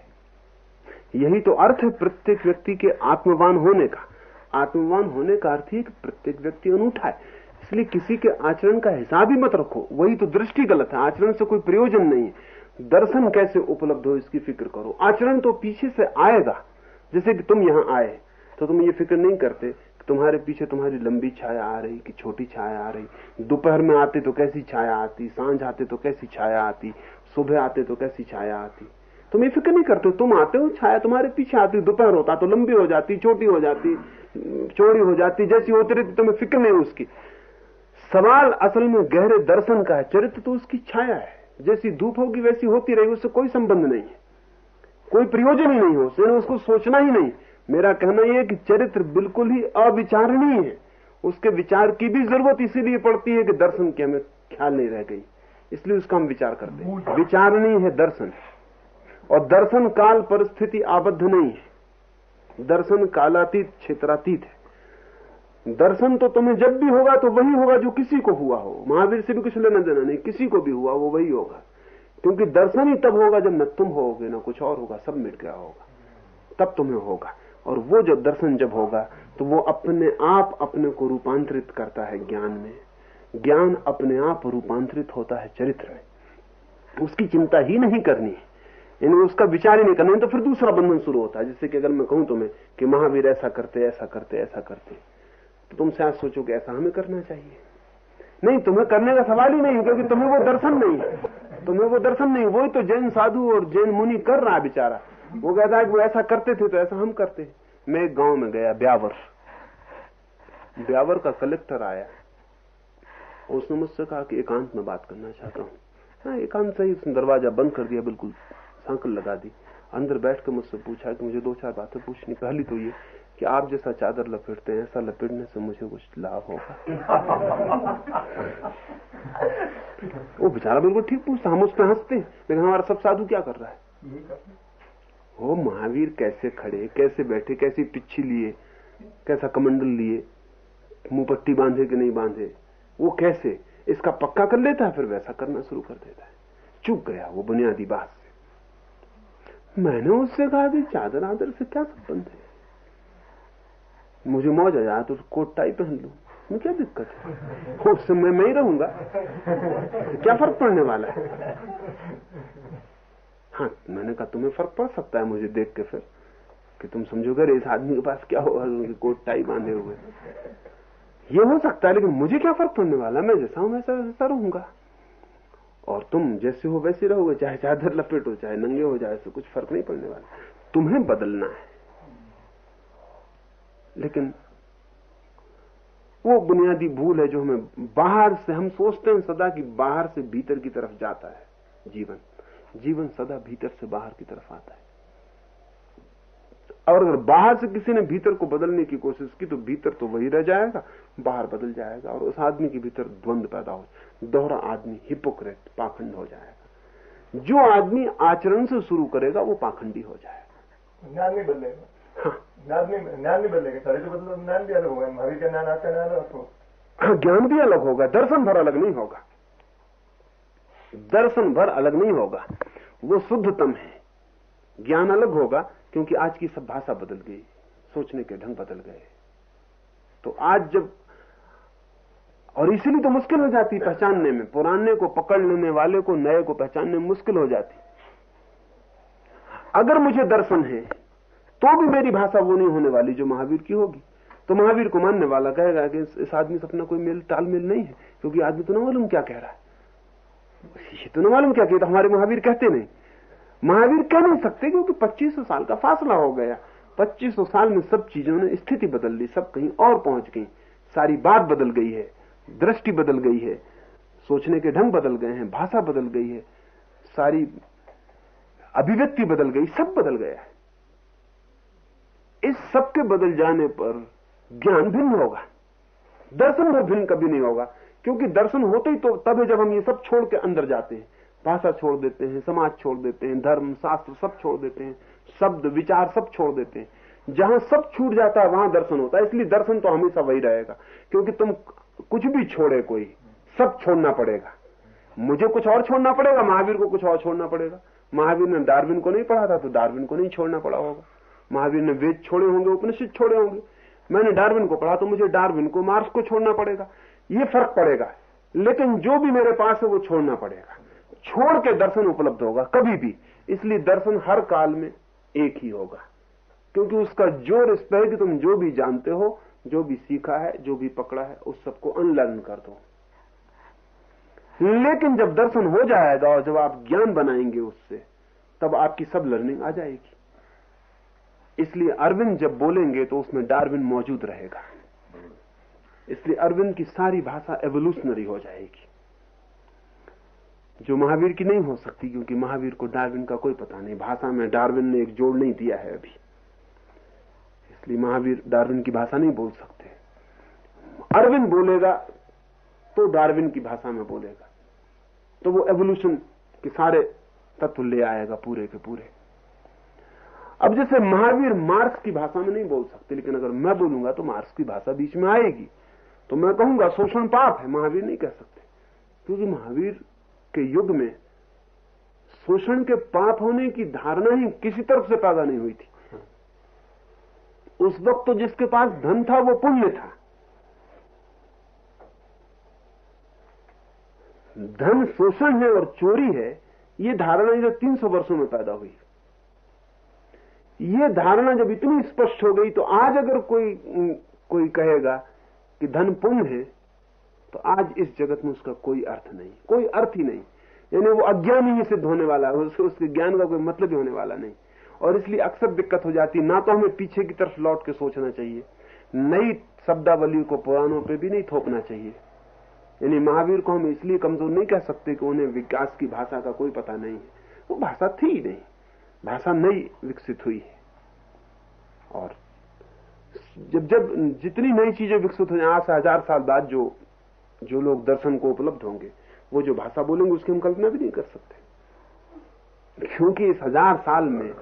यही तो अर्थ है प्रत्येक व्यक्ति के आत्मवान होने का। आत्मवान होने का अर्थ ही प्रत्येक व्यक्ति अनूठा है। इसलिए किसी के आचरण का हिसाब ही मत रखो। वही तो दृष्टि गलत है। आचरण से कोई प्रयोजन नहीं है। दर्शन कैसे उपलब्ध हो इसकी फ़िक्र करो। आचरण तो पीछे से आएगा। जैसे कि तुम यहाँ आए तो तुम ये फ़िक्र नहीं करते तुम्हारे पीछे तुम्हारी लंबी छाया आ रही, कि छोटी छाया आ रही। दोपहर में आते तो कैसी छाया आती, साँझ आते तो कैसी छाया आती। सुबह आते तो कैसी छाया आती? तुम ये फ़िक्र नहीं करते, तुम आते हो, छाया तुम्हारे पीछे आती, दोपहर होता तो लंबी हो जाती, छोटी हो जाती, चौड़ी हो जाती, जैसी होती रहती, तुम्हें फ़िक्र नहीं उसकी। सवाल असल में गहरे दर्शन का है, चरित्र तो उसकी छाया है। जैसी धूप होगी, वैसी होती रही, उससे कोई संबंध नहीं है। कोई प्रयोजन ही नहीं हो उसने उसको सोचना ही नहीं। मेरा कहना यह कि चरित्र बिल्कुल ही अविचारणीय है। उसके विचार की भी ज़रूरत इसीलिए पड़ती है कि दर्शन की हमें ख्याल नहीं रह गई। इसलिए उसका हम विचार करते हैं। विचारणीय है दर्शन और दर्शन काल परिस्थिति आबद्ध नहीं है। दर्शन कालातीत क्षेत्रातीत है। दर्शन तो तुम्हें जब भी होगा तो वही होगा जो किसी को हुआ हो। महावीर से भी कुछ लेना देना नहीं किसी को भी हुआ वो वही होगा। क्योंकि दर्शन ही तब होगा जब न तुम होगे ना कुछ और होगा सब मिट गया होगा। तब तुम्हें होगा। और वो जो दर्शन जब होगा तो वो अपने आप अपने को रूपांतरित करता है ज्ञान में। ज्ञान अपने आप रूपांतरित होता है चरित्र में। उसकी चिंता ही नहीं करनी है। यानी उसका विचार ही नहीं करना तो फिर दूसरा बंधन शुरू होता है। जैसे कि अगर मैं कहूँ तुम्हें कि महावीर ऐसा करते ऐसा करते ऐसा करते तो तुम शायद सोचो कि ऐसा हमें करना चाहिए। नहीं, तुम्हें करने का सवाल ही नहीं क्योंकि तुम्हें वो दर्शन नहीं है। तुम्हें वो दर्शन नहीं वही तो जैन साधु और जैन मुनि कर रहा है बेचारा। वो कहता है कि वो ऐसा करते थे तो ऐसा हम करते मैं एक गाँव में गया, ब्यावर। ब्यावर का कलेक्टर आया। उसने मुझसे कहा कि एकांत में बात करना चाहता हूँ। हाँ एकांत सही उसने दरवाज़ा बंद कर दिया, बिल्कुल सांकल लगा दी। अंदर बैठ कर मुझसे पूछा कि मुझे दो चार बातें पूछनी। पहली तो ये कि आप जैसा चादर लपेटते हैं, ऐसा लपेटने से मुझे कुछ लाभ होगा। वो बेचारा बिल्कुल ठीक पूछता हम उस पर हँसते हैं, लेकिन हमारा सब साधु क्या कर रहा है? वो महावीर कैसे खड़े, कैसे बैठे, कैसी पिछी लिए, कैसा कमंडल लिए, मुँह पट्टी बांधे कि नहीं बांधे? वो कैसे? इसका पक्का कर लेता है, फिर वैसा करना शुरू कर देता है। चुप गया वो बुनियादी बात से। मैंने उससे कहा कि चादर आदर से क्या संबंध है? मुझे मौज आ जाए तो कोट टाई पहन लू। में क्या दिक्कत है? उससे मैं मैं ही रहूँगा। क्या फ़र्क पड़ने वाला है? हाँ मैंने कहा, तुम्हें फ़र्क पड़ सकता है मुझे देख के फिर, कि तुम समझोगे, इस आदमी के पास क्या होगा कोट, टाई बांधे हुए ये हो सकता है, लेकिन मुझे क्या फ़र्क पड़ने वाला मैं जैसा हूँ, वैसा वैसा रहूँगा। और तुम जैसे हो, वैसे रहोगे, चाहे चादर लपेटो चाहे नंगे हो जाए तो कुछ फ़र्क नहीं पड़ने वाला। तुम्हें बदलना है। लेकिन वो बुनियादी भूल है जो हमें बाहर से, हम सोचते हैं सदा कि बाहर से भीतर की तरफ़ जाता है जीवन। जीवन सदा भीतर से बाहर की तरफ़ आता है। और अगर बाहर से किसी ने भीतर को बदलने की कोशिश की तो भीतर तो वही रह जाएगा बाहर बदल जाएगा और उस आदमी के भीतर द्वंद पैदा हो दोहरा आदमी हिपोक्रेट पाखंड हो जाएगा। जो आदमी आचरण से शुरू करेगा वो पाखंडी हो जाएगा। ज्ञान नहीं बदलेगा। हाँ। ज्ञान नहीं ज्ञान नहीं बदलेगा। सारे जो बदलो ज्ञान भी अलग होगा। महावीर का ज्ञान आता ज्ञान अलग हाँ ज्ञान भी अलग होगा। दर्शन भर अलग नहीं होगा। दर्शन भर अलग नहीं होगा। वो शुद्धतम है। ज्ञान अलग होगा। क्योंकि आज की सब भाषा बदल गई, सोचने के ढंग बदल गए। तो आज जब, और इसीलिए तो मुश्किल हो जाती पहचानने में, पुराने को पकड़ लेने वाले को, नए को पहचानने में मुश्किल हो जाती। अगर मुझे दर्शन है तो भी मेरी भाषा वो नहीं होने वाली जो महावीर की होगी। तो महावीर को मानने वाला कहेगा कि इस आदमी से अपना कोई मेल, तालमेल नहीं है, क्योंकि आदमी तो न मालूम क्या कह रहा है। ये तो न मालूम क्या कहता हमारे महावीर कहते नहीं। महावीर कह नहीं सकते क्योंकि 2500 साल का फासला हो गया। 2500 साल में सब चीज़ों ने स्थिति बदल ली, सब कहीं और पहुँच गई। सारी बात बदल गई है, दृष्टि बदल गई है, सोचने के ढंग बदल गए हैं, भाषा बदल गई है, सारी अभिव्यक्ति बदल गई, सब बदल गया है। इस सब के बदल जाने पर ज्ञान भिन्न होगा। दर्शन में भिन्न कभी नहीं होगा, क्योंकि दर्शन होते ही तो तब है जब हम ये सब छोड़ के अंदर जाते हैं। भाषा छोड़ देते हैं, समाज छोड़ देते हैं, धर्म, शास्त्र सब छोड़ देते हैं, शब्द, विचार सब छोड़ देते हैं। जहाँ सब छूट जाता है, वहाँ दर्शन होता है। इसलिए दर्शन तो हमेशा वही रहेगा, क्योंकि तुम कुछ भी छोड़े कोई, सब छोड़ना पड़ेगा। मुझे कुछ और छोड़ना पड़ेगा, महावीर को कुछ और छोड़ना पड़ेगा। महावीर ने डार्विन को नहीं पढ़ा था तो डार्विन को नहीं छोड़ना पड़ा होगा। महावीर ने वेद छोड़े होंगे, उपनिषद छोड़े होंगे। मैंने डार्विन को पढ़ा तो मुझे डार्विन को मार्क्स को छोड़ना पड़ेगा। ये फ़र्क पड़ेगा। लेकिन जो भी मेरे पास है, वो छोड़ना पड़ेगा। छोड़ के दर्शन उपलब्ध होगा, कभी भी। इसलिए दर्शन हर काल में एक ही होगा। क्योंकि उसका ज़ोर इस पर है कि तुम जो भी जानते हो, जो भी सीखा है, जो भी पकड़ा है, उस सबको अनलर्न कर दो। लेकिन जब दर्शन हो जाएगा और जब आप ज्ञान बनाएँगे उससे, तब आपकी सब लर्निंग आ जाएगी। इसलिए अरविंद जब बोलेंगे तो उसमें डार्विन मौजूद रहेगा। इसलिए अरविंद की सारी भाषा एवोल्यूशनरी हो जाएगी। जो महावीर की नहीं हो सकती, क्योंकि महावीर को डार्विन का कोई पता नहीं। भाषा में डार्विन ने एक जोड़ नहीं दिया है अभी। इसलिए महावीर डार्विन की भाषा नहीं बोल सकते। अरविंद बोलेगा तो डार्विन की भाषा में बोलेगा। तो वो एवोल्यूशन के सारे तत्व ले आएगा पूरे के पूरे। अब जैसे महावीर मार्क्स की भाषा में नहीं बोल सकते, लेकिन अगर मैं बोलूँगा तो मार्क्स की भाषा बीच में आएगी। तो मैं कहूँगा, शोषण पाप है, महावीर नहीं कह सकते। क्योंकि महावीर के युग में शोषण के पाप होने की धारणा ही किसी तरफ़ से पैदा नहीं हुई थी। उस वक्त तो जिसके पास धन था, वो पुण्य था। धन शोषण है और चोरी है, ये धारणा जो 300 वर्षों में पैदा हुई। ये धारणा जब इतनी स्पष्ट हो गई तो आज अगर कोई कोई कहेगा कि धन पुण्य है तो आज इस जगत में उसका कोई अर्थ नहीं, कोई अर्थ ही नहीं। यानी वो अज्ञान ही सिद्ध होने वाला है उसके उसके ज्ञान का कोई मतलब ही होने वाला नहीं। और इसलिए अक्सर दिक्कत हो जाती ना तो हमें पीछे की तरफ़ लौट के सोचना चाहिए। नई शब्दावली को पुरानों पे भी नहीं थोपना चाहिए। यानी महावीर को हम इसलिए कमज़ोर नहीं कह सकते कि उन्हें विकास की भाषा का कोई पता नहीं है। वो भाषा थी ही नहीं, भाषा नई विकसित हुई है। और जब जब जितनी नई चीज़ें विकसित हो जाए आज से हज़ार साल बाद जो जो लोग दर्शन को उपलब्ध होंगे वो जो भाषा बोलेंगे उसकी हम कल्पना भी नहीं कर सकते। क्योंकि इस हज़ार साल में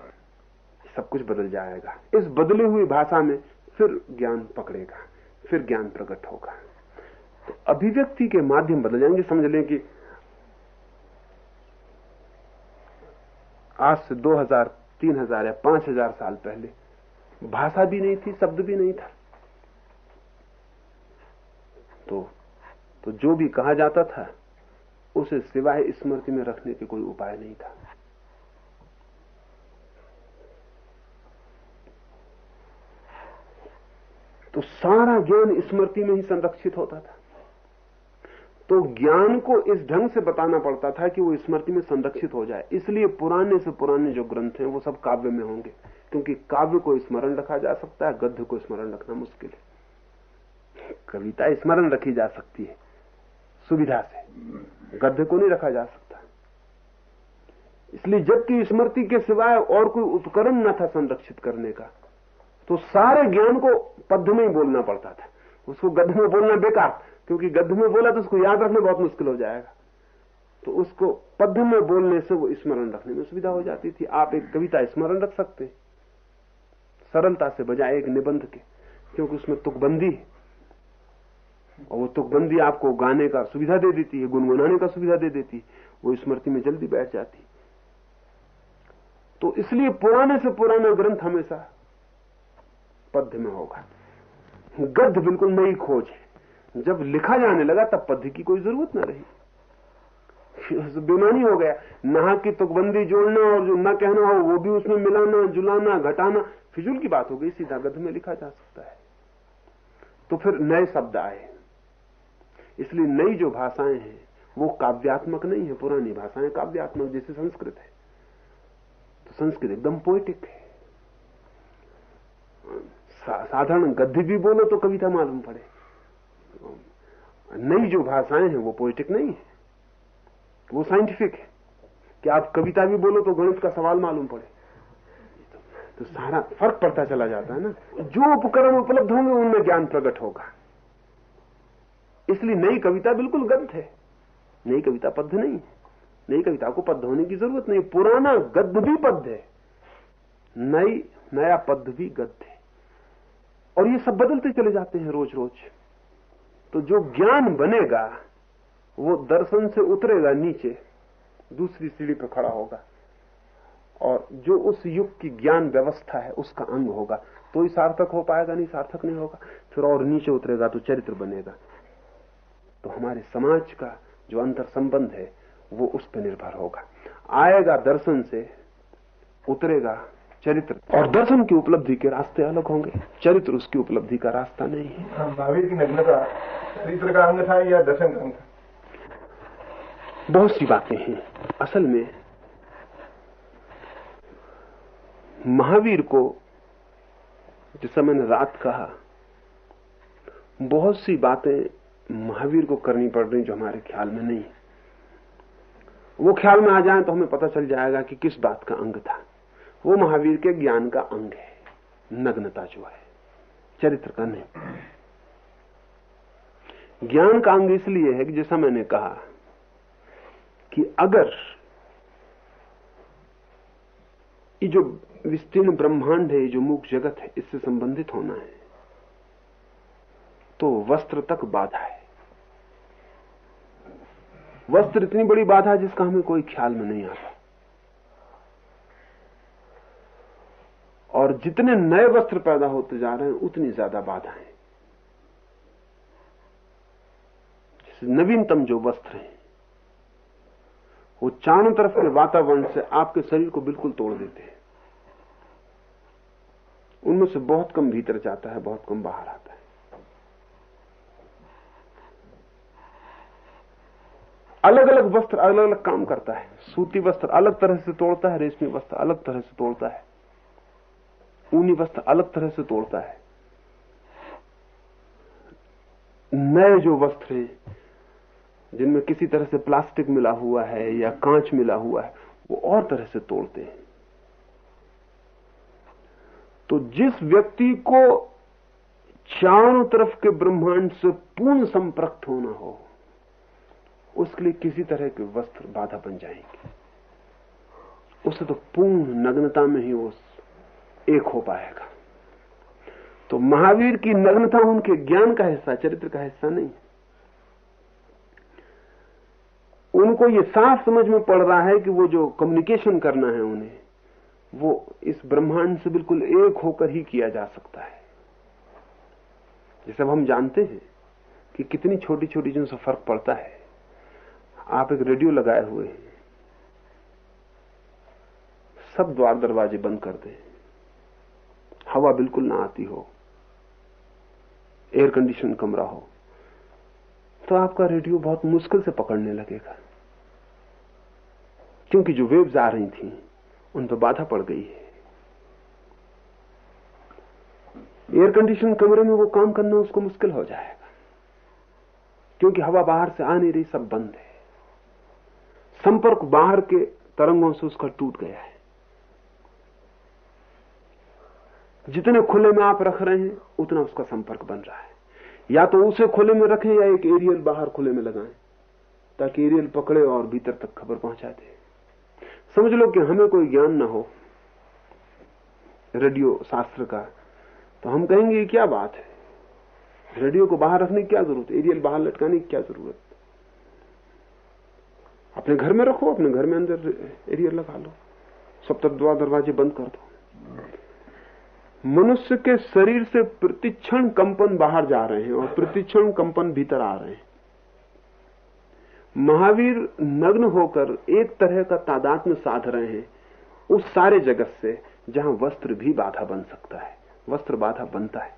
सब कुछ बदल जाएगा। इस बदली हुई भाषा में फिर ज्ञान पकड़ेगा फिर ज्ञान प्रकट होगा। तो अभिव्यक्ति के माध्यम बदल जाएँगे समझ लें कि आज से 2000, 3000 या 5000 साल पहले भाषा भी नहीं थी शब्द भी नहीं था। तो तो जो भी कहा जाता था, उसे सिवाय स्मृति में रखने के कोई उपाय नहीं था। तो सारा ज्ञान स्मृति में ही संरक्षित होता था। तो ज्ञान को इस ढंग से बताना पड़ता था कि वो स्मृति में संरक्षित हो जाए। इसलिए पुराने से पुराने जो ग्रंथ हैं, वो सब काव्य में होंगे, क्योंकि काव्य को स्मरण रखा जा सकता है, गद्य को स्मरण रखना मुश्किल है। कविता स्मरण रखी जा सकती है। सुविधा से। गद्य को नहीं रखा जा सकता। इसलिए जबकि स्मृति के सिवाय और कोई उपकरण न था संरक्षित करने का तो सारे ज्ञान को पद्य में ही बोलना पड़ता था। उसको गद्य में बोलना बेकार क्योंकि गद्य में बोला तो उसको याद रखना बहुत मुश्किल हो जाएगा। तो उसको पद्य में बोलने से वो स्मरण रखने में सुविधा हो जाती थी। आप एक कविता स्मरण रख सकते सरलता से बजाय एक निबंध के, क्योंकि उसमें तुकबंदी है। और वो तुकबंदी आपको गाने का सुविधा दे देती है, गुनगुनाने का सुविधा दे देती है। वो स्मृति में जल्दी बैठ जाती तो इसलिए पुराने से पुराना ग्रंथ हमेशा पद्य में होगा। गद्य बिल्कुल नई खोज है। जब लिखा जाने लगा, तब पद्य की कोई ज़रूरत ना रही। बेमानी हो गया। नहा की तुकबंदी जोड़ना और जो न कहना हो, वो भी उसमें मिलाना, जुलाना, घटाना, फिजूल की बात हो गई, सीधा गद्य में लिखा जा सकता है। तो फिर नए शब्द आए। इसलिए नई जो भाषाएँ हैं, वो काव्यात्मक नहीं है, पुरानी भाषाएँ काव्यात्मक जैसे संस्कृत है। तो संस्कृत एकदम पोइटिक है। साधारण गद्य भी बोलो तो कविता मालूम पड़े। नई जो भाषाएँ हैं, वो पोइटिक नहीं है। वो साइंटिफिक है। कि आप कविता भी बोलो तो गणित का सवाल मालूम पड़े। तो सारा, फ़र्क पड़ता चला जाता है ना। जो उपकरण उपलब्ध होंगे, उनमें ज्ञान प्रकट होगा। इसलिए नई कविता बिल्कुल गद्य है। नई कविता पद्य नहीं है। नई कविता को पद्य होने की ज़रूरत नहीं। पुराना गद्य भी पद्य है। नई, नया पद्य भी गद्य है। और ये सब बदलते चले जाते हैं रोज रोज तो जो ज्ञान बनेगा, वो दर्शन से उतरेगा नीचे, दूसरी सीढ़ी पर खड़ा होगा। और जो उस युग की ज्ञान व्यवस्था है, उसका अंग होगा। तो ही सार्थक हो पाएगा नहीं, सार्थक नहीं होगा। फिर और नीचे उतरेगा तो चरित्र बनेगा। तो हमारे समाज का जो अंतर संबंध है वो उस पर निर्भर होगा। आएगा दर्शन से उतरेगा चरित्र। और दर्शन की उपलब्धि के रास्ते अलग होंगे। चरित्र उसकी उपलब्धि का रास्ता नहीं है। महावीर की नग्नता चरित्र का अंग था या दर्शन का अंग था? बहुत सी बातें हैं। असल में महावीर को जैसा मैंने रात कहा बहुत सी बातें महावीर को करनी पड़ रही जो हमारे ख्याल में नहीं वो ख्याल में आ जाए तो हमें पता चल जाएगा कि किस बात का अंग था। वो महावीर के ज्ञान का अंग है, नग्नता जो है, चरित्र का नहीं। ज्ञान का अंग इसलिए है कि जैसा मैंने कहा कि अगर ये जो विस्तीर्ण ब्रह्मांड है, ये जो मुख जगत है, इससे संबंधित होना है तो वस्त्र तक बाधा है। वस्त्र इतनी बड़ी बाधा जिसका हमें कोई ख्याल में नहीं आता। और जितने नए वस्त्र पैदा होते जा रहे हैं, उतनी ज़्यादा बाधाएँ। नवीनतम जो वस्त्र हैं, वो चारों तरफ़ के वातावरण से आपके शरीर को बिल्कुल तोड़ देते हैं। उनमें से बहुत कम भीतर जाता है, बहुत कम बाहर आता है। अलग अलग वस्त्र अलग अलग काम करता है। सूती वस्त्र अलग तरह से तोड़ता है, रेशमी वस्त्र अलग तरह से तोड़ता है। ऊनी वस्त्र अलग तरह से तोड़ता है। नए जो वस्त्र हैं, जिनमें किसी तरह से प्लास्टिक मिला हुआ है या कांच मिला हुआ है, वो और तरह से तोड़ते हैं। तो जिस व्यक्ति को चारों तरफ़ के ब्रह्मांड से पूर्ण संप्रक्त होना हो उसके लिए किसी तरह के वस्त्र बाधा बन जाएँगे। उसे तो पूर्ण नग्नता में ही उस एक हो पाएगा। तो महावीर की नग्नता उनके ज्ञान का हिस्सा, चरित्र का हिस्सा नहीं उनको ये साफ़ समझ में पड़ रहा है कि वो जो कम्युनिकेशन करना है उन्हें, वो इस ब्रह्मांड से बिल्कुल एक होकर ही किया जा सकता है। जैसे हम जानते हैं कि कितनी छोटी छोटी जिनसे फ़र्क पड़ता है आप एक रेडियो लगाए हुए हैं। सब द्वार दरवाजे बंद कर दें। हवा बिल्कुल ना आती हो। एयर कंडीशन कमरा हो। तो आपका रेडियो बहुत मुश्किल से पकड़ने लगेगा। क्योंकि जो वेव्स आ रही थी, उन पर बाधा पड़ गई है। एयर कंडीशन कमरे में वो काम करना उसको मुश्किल हो जाएगा। क्योंकि हवा बाहर से आ नहीं रही, सब बंद है। संपर्क बाहर के तरंगों से उसका टूट गया है। जितने खुले में आप रख रहे हैं, उतना उसका संपर्क बन रहा है। या तो उसे खुले में रखें या एक एरियल बाहर खुले में लगाएँ, ताकि एरियल पकड़े और भीतर तक खबर पहुँचा दे। समझ लो कि हमें कोई ज्ञान ना हो रेडियो शास्त्र का तो हम कहेंगे क्या बात है? रेडियो को बाहर रखने की क्या ज़रूरत? एरियल बाहर लटकाने की क्या ज़रूरत? अपने घर में रखो, अपने घर में अंदर एरियर लगा लो। सब तक द्वार दरवाजे बंद कर दो। मनुष्य के शरीर से प्रतिक्षण कंपन बाहर जा रहे हैं और प्रतिक्षण कंपन भीतर आ रहे हैं। महावीर नग्न होकर एक तरह का तादाद में साध रहे हैं उस सारे जगत से, जहाँ वस्त्र भी बाधा बन सकता है। वस्त्र बाधा बनता है।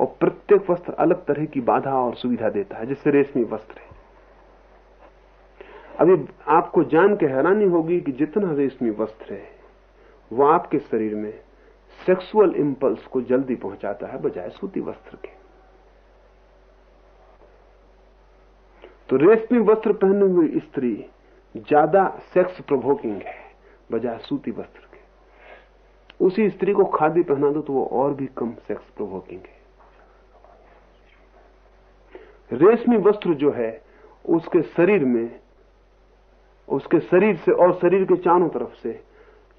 और प्रत्येक वस्त्र अलग तरह की बाधा और सुविधा देता है जिससे रेशमी वस्त्र है। अभी आपको जान के हैरानी होगी कि जितना रेशमी वस्त्र है, वो आपके शरीर में सेक्सुअल इंपल्स को जल्दी पहुंचाता है बजाय सूती वस्त्र के। तो रेशमी वस्त्र पहने हुई स्त्री ज़्यादा सेक्स प्रोवोकिंग है, बजाय सूती वस्त्र के। उसी स्त्री को खादी पहना दो तो वो और भी कम सेक्स प्रोवोकिंग है। रेशमी वस्त्र जो है, उसके शरीर में उसके शरीर से और शरीर के चारों तरफ़ से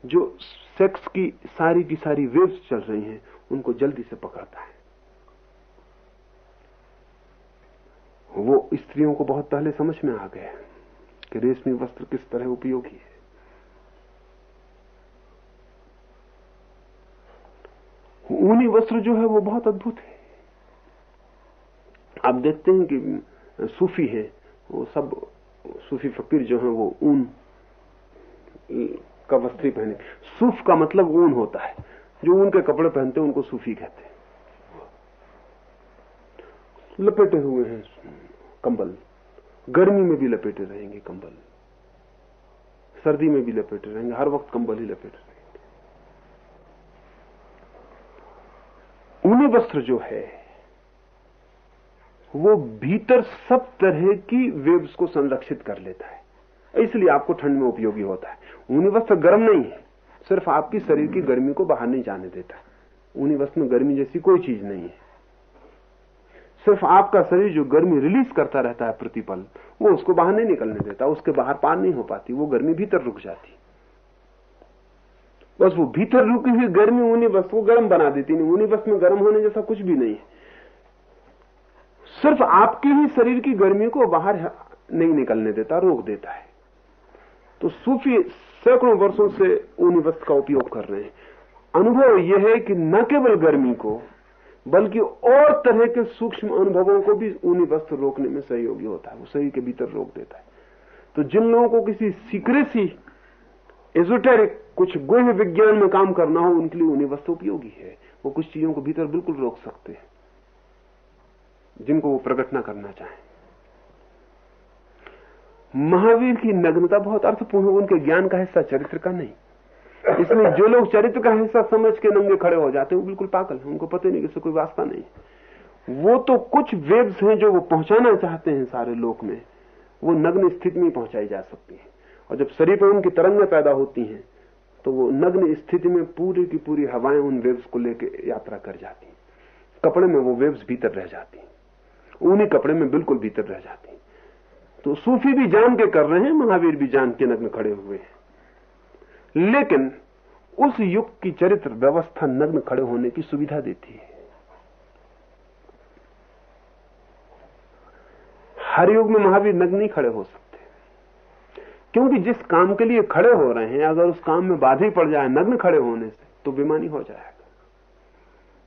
जो सेक्स की सारी की सारी वेव्स चल रही हैं, उनको जल्दी से पकड़ता है। वो स्त्रियों को बहुत पहले समझ में आ गया कि रेशमी वस्त्र किस तरह उपयोगी है। ऊनी वस्त्र जो है वो बहुत अद्भुत है। आप देखते हैं कि सूफी है, वो सब सूफी फकीर जो है वो ऊन का वस्त्र पहने। सूफ का मतलब ऊन होता है। जो ऊन के कपड़े पहनते हैं, उनको सूफी कहते हैं। लपेटे हुए हैं कंबल। गर्मी में भी लपेटे रहेंगे कंबल। सर्दी में भी लपेटे रहेंगे। हर वक्त कंबल ही लपेटे रहेंगे। ऊनी वस्त्र जो है वो भीतर सब तरह की वेव्स को संरक्षित कर लेता है। इसलिए आपको ठंड में उपयोगी होता है। ऊनी वस्त्र गर्म नहीं है, सिर्फ़ आपकी शरीर की गर्मी को बाहर नहीं जाने देता। ऊनी वस्त्र में गर्मी जैसी कोई चीज़ नहीं है। सिर्फ़ आपका शरीर जो गर्मी रिलीज़ करता रहता है प्रतिपल, वो उसको बाहर नहीं निकलने देता, उसके बाहर पार नहीं हो पाती, वो गर्मी भीतर रुक जाती। बस वो भीतर रुकी हुई गर्मी ऊनी वस्त्र को गर्म बना देती नहीं ऊनी वस्त्र में गर्म होने जैसा कुछ भी नहीं है। सिर्फ़ आपके ही शरीर की गर्मी को बाहर नहीं निकलने देता, रोक देता है। तो सूफी सैकड़ों वर्षों से ऊनी वस्त्र का उपयोग कर रहे हैं। अनुभव यह है कि न केवल गर्मी को, बल्कि और तरह के सूक्ष्म अनुभवों को भी ऊनी वस्त्र रोकने में सहयोगी होता है। वो शरीर के भीतर रोक देता है। तो जिन लोगों को किसी सीक्रेसी एजोटेरिक कुछ गुह विज्ञान में काम करना हो, उनके लिए ऊनी वस्त्र उपयोगी है। वो कुछ चीज़ों को भीतर बिल्कुल रोक सकते हैं। जिनको वो प्रकट न करना चाहे। महावीर की नग्नता बहुत अर्थपूर्ण है, उनके ज्ञान का हिस्सा चरित्र का नहीं। इसमें जो लोग चरित्र का हिस्सा समझ के नंगे खड़े हो जाते हैं, वो बिल्कुल पागल है, उनको पता नहीं कि कोई वास्ता नहीं वो तो कुछ वेब्स हैं जो वो पहुंचाना चाहते हैं सारे लोक में। वो नग्न स्थिति में पहुंचाई जा सकती है। और जब शरीर पर उनकी तरंगें पैदा होती हैं तो वो नग्न स्थिति में पूरी की पूरी हवाएँ उन वेव्स को लेकर यात्रा कर जाती कपड़े में वो वेव्स भीतर रह जाती उन्हीं कपड़े में बिल्कुल भीतर रह जाती तो सूफी भी जान के कर रहे हैं, महावीर भी जान के नग्न खड़े हुए हैं। लेकिन उस युग की चरित्र व्यवस्था नग्न खड़े होने की सुविधा देती है। हर युग में महावीर नग्न नहीं खड़े हो सकते। क्योंकि जिस काम के लिए खड़े हो रहे हैं, अगर उस काम में बाधा पड़ जाए, नग्न खड़े होने से तो बेमानी हो जाएगा।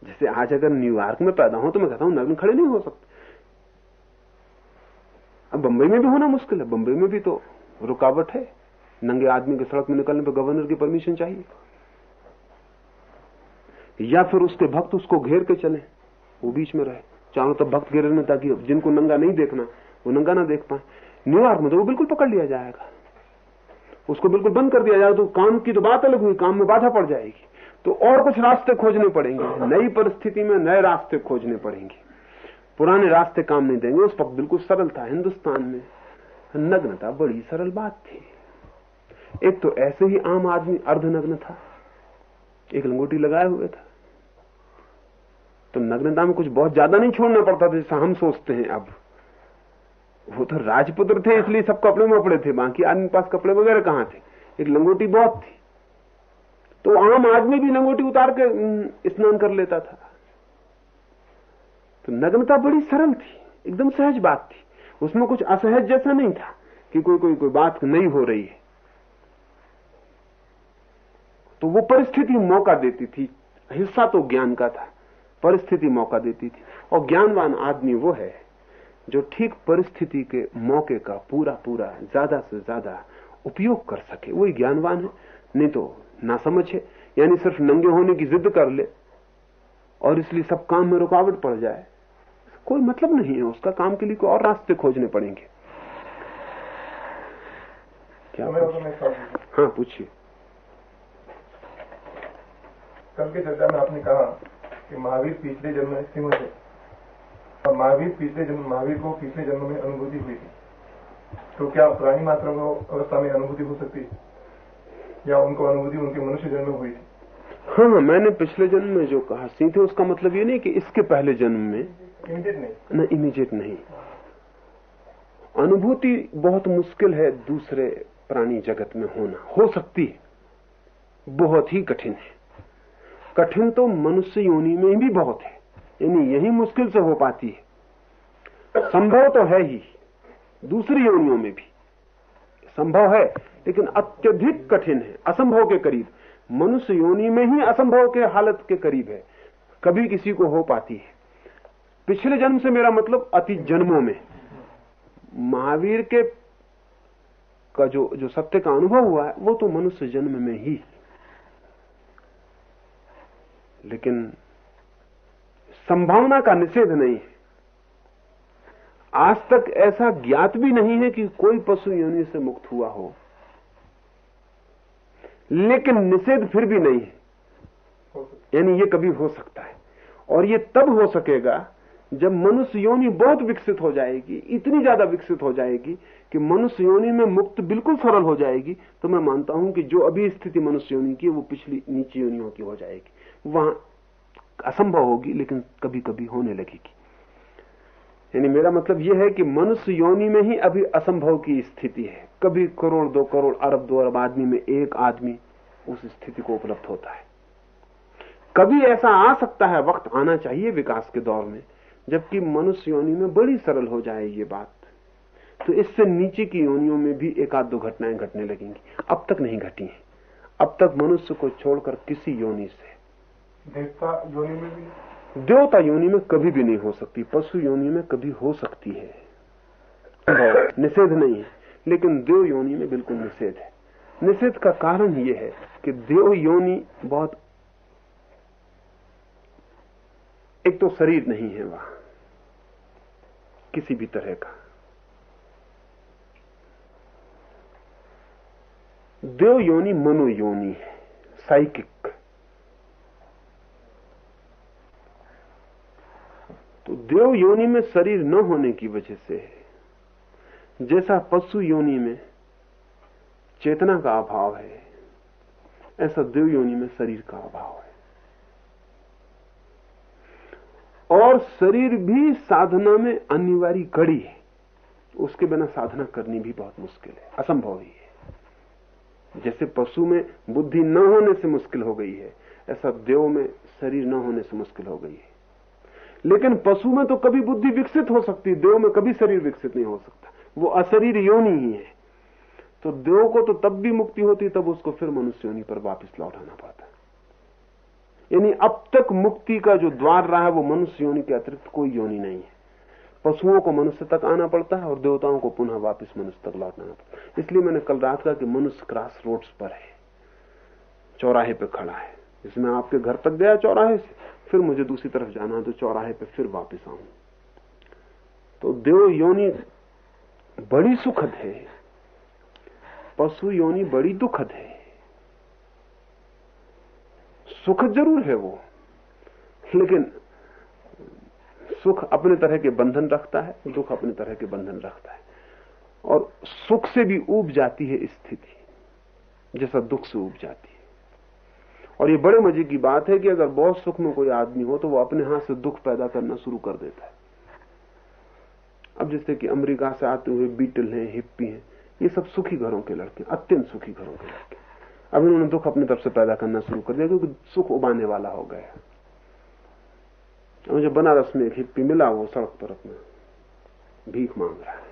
जैसे आज अगर न्यूयॉर्क में पैदा हो तो मैं कहता हूँ, नग्न खड़े नहीं हो सकते। अब बंबई में भी होना मुश्किल है। बंबई में भी तो रुकावट है। नंगे आदमी के सड़क में निकलने पर गवर्नर की परमिशन चाहिए। या फिर उसके भक्त उसको घेर के चले। वो बीच में रहे। चारों तब भक्त घेरे में ताकि जिनको नंगा नहीं देखना, वो नंगा ना देख पाए। न्यूयॉर्क में तो वो बिल्कुल पकड़ लिया जाएगा। उसको बिल्कुल बंद कर दिया जाएगा तो काम की तो बात अलग हुई, काम में बाधा पड़ जाएगी। तो और कुछ रास्ते खोजने पड़ेंगे। नई परिस्थिति में नए रास्ते खोजने पड़ेंगे। पुराने रास्ते काम नहीं देंगे। उस वक्त बिल्कुल सरल था, हिंदुस्तान में। नग्नता बड़ी सरल बात थी। एक तो ऐसे ही आम आदमी अर्धनग्न था। एक लंगोटी लगाए हुए था। तो नग्नता में कुछ बहुत ज़्यादा नहीं छोड़ना पड़ता था, जैसा हम सोचते हैं अब। वो तो राजपुत्र थे, इसलिए सब कपड़े में पड़े थे। बाकी आदमी पास कपड़े वगैरह कहाँ थे? एक लंगोटी बहुत थी। तो आम आदमी भी लंगोटी उतार के स्नान कर लेता था। तो नग्नता बड़ी सरल थी, एकदम सहज बात थी। उसमें कुछ असहज जैसा नहीं था कि कोई कोई कोई बात नहीं हो रही है। तो वो परिस्थिति मौका देती थी। हिस्सा तो ज्ञान का था, परिस्थिति मौका देती थी। और ज्ञानवान आदमी वो है जो ठीक परिस्थिति के मौके का पूरा पूरा ज़्यादा से ज़्यादा उपयोग कर सके। वही ज्ञानवान है, नहीं तो ना समझे यानी सिर्फ़ नंगे होने की जिद कर ले और इसलिए सब काम में रुकावट पड़ जाए। कोई मतलब नहीं है। उसका काम के लिए कोई और रास्ते खोजने पड़ेंगे। क्या हाँ पूछिए। कल के चर्चा में आपने कहा कि महावीर पिछले जन्म में सिंह थे। और महावीर पिछले जन्म महावीर को पिछले जन्म में अनुभूति हुई थी। तो क्या पुरानी मात्रा अवस्था में अनुभूति हो सकती है? या उनको अनुभूति उनके मनुष्य जन्म में हुई थी? हाँ हाँ मैंने पिछले जन्म में जो कहा सिंह थे उसका मतलब ये नहीं कि इसके पहले जन्म में। इमीडिएट नहीं। न नहीं। अनुभूति बहुत मुश्किल है दूसरे प्राणी जगत में होना। हो सकती है। बहुत ही कठिन है। कठिन तो मनुष्य योनि में भी बहुत है। यानी यही मुश्किल से हो पाती है। संभव तो है ही, दूसरी योनियों में भी। संभव है, लेकिन अत्यधिक कठिन है। असंभव के करीब। मनुष्य योनि में ही असंभव के हालत के करीब है। कभी किसी को हो पाती है। पिछले जन्म से मेरा मतलब अति जन्मों में। महावीर के का जो जो सत्य का अनुभव हुआ है, वो तो मनुष्य जन्म में ही लेकिन संभावना का निषेध नहीं है। आज तक ऐसा ज्ञात भी नहीं है कि कोई पशु योनि से मुक्त हुआ हो। लेकिन निषेध फिर भी नहीं है। यानी ये कभी हो सकता है। और ये तब हो सकेगा जब मनुष्य योनि बहुत विकसित हो जाएगी, इतनी ज़्यादा विकसित हो जाएगी कि मनुष्य योनि में मुक्त बिल्कुल सरल हो जाएगी तो मैं मानता हूँ कि जो अभी स्थिति मनुष्य योनि की वो पिछली नीची योनियों की हो जाएगी। वहाँ असंभव होगी, लेकिन कभी कभी होने लगेगी। यानी मेरा मतलब यह है कि मनुष्य योनि में ही अभी असंभव की स्थिति है। कभी करोड़, दो करोड़, अरब, दो अरब आदमी में एक आदमी उस स्थिति को उपलब्ध होता है। कभी ऐसा आ सकता है, वक्त आना चाहिए विकास के दौर में जबकि मनुष्य योनि में बड़ी सरल हो जाए ये बात। तो इससे नीचे की योनियों में भी एक आध दो घटनाएँ घटने लगेंगी। अब तक नहीं घटी हैं। अब तक मनुष्य को छोड़कर किसी योनि से। देवता योनि में भी? देवता योनि में कभी भी नहीं हो सकती। पशु योनि में कभी हो सकती है। निषेध नहीं है। लेकिन देव योनि में बिल्कुल निषेध है। निषेध का कारण यह है कि देव योनि बहुत एक तो शरीर नहीं है वहाँ। किसी भी तरह का। देव योनि मनोयोनि है साइकिक तो देव योनि में शरीर न होने की वजह से है जैसा पशु योनि में चेतना का अभाव है, ऐसा देव योनि में शरीर का अभाव है। और शरीर भी साधना में अनिवार्य कड़ी है। उसके बिना साधना करनी भी बहुत मुश्किल है, असंभव ही है। जैसे पशु में बुद्धि न होने से मुश्किल हो गई है, ऐसा देव में शरीर न होने से मुश्किल हो गई है। लेकिन पशु में तो कभी बुद्धि विकसित हो सकती, देव में कभी शरीर विकसित नहीं हो सकता। वो अशरीर योनि ही है। तो देव को तो तब भी मुक्ति होती, तब उसको फिर मनुष्य योनि पर वापस लौटाना पड़ता यानी अब तक मुक्ति का जो द्वार रहा है, वो मनुष्य योनि के अतिरिक्त कोई योनि नहीं है। पशुओं को मनुष्य तक आना पड़ता है और देवताओं को पुनः वापस मनुष्य तक लौटना पड़ता है। इसलिए मैंने कल रात कहा कि मनुष्य क्रॉस रोड्स पर है। चौराहे पे खड़ा है। इसमें आपके घर तक गया चौराहे से। फिर मुझे दूसरी तरफ़ जाना है तो चौराहे पे फिर वापस आऊँ। तो देव योनि बड़ी सुखद है। पशु योनि बड़ी दुखद है। सुखद ज़रूर है वो। लेकिन सुख अपने तरह के बंधन रखता है, दुख अपने तरह के बंधन रखता है। और सुख से भी उब जाती है स्थिति, जैसा दुख से उब जाती है। और ये बड़े मज़े की बात है कि अगर बहुत सुख में कोई आदमी हो तो वो अपने हाथ से दुख पैदा करना शुरू कर देता है। अब जैसे कि अमेरिका से आते हुए बीटल हैं, हिप्पी हैं, ये सब सुखी घरों के लड़के, अत्यंत सुखी घरों के लड़के। अब इन्होंने दुख अपनी तरफ़ से पैदा करना शुरू कर दिया, क्योंकि सुख उबाने वाला हो गया। मुझे बनारस में एक हिप्पी मिला वो सड़क पर अपना। भीख मांग रहा है।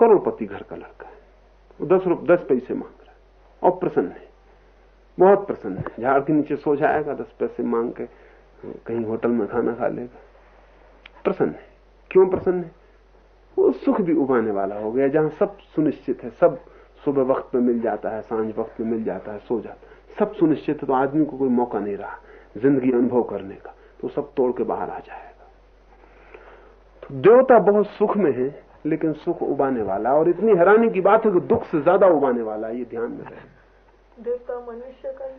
करोड़पति घर का लड़का है। वो दस रुपये दस पैसे मांग रहा है। और प्रसन्न है। बहुत प्रसन्न है। झाड़ के नीचे सो जाएगा, दस पैसे मांग के कहीं होटल में खाना खा लेगा। प्रसन्न है। क्यों प्रसन्न है? वो सुख भी उबाने वाला हो गया, जहाँ सब सुनिश्चित है, सब सुबह वक्त में मिल जाता है साँझ वक्त में मिल जाता है सो जाता है। सब सुनिश्चित है तो आदमी को कोई मौका नहीं रहा ज़िंदगी अनुभव करने का तो सब तोड़ के बाहर आ जाएगा। तो देवता बहुत सुख में है लेकिन सुख उबाने वाला और इतनी हैरानी की बात है कि दुख से ज़्यादा उबाने वाला ये ध्यान में रहे। देवता मनुष्य का ही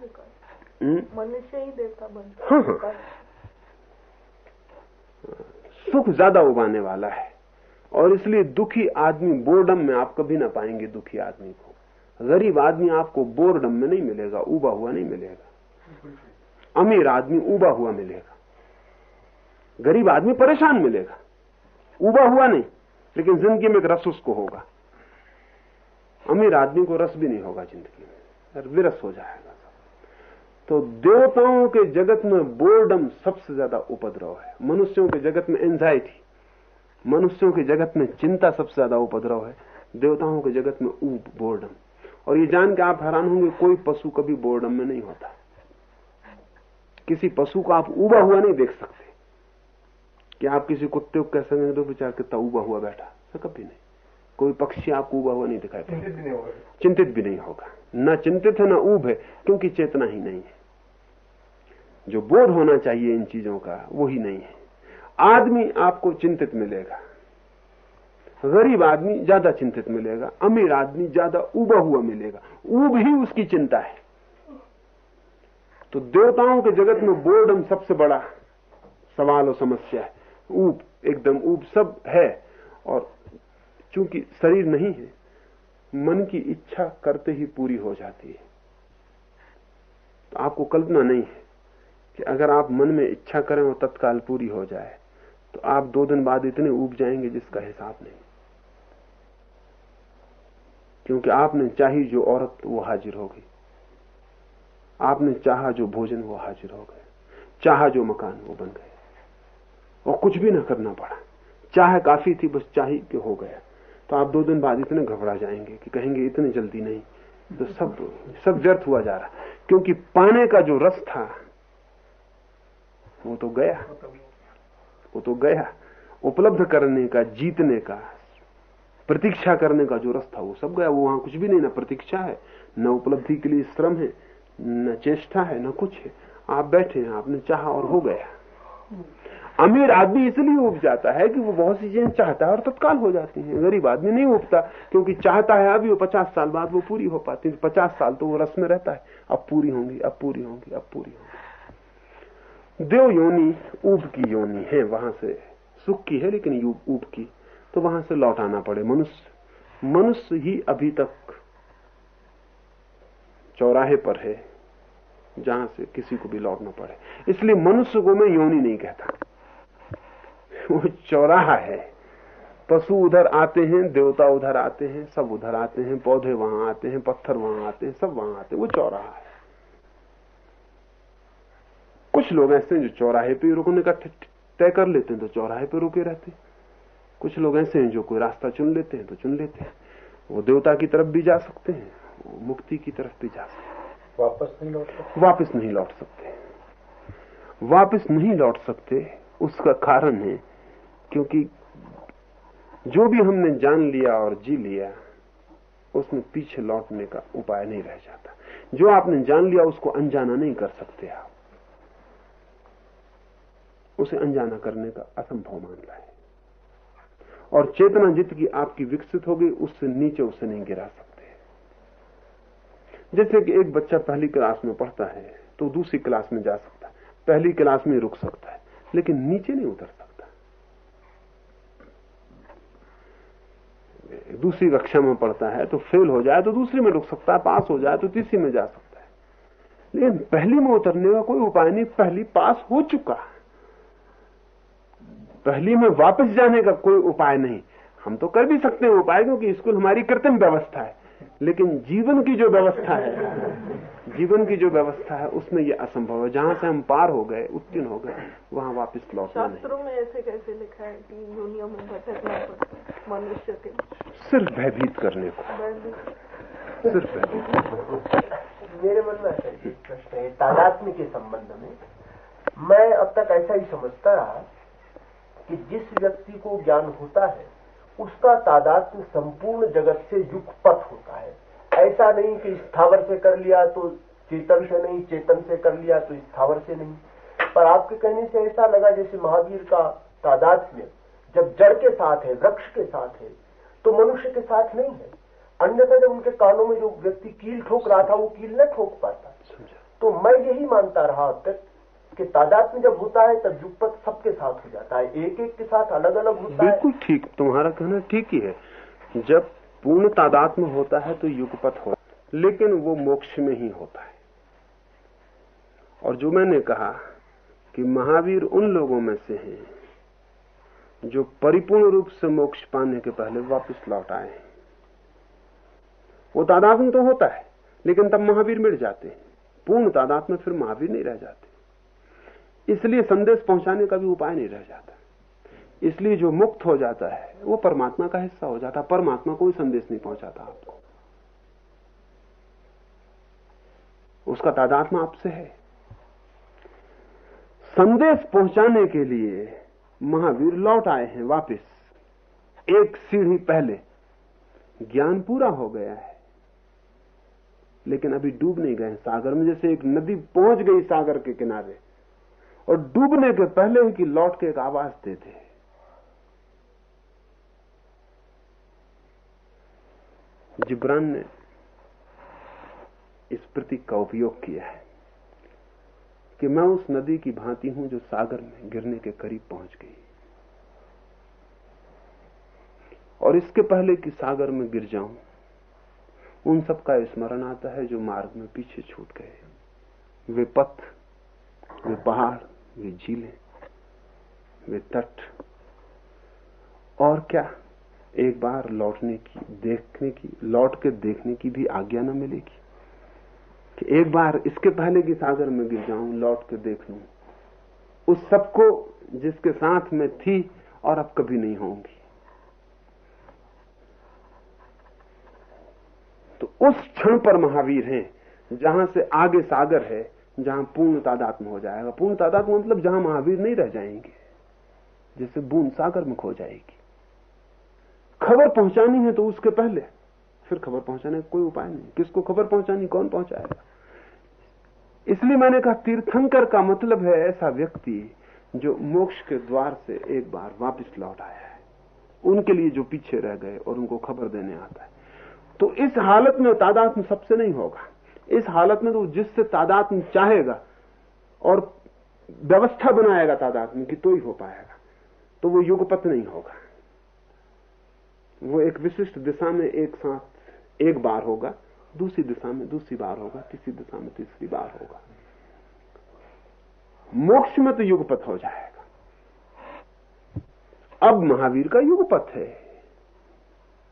हम्म? मनुष्य ही देवता बनता हाँ, हाँ। सुख ज़्यादा उबाने वाला है। और इसलिए दुखी आदमी बोर्डम में आप कभी ना पाएँगे दुखी आदमी को। गरीब आदमी आपको बोर्डम में नहीं मिलेगा, उबा हुआ नहीं मिलेगा। अमीर आदमी उबा हुआ मिलेगा। गरीब आदमी परेशान मिलेगा। उबा हुआ नहीं, लेकिन ज़िंदगी में एक रस उसको होगा। अमीर आदमी को रस भी नहीं होगा ज़िंदगी में विरस हो जाएगा तो देवताओं के जगत में बोर्डम सबसे ज़्यादा उपद्रव है। मनुष्यों के जगत में एंजाइटी मनुष्यों के जगत में चिंता सबसे ज़्यादा उपद्रव है देवताओं के जगत में ऊब बोर्डम और ये जान के आप हैरान होंगे कोई पशु कभी बोर्डम में नहीं होता। किसी पशु को आप उबा हुआ नहीं देख सकते। कि आप किसी कुत्ते को कह सकेंगे तो बेचारा कितना उबा हुआ बैठा। कभी नहीं। कोई पक्षी आपको उबा हुआ नहीं दिखाई पड़ेगा चिंतित भी नहीं होगा। न चिंतित है न ऊब है क्योंकि चेतना ही नहीं है। जो बोध होना चाहिए इन चीज़ों का वो ही नहीं है। आदमी आपको चिंतित मिलेगा। गरीब आदमी ज़्यादा चिंतित मिलेगा, अमीर आदमी ज़्यादा उबा हुआ मिलेगा। ऊब ही उसकी चिंता है। तो देवताओं के जगत में बोर्डम सबसे बड़ा सवाल और समस्या है। ऊब, एकदम ऊब सब है और चूँकि शरीर नहीं है, मन की इच्छा करते ही पूरी हो जाती है। तो आपको कल्पना नहीं है कि अगर आप मन में इच्छा करें और तत्काल पूरी हो जाए तो आप दो दिन बाद इतने उब जाएँगे जिसका हिसाब नहीं। क्योंकि आपने चाही जो औरत वो हाजिर हो गई। आपने चाहा जो भोजन वो हाजिर हो गए। चाहा जो मकान वो बन गए। और कुछ भी ना करना पड़ा। चाह काफ़ी थी, बस चाही के हो गया। तो आप दो दिन बाद इतने घबरा जाएँगे कि कहेंगे, इतनी जल्दी नहीं। तो सब सब व्यर्थ हुआ जा रहा। क्योंकि पाने का जो रस था, वो तो गया। वो तो गया। उपलब्ध करने का, जीतने का, प्रतीक्षा करने का जो रस था वो सब गया। वो वहाँ कुछ भी नहीं, ना प्रतीक्षा है, न उपलब्धि के लिए श्रम है, न चेष्टा है, न कुछ है। आप बैठे हैं, आपने चाहा और हो गया। अमीर आदमी इसलिए उब जाता है कि वो बहुत सी चीज़ें चाहता है और तत्काल हो जाती हैं। गरीब आदमी नहीं उबता, क्योंकि चाहता है अभी वो पचास साल बाद वो पूरी हो पाती है। पचास साल तो वो रस में रहता है। अब पूरी होंगी, अब पूरी होंगी, अब पूरी होंगी। देव योनि ऊब की योनि है, वहाँ से सुख की है, लेकिन ऊब की। तो वहाँ से लौट आना पड़े मनुष्य। मनुष्य ही अभी तक चौराहे पर है, जहाँ से किसी को भी लौटना पड़े। इसलिए मनुष्य को मैं योनि नहीं कहता। वो चौराहा है। पशु उधर आते हैं, देवता उधर आते हैं, सब उधर आते हैं, पौधे वहाँ आते हैं, पत्थर वहाँ आते हैं, सब वहाँ आते हैं। वो चौराहा है। कुछ लोग ऐसे हैं जो चौराहे पे रुकने का तय कर लेते हैं तो चौराहे पे रुके रहते हैं। कुछ लोग ऐसे हैं जो कोई रास्ता चुन लेते हैं तो चुन लेते हैं। वो देवता की तरफ़ भी जा सकते हैं वो मुक्ति की तरफ़ भी जा सकते हैं। वापस नहीं लौट सकते? वापस नहीं लौट सकते। वापस नहीं लौट सकते उसका कारण है क्योंकि जो भी हमने जान लिया और जी लिया उसमें पीछे लौटने का उपाय नहीं रह जाता। जो आपने जान लिया उसको अनजाना नहीं कर सकते आप। उसे अनजाना करने का असंभव मान रहा है। और चेतना जितकी आपकी विकसित होगी, उससे नीचे उसे नहीं गिरा सकते। जैसे कि एक बच्चा पहली क्लास में पढ़ता है तो दूसरी क्लास में जा सकता है। पहली क्लास में रुक सकता है, लेकिन नीचे नहीं उतर सकता। दूसरी कक्षा में पढ़ता है तो फेल हो जाए तो दूसरी में रुक सकता है पास हो जाए तो तीसरी में जा सकता है। लेकिन पहली में उतरने का कोई उपाय नहीं, पहली पास हो चुका पहली में वापस जाने का कोई उपाय नहीं। हम तो कर भी सकते हैं उपाय क्योंकि स्कूल हमारी कृत्रिम व्यवस्था है। लेकिन जीवन की जो व्यवस्था है जीवन की जो व्यवस्था है उसमें ये असंभव है। जहाँ से हम पार हो गए उत्तीर्ण हो गए वहाँ वापस लौटना नहीं। शास्त्रों में ऐसे कैसे लिखा है कि दुनिया में भटकना मनुष्य के। सिर्फ़ भयभीत करने को। सिर्फ़ भयभीत मेरे मन में ऐसा प्रश्न है तादात्म्य के संबंध में। मैं अब तक ऐसा ही समझता रहा कि जिस व्यक्ति को ज्ञान होता है उसका तादात्म्य संपूर्ण जगत से युगपथ होता है। ऐसा नहीं कि स्थावर से कर लिया तो चेतन से नहीं चेतन से कर लिया तो स्थावर से नहीं। पर आपके कहने से ऐसा लगा जैसे महावीर का तादात्म्य जब जड़ के साथ है वृक्ष के साथ है तो मनुष्य के साथ नहीं है। अन्यथा जब उनके कानों में जो व्यक्ति कील ठोक रहा था वो कील न ठोक पाता। तो मैं यही मानता रहा अब तक कि तादाद में जब होता है, तब युगपत सबके साथ हो जाता है। एक एक के साथ अलग अलग होता है। बिल्कुल ठीक। तुम्हारा कहना ठीक ही है। जब पूर्ण तादाद में होता है तो युगपत हो। लेकिन वो मोक्ष में ही होता है। और जो मैंने कहा कि महावीर उन लोगों में से हैं, जो परिपूर्ण रूप से मोक्ष पाने के पहले वापस लौट आए हैं। वो तादाद में तो होता है, लेकिन तब महावीर मिट जाते हैं। पूर्ण तादाद में फिर महावीर नहीं रह जाते। इसलिए संदेश पहुँचाने का भी उपाय नहीं रह जाता। इसलिए जो मुक्त हो जाता है, वो परमात्मा का हिस्सा हो जाता। है परमात्मा कोई संदेश नहीं पहुंचाता आपको। उसका तादात्मा आपसे है। संदेश पहुँचाने के लिए महावीर लौट आए हैं वापस। एक सीढ़ी पहले। ज्ञान पूरा हो गया है। लेकिन अभी डूब नहीं गए सागर में, जैसे एक नदी पहुँच गई सागर के किनारे। और डूबने के पहले ही कि लौट के एक आवाज़ देते जिब्रान ने इस प्रतीक का उपयोग किया है कि मैं उस नदी की भांति हूँ जो सागर में गिरने के करीब पहुँच गई। और इसके पहले कि सागर में गिर जाऊँ, उन सब का स्मरण आता है जो मार्ग में पीछे छूट गए। वे पथ, वे पहाड़ वे झीलें, वे तट। और क्या एक बार लौटने की, देखने की, लौट के देखने की भी आज्ञा न मिलेगी? कि एक बार इसके पहले कि सागर में गिर जाऊँ, लौट के देख लू। उस सबको जिसके साथ में थी और अब कभी नहीं होंगी। तो उस क्षण पर महावीर हैं, जहाँ से आगे सागर है जहाँ पूर्ण तादात्म हो जाएगा। पूर्ण तादात्म मतलब जहाँ महावीर नहीं रह जाएँगे जैसे बूंद सागर में खो जाएगी। खबर पहुंचानी है तो उसके पहले फिर खबर पहुँचाने का कोई उपाय नहीं। किसको खबर पहुंचानी, कौन पहुंचाएगा? इसलिए मैंने कहा तीर्थंकर का मतलब है ऐसा व्यक्ति जो मोक्ष के द्वार से एक बार वापस लौट आया है। उनके लिए जो पीछे रह गए और उनको खबर देने आता है। तो इस हालत में तादात्म सबसे नहीं होगा। इस हालत में तो जिससे तादात्म चाहेगा और व्यवस्था बनाएगा तादात्म की तो ही हो पाएगा तो वो युगपत नहीं होगा। वो एक विशिष्ट दिशा में एक साथ एक बार होगा, दूसरी दिशा में दूसरी बार होगा, तीसरी दिशा में तीसरी बार होगा। मोक्ष में तो युगपथ हो जाएगा। अब महावीर का युगपथ है।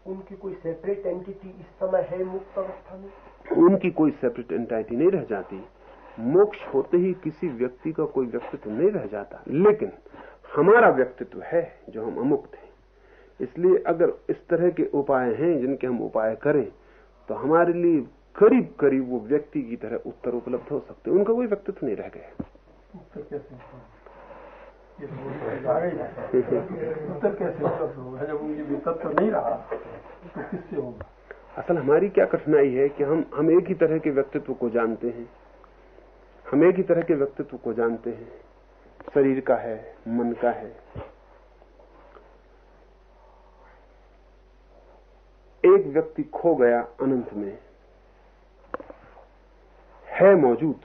उनकी कोई सेपरेट एंटिटी इस समय है मुक्त अवस्था में? उनकी कोई सेपरेट एंटाइटी नहीं रह जाती। मोक्ष होते ही किसी व्यक्ति का कोई व्यक्तित्व नहीं रह जाता। लेकिन हमारा व्यक्तित्व है जो हम अमुक्त हैं। इसलिए अगर इस तरह के उपाय हैं जिनके हम उपाय करें तो हमारे लिए करीब करीब वो व्यक्ति की तरह उत्तर उपलब्ध हो सकते हैं। उनका कोई व्यक्तित्व नहीं रह गया। उत्तर कैसे उपलब्ध होगा? जब उनकी विकल्प नहीं रहा तो किससे होगा? असल हमारी क्या कठिनाई है कि हम हम एक ही तरह के व्यक्तित्व को जानते हैं। हम एक ही तरह के व्यक्तित्व को जानते हैं। शरीर का है, मन का है। एक व्यक्ति खो गया अनंत में। है मौजूद।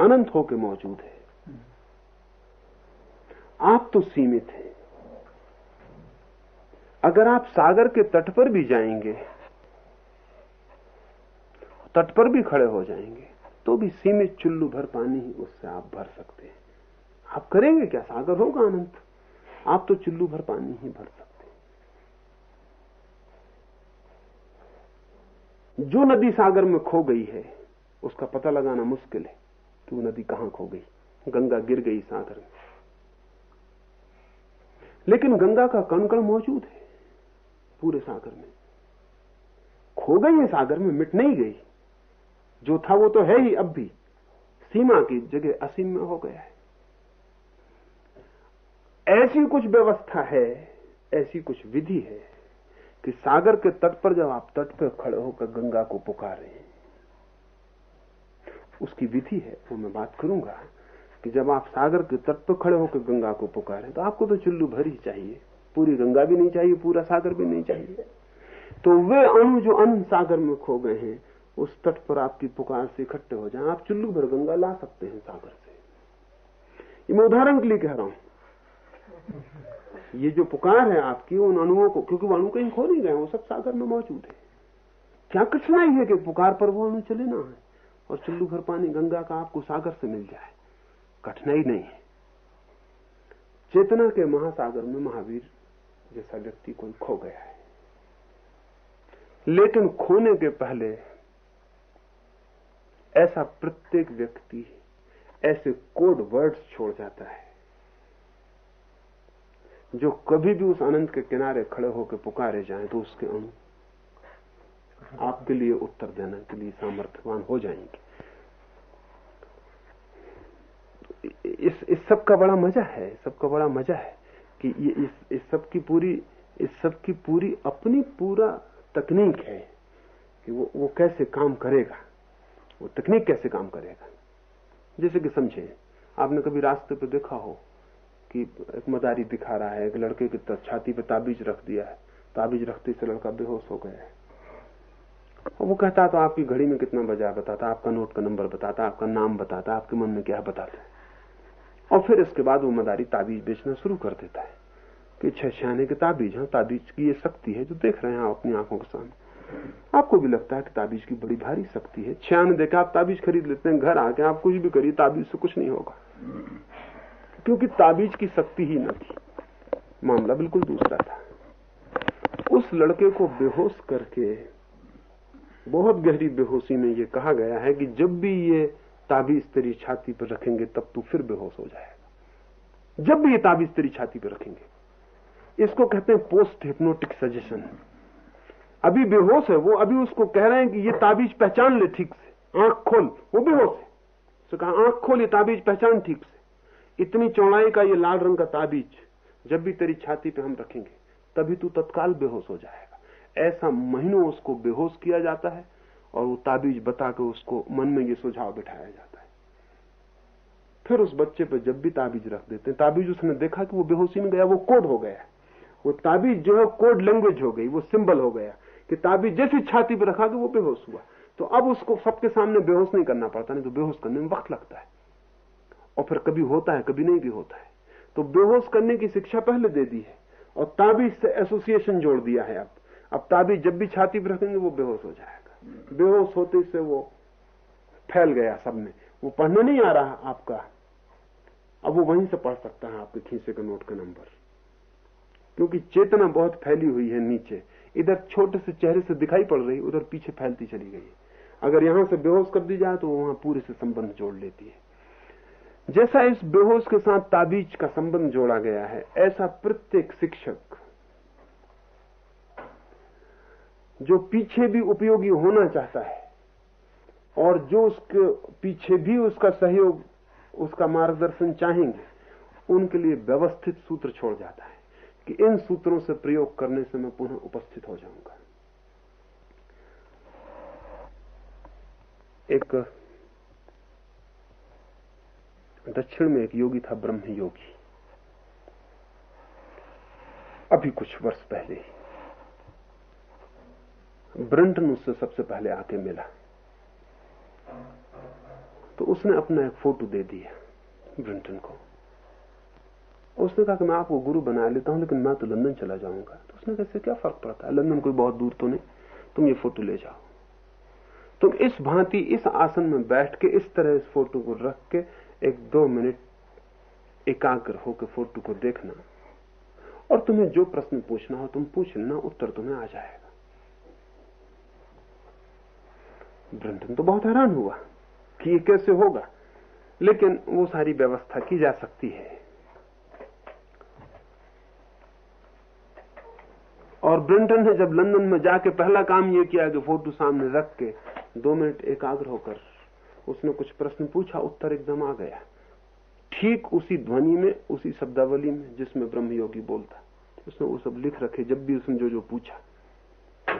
अनंत होके मौजूद है। आप तो सीमित हैं। अगर आप सागर के तट पर भी जाएँगे, तट पर भी खड़े हो जाएँगे तो भी सीमित चुल्लू भर पानी ही उससे आप भर सकते हैं। आप करेंगे क्या? सागर होगा अनंत। आप तो चुल्लू भर पानी ही भर सकते हैं। जो नदी सागर में खो गई है, उसका पता लगाना मुश्किल है कि वो नदी कहाँ खो गई। गंगा गिर गई सागर में। लेकिन गंगा का कण कण मौजूद है। पूरे सागर में। खो गई है सागर में, मिट नहीं गई। जो था वो तो है ही अब भी। सीमा की जगह असीम में हो गया है। ऐसी कुछ व्यवस्था है, ऐसी कुछ विधि है कि सागर के तट पर जब आप तट पर खड़े होकर गंगा को पुकारें, उसकी विधि है। वो मैं बात करूँगा कि जब आप सागर के तट पर खड़े होकर गंगा को पुकारें तो आपको तो चुल्लू भर ही चाहिए। पूरी गंगा भी नहीं चाहिए, पूरा सागर भी नहीं चाहिए। तो वे अणु जो अन्न सागर में खो गए हैं, उस तट पर आपकी पुकार से इकट्ठे हो जाए। आप चुल्लू भर गंगा ला सकते हैं सागर से। ये मैं उदाहरण के लिए कह रहा हूँ। ये जो पुकार है आपकी, उन अणुओं को, क्योंकि वो अणु कहीं खो नहीं गए, वो सब सागर में मौजूद है। क्या कठिनाई है कि पुकार पर वो अणु चले ना है और चुल्लू भर पानी गंगा का आपको सागर से मिल जाए? कठिनाई नहीं है। चेतना के महासागर में महावीर जैसा व्यक्ति कोई खो गया है। लेकिन खोने के पहले ऐसा प्रत्येक व्यक्ति ऐसे कोड वर्ड्स छोड़ जाता है, जो कभी भी उस आनंद के किनारे खड़े होकर पुकारे जाएँ तो उसके अणु आपके लिए उत्तर देने के लिए सामर्थ्यवान हो जाएँगे। इस इस सब का बड़ा मज़ा है सबका बड़ा मज़ा है। कि ये इस इस सब की पूरी, इस सब की पूरी अपनी पूरा तकनीक है कि वो वो कैसे काम करेगा। वो तकनीक कैसे काम करेगा। जैसे कि समझे, आपने कभी रास्ते पर देखा हो कि एक मदारी दिखा रहा है, एक लड़के की छाती पे ताबीज रख दिया है। ताबीज रखते से लड़का बेहोश हो गया है। और वो कहता तो आपकी घड़ी में कितना बजा बताता, आपका नोट का नंबर बताता, आपका नाम बताता, आपके मन में क्या बताता है? और फिर इसके बाद वो मदारी ताबीज बेचना शुरू कर देता है कि छह छियाने के ताबीज हाँ ताबीज की ये शक्ति है जो देख रहे हैं आप अपनी आँखों के सामने। आपको भी लगता है कि ताबीज की बड़ी भारी शक्ति है। छियाने देखे, आप ताबीज खरीद लेते हैं, घर आके आप कुछ भी करिए, ताबीज से कुछ नहीं होगा। क्योंकि ताबीज की शक्ति ही न थी। मामला बिल्कुल दूसरा था। उस लड़के को बेहोश करके, बहुत गहरी बेहोशी में ये कहा गया है कि जब भी ये ताबीज तेरी छाती पर रखेंगे, तब तू फिर बेहोश हो जाएगा। जब भी ये ताबीज तेरी छाती पर रखेंगे। इसको कहते हैं पोस्ट हिप्नोटिक सजेशन अभी बेहोश है, वो अभी उसको कह रहे हैं कि ये ताबीज पहचान ले ठीक से। आँख खोल, वो बेहोश है। उसने कहा, आँख खोल, ये ताबीज पहचान ठीक से। इतनी चौड़ाई का ये लाल रंग का ताबीज, जब भी तेरी छाती पे हम रखेंगे, तभी तू तत्काल बेहोश हो जाएगा। ऐसा महीनों उसको बेहोश किया जाता है और वो ताबीज बता के उसको मन में ये सुझाव बिठाया जाता है। फिर उस बच्चे पर जब भी ताबीज रख देते हैं, ताबीज उसने देखा कि वो बेहोशी में गया, वो कोड हो गया। वो ताबीज जो है कोड लैंग्वेज हो गई, वो सिंबल हो गया कि ताबीज जैसी छाती पर रखा कि वो बेहोश हुआ। तो अब उसको सबके सामने बेहोश नहीं करना पड़ता, नहीं तो बेहोश करने में वक्त लगता है। और फिर कभी होता है, कभी नहीं भी होता है। तो बेहोश करने की शिक्षा पहले दे दी है और ताबीज से एसोसिएशन जोड़ दिया है अब। अब ताबीज जब भी छाती पर रखेंगे, वो बेहोश हो जाएगा। बेहोश होते से वो फैल गया सब में वो पढ़ने नहीं आ रहा आपका। अब वो वहीं से पढ़ सकता है आपके खींचे के नोट का नंबर। क्योंकि चेतना बहुत फैली हुई है नीचे। इधर छोटे से चेहरे से दिखाई पड़ रही, उधर पीछे फैलती चली गई। अगर यहाँ से बेहोश कर दी जाए तो वहाँ पूरे से संबंध जोड़ लेती है। जैसा इस बेहोश के साथ ताबीज का संबंध जोड़ा गया है, ऐसा प्रत्येक शिक्षक जो पीछे भी उपयोगी होना चाहता है और जो उसके पीछे भी उसका सहयोग, उसका मार्गदर्शन चाहेंगे, उनके लिए व्यवस्थित सूत्र छोड़ जाता है कि इन सूत्रों से प्रयोग करने से मैं पुनः उपस्थित हो जाऊँगा। एक दक्षिण में एक योगी था ब्रह्म योगी अभी कुछ वर्ष पहले ही। ब्रंटन उससे सबसे पहले आके मिला। तो उसने अपना एक फ़ोटो दे दिया ब्रिंटन को। उसने कहा कि मैं आपको गुरु बना लेता हूँ, लेकिन मैं तो लंदन चला जाऊँगा। तो उसने कैसे क्या फ़र्क पड़ता है? लंदन कोई बहुत दूर तो नहीं। तुम ये फ़ोटो ले जाओ। तुम इस भांति, इस आसन में बैठ के, इस तरह इस फ़ोटो को रख के, एक दो मिनट एकाग्र होकर फ़ोटो को देखना। और तुम्हें जो प्रश्न पूछना हो, तुम पूछ लेना, उत्तर तुम्हें आ जाएगा। ब्रंटन तो बहुत हैरान हुआ कि ये कैसे होगा। लेकिन वो सारी व्यवस्था की जा सकती है। और ब्रिंटन ने जब लंदन में जाके पहला काम ये किया कि फ़ोटो सामने रख के दो मिनट एकाग्र होकर उसने कुछ प्रश्न पूछा, उत्तर एकदम आ गया। ठीक उसी ध्वनि में, उसी शब्दावली में जिसमें ब्रह्मयोगी बोलता। उसने वो सब लिख रखे, जब भी उसने जो जो पूछा।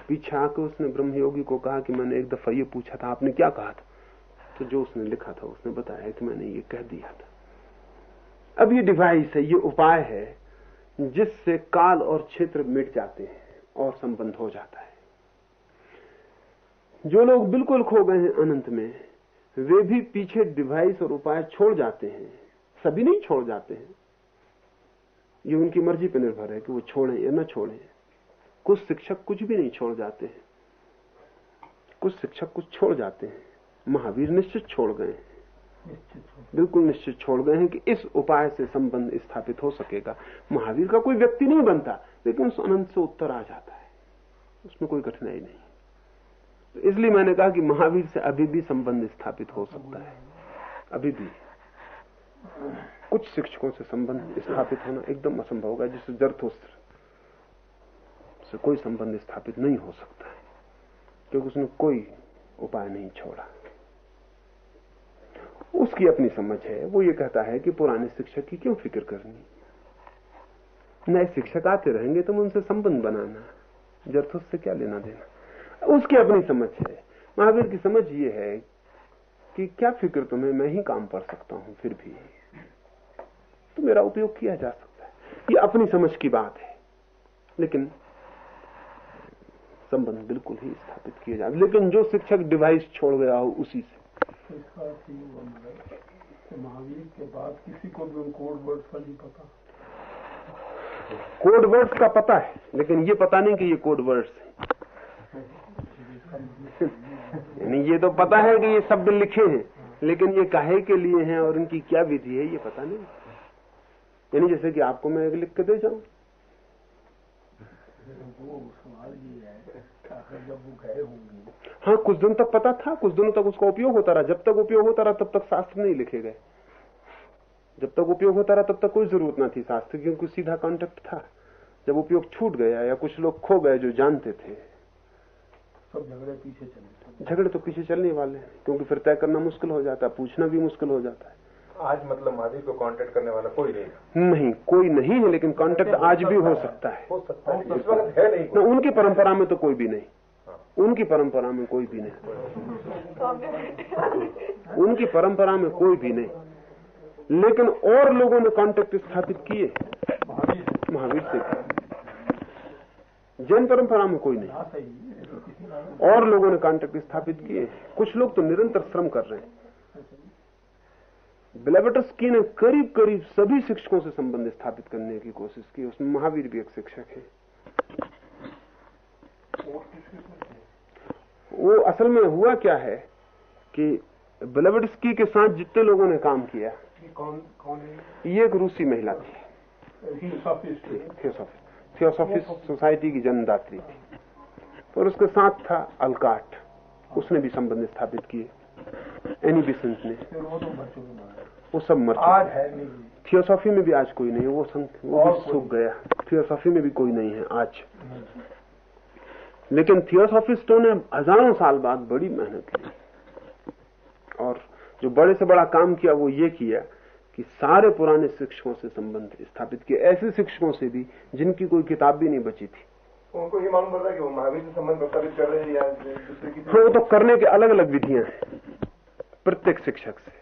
पीछे आकर उसने ब्रह्मयोगी को कहा कि मैंने एक दफ़ा ये पूछा था, आपने क्या कहा था? तो जो उसने लिखा था, उसने बताया कि मैंने ये कह दिया था। अब ये डिवाइस है, ये उपाय है, जिससे काल और क्षेत्र मिट जाते हैं और संबंध हो जाता है। जो लोग बिल्कुल खो गए हैं अनंत में, वे भी पीछे डिवाइस और उपाय छोड़ जाते हैं, सभी नहीं छोड़ जाते हैं। ये उनकी मर्ज़ी पर निर्भर है कि वो छोड़ें या न छोड़ें। कुछ शिक्षक कुछ भी नहीं छोड़ जाते हैं। कुछ शिक्षक कुछ छोड़ जाते हैं। महावीर निश्चित छोड़ गए बिल्कुल निश्चित छोड़ गए हैं कि इस उपाय से संबंध स्थापित हो सकेगा। महावीर का कोई व्यक्ति नहीं बनता लेकिन उस अनंत से उत्तर आ जाता है। उसमें कोई कठिनाई नहीं। तो इसलिए मैंने कहा कि महावीर से अभी भी संबंध स्थापित हो सकता है। अभी भी। कुछ शिक्षकों से संबंध स्थापित होना एकदम असंभव होगा जिससे जरथोस्त्र से कोई संबंध स्थापित नहीं हो सकता है, क्योंकि उसने कोई उपाय नहीं छोड़ा। उसकी अपनी समझ है, वो ये कहता है कि पुराने शिक्षक की क्यों फ़िक्र करनी? नए शिक्षक आते रहेंगे तो उनसे संबंध बनाना जरथुस से क्या लेना देना? उसकी अपनी समझ है। महावीर की समझ ये है कि क्या फ़िक्र तुम्हें, मैं ही काम कर सकता हूँ, फिर भी। तो मेरा उपयोग किया जा सकता है। ये अपनी समझ की बात है। लेकिन संबंध बिल्कुल ही स्थापित किए जाए। लेकिन जो शिक्षक डिवाइस छोड़ गया हो उसी से। महावीर के बाद किसी को भी कोड वर्ड्स का नहीं पता। कोड वर्ड्स का पता है लेकिन ये पता नहीं कि ये कोड वर्ड्स है। यानी ये तो पता है कि ये शब्द लिखे हैं लेकिन ये काहे के लिए हैं और इनकी क्या विधि है ये पता नहीं। यानी जैसे कि आपको मैं लिख के दे जाऊँ। वो सवाल ये है कि जब वो गए होंगे हाँ कुछ दिन तक पता था कुछ दिनों तक उसका उपयोग होता रहा। जब तक उपयोग होता रहा तब तक शास्त्र नहीं लिखे गए। जब तक उपयोग होता रहा तब तक कोई ज़रूरत ना थी शास्त्र क्योंकि सीधा कॉन्टेक्ट था। जब उपयोग छूट गया या कुछ लोग खो गए जो जानते थे। सब झगड़े पीछे चले। झगड़े तो पीछे चलने वाले हैं क्योंकि फिर तय करना मुश्किल हो जाता है पूछना भी मुश्किल हो जाता है। आज मतलब महावीर को कांटेक्ट करने वाला कोई नहीं नहीं कोई नहीं है लेकिन कांटेक्ट आज भी हो सकता है। हो। सकता है इस वक्त है नहीं न, उनकी परंपरा में तो कोई भी नहीं। उनकी परंपरा में कोई भी नहीं। उनकी परंपरा में कोई भी नहीं। लेकिन और लोगों ने कांटेक्ट स्थापित किए। महावीर से। जैन परंपरा में कोई नहीं। और लोगों ने कांटेक्ट स्थापित किए। कुछ लोग तो निरंतर श्रम कर रहे हैं। ब्लेबटस्की ने करीब करीब सभी शिक्षकों से संबंध स्थापित करने की कोशिश की। उसमें महावीर भी एक शिक्षक है। वो असल में हुआ क्या है कि ब्लवडस्की के साथ जितने लोगों ने काम किया कौन कौन है? ये एक रूसी महिला थी। थियोसॉफिस सोसाइटी की जन्मदात्री थी। और उसके साथ था अलकाट। उसने भी संबंध स्थापित किए। एनी ने वो तो सब मर आज है। नहीं। थियोसॉफी में भी आज कोई नहीं है। वो संग, वो भी सूख गया। थियोसॉफी में भी कोई नहीं है आज। लेकिन थियोसॉफिस्टों ने हज़ारों साल बाद बड़ी मेहनत की। और जो बड़े से बड़ा काम किया वो ये किया कि सारे पुराने शिक्षकों से संबंध स्थापित किए। ऐसे शिक्षकों से भी जिनकी कोई किताब भी नहीं बची थी। उनको ये मालूम पड़ता है कि वो महावीर से संबंध प्रस्तावित कर रहे हैं या हाँ वो तो करने के अलग अलग विधियाँ हैं। प्रत्येक शिक्षक से।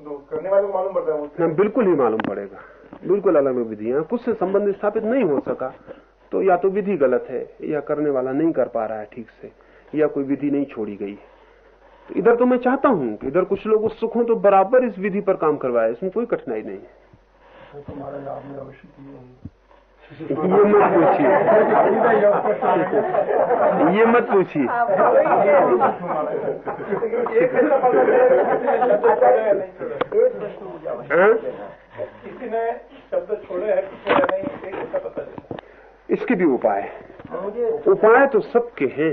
तो करने वाले को मालूम पड़ता है ना बिल्कुल ही मालूम पड़ेगा। बिल्कुल अलग अलग विधियाँ कुछ से संबंध स्थापित नहीं हो सका तो या तो विधि गलत है या करने वाला नहीं कर पा रहा है ठीक से या कोई विधि नहीं छोड़ी गई है। तो इधर तो मैं चाहता हूँ कि इधर कुछ लोग उत्सुक हों तो बराबर इस विधि पर काम करवाए इसमें कोई कठिनाई नहीं है। तो ये मत पूछिए। ये मत पूछिए। इसके भी उपाय उपाय तो सबके हैं।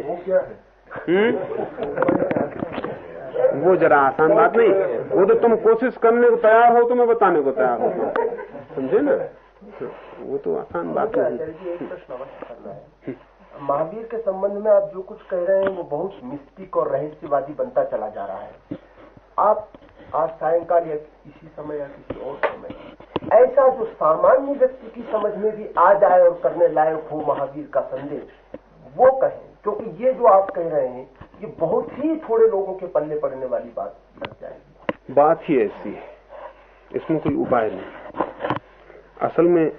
हम्म? वो जरा आसान बात नहीं। वो तो तुम कोशिश करने को तैयार हो तो मैं बताने को तैयार हो। समझे ना? वो तो आसान बात नहीं जी एक प्रश्न है। महावीर के संबंध में आप जो कुछ कह रहे हैं वो बहुत मिस्टिक और रहस्यवादी बनता चला जा रहा है। आप आज सायंकाल या इसी समय या किसी और समय ऐसा जो सामान्य व्यक्ति की समझ में भी आ जाए और करने लायक हो महावीर का संदेश वो कहें। क्योंकि ये जो आप कह रहे हैं ये बहुत ही थोड़े लोगों के पल्ले पड़ने वाली बात लग जाएगी। बात ही ऐसी है। इसमें कोई उपाय नहीं। असल में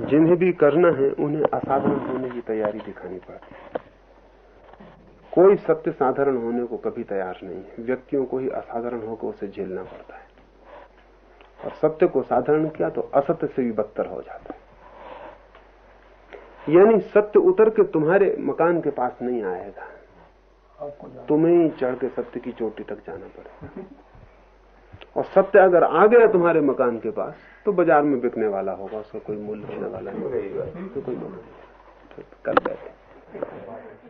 जिन्हें भी करना है, उन्हें असाधारण होने की तैयारी दिखानी पड़ती है। कोई सत्य साधारण होने को कभी तैयार नहीं है। व्यक्तियों को ही असाधारण होकर उसे झेलना पड़ता है। और सत्य को साधारण किया तो असत्य से भी बदतर हो जाता है। यानी सत्य उतर के तुम्हारे मकान के पास नहीं आएगा। तुम्हें ही चढ़ के सत्य की चोटी तक जाना पड़ेगा। और सत्य अगर आ गया तुम्हारे मकान के पास तो बाज़ार में बिकने वाला होगा उसका कोई मूल्य होने वाला नहीं। तो कोई तो कल बैठे।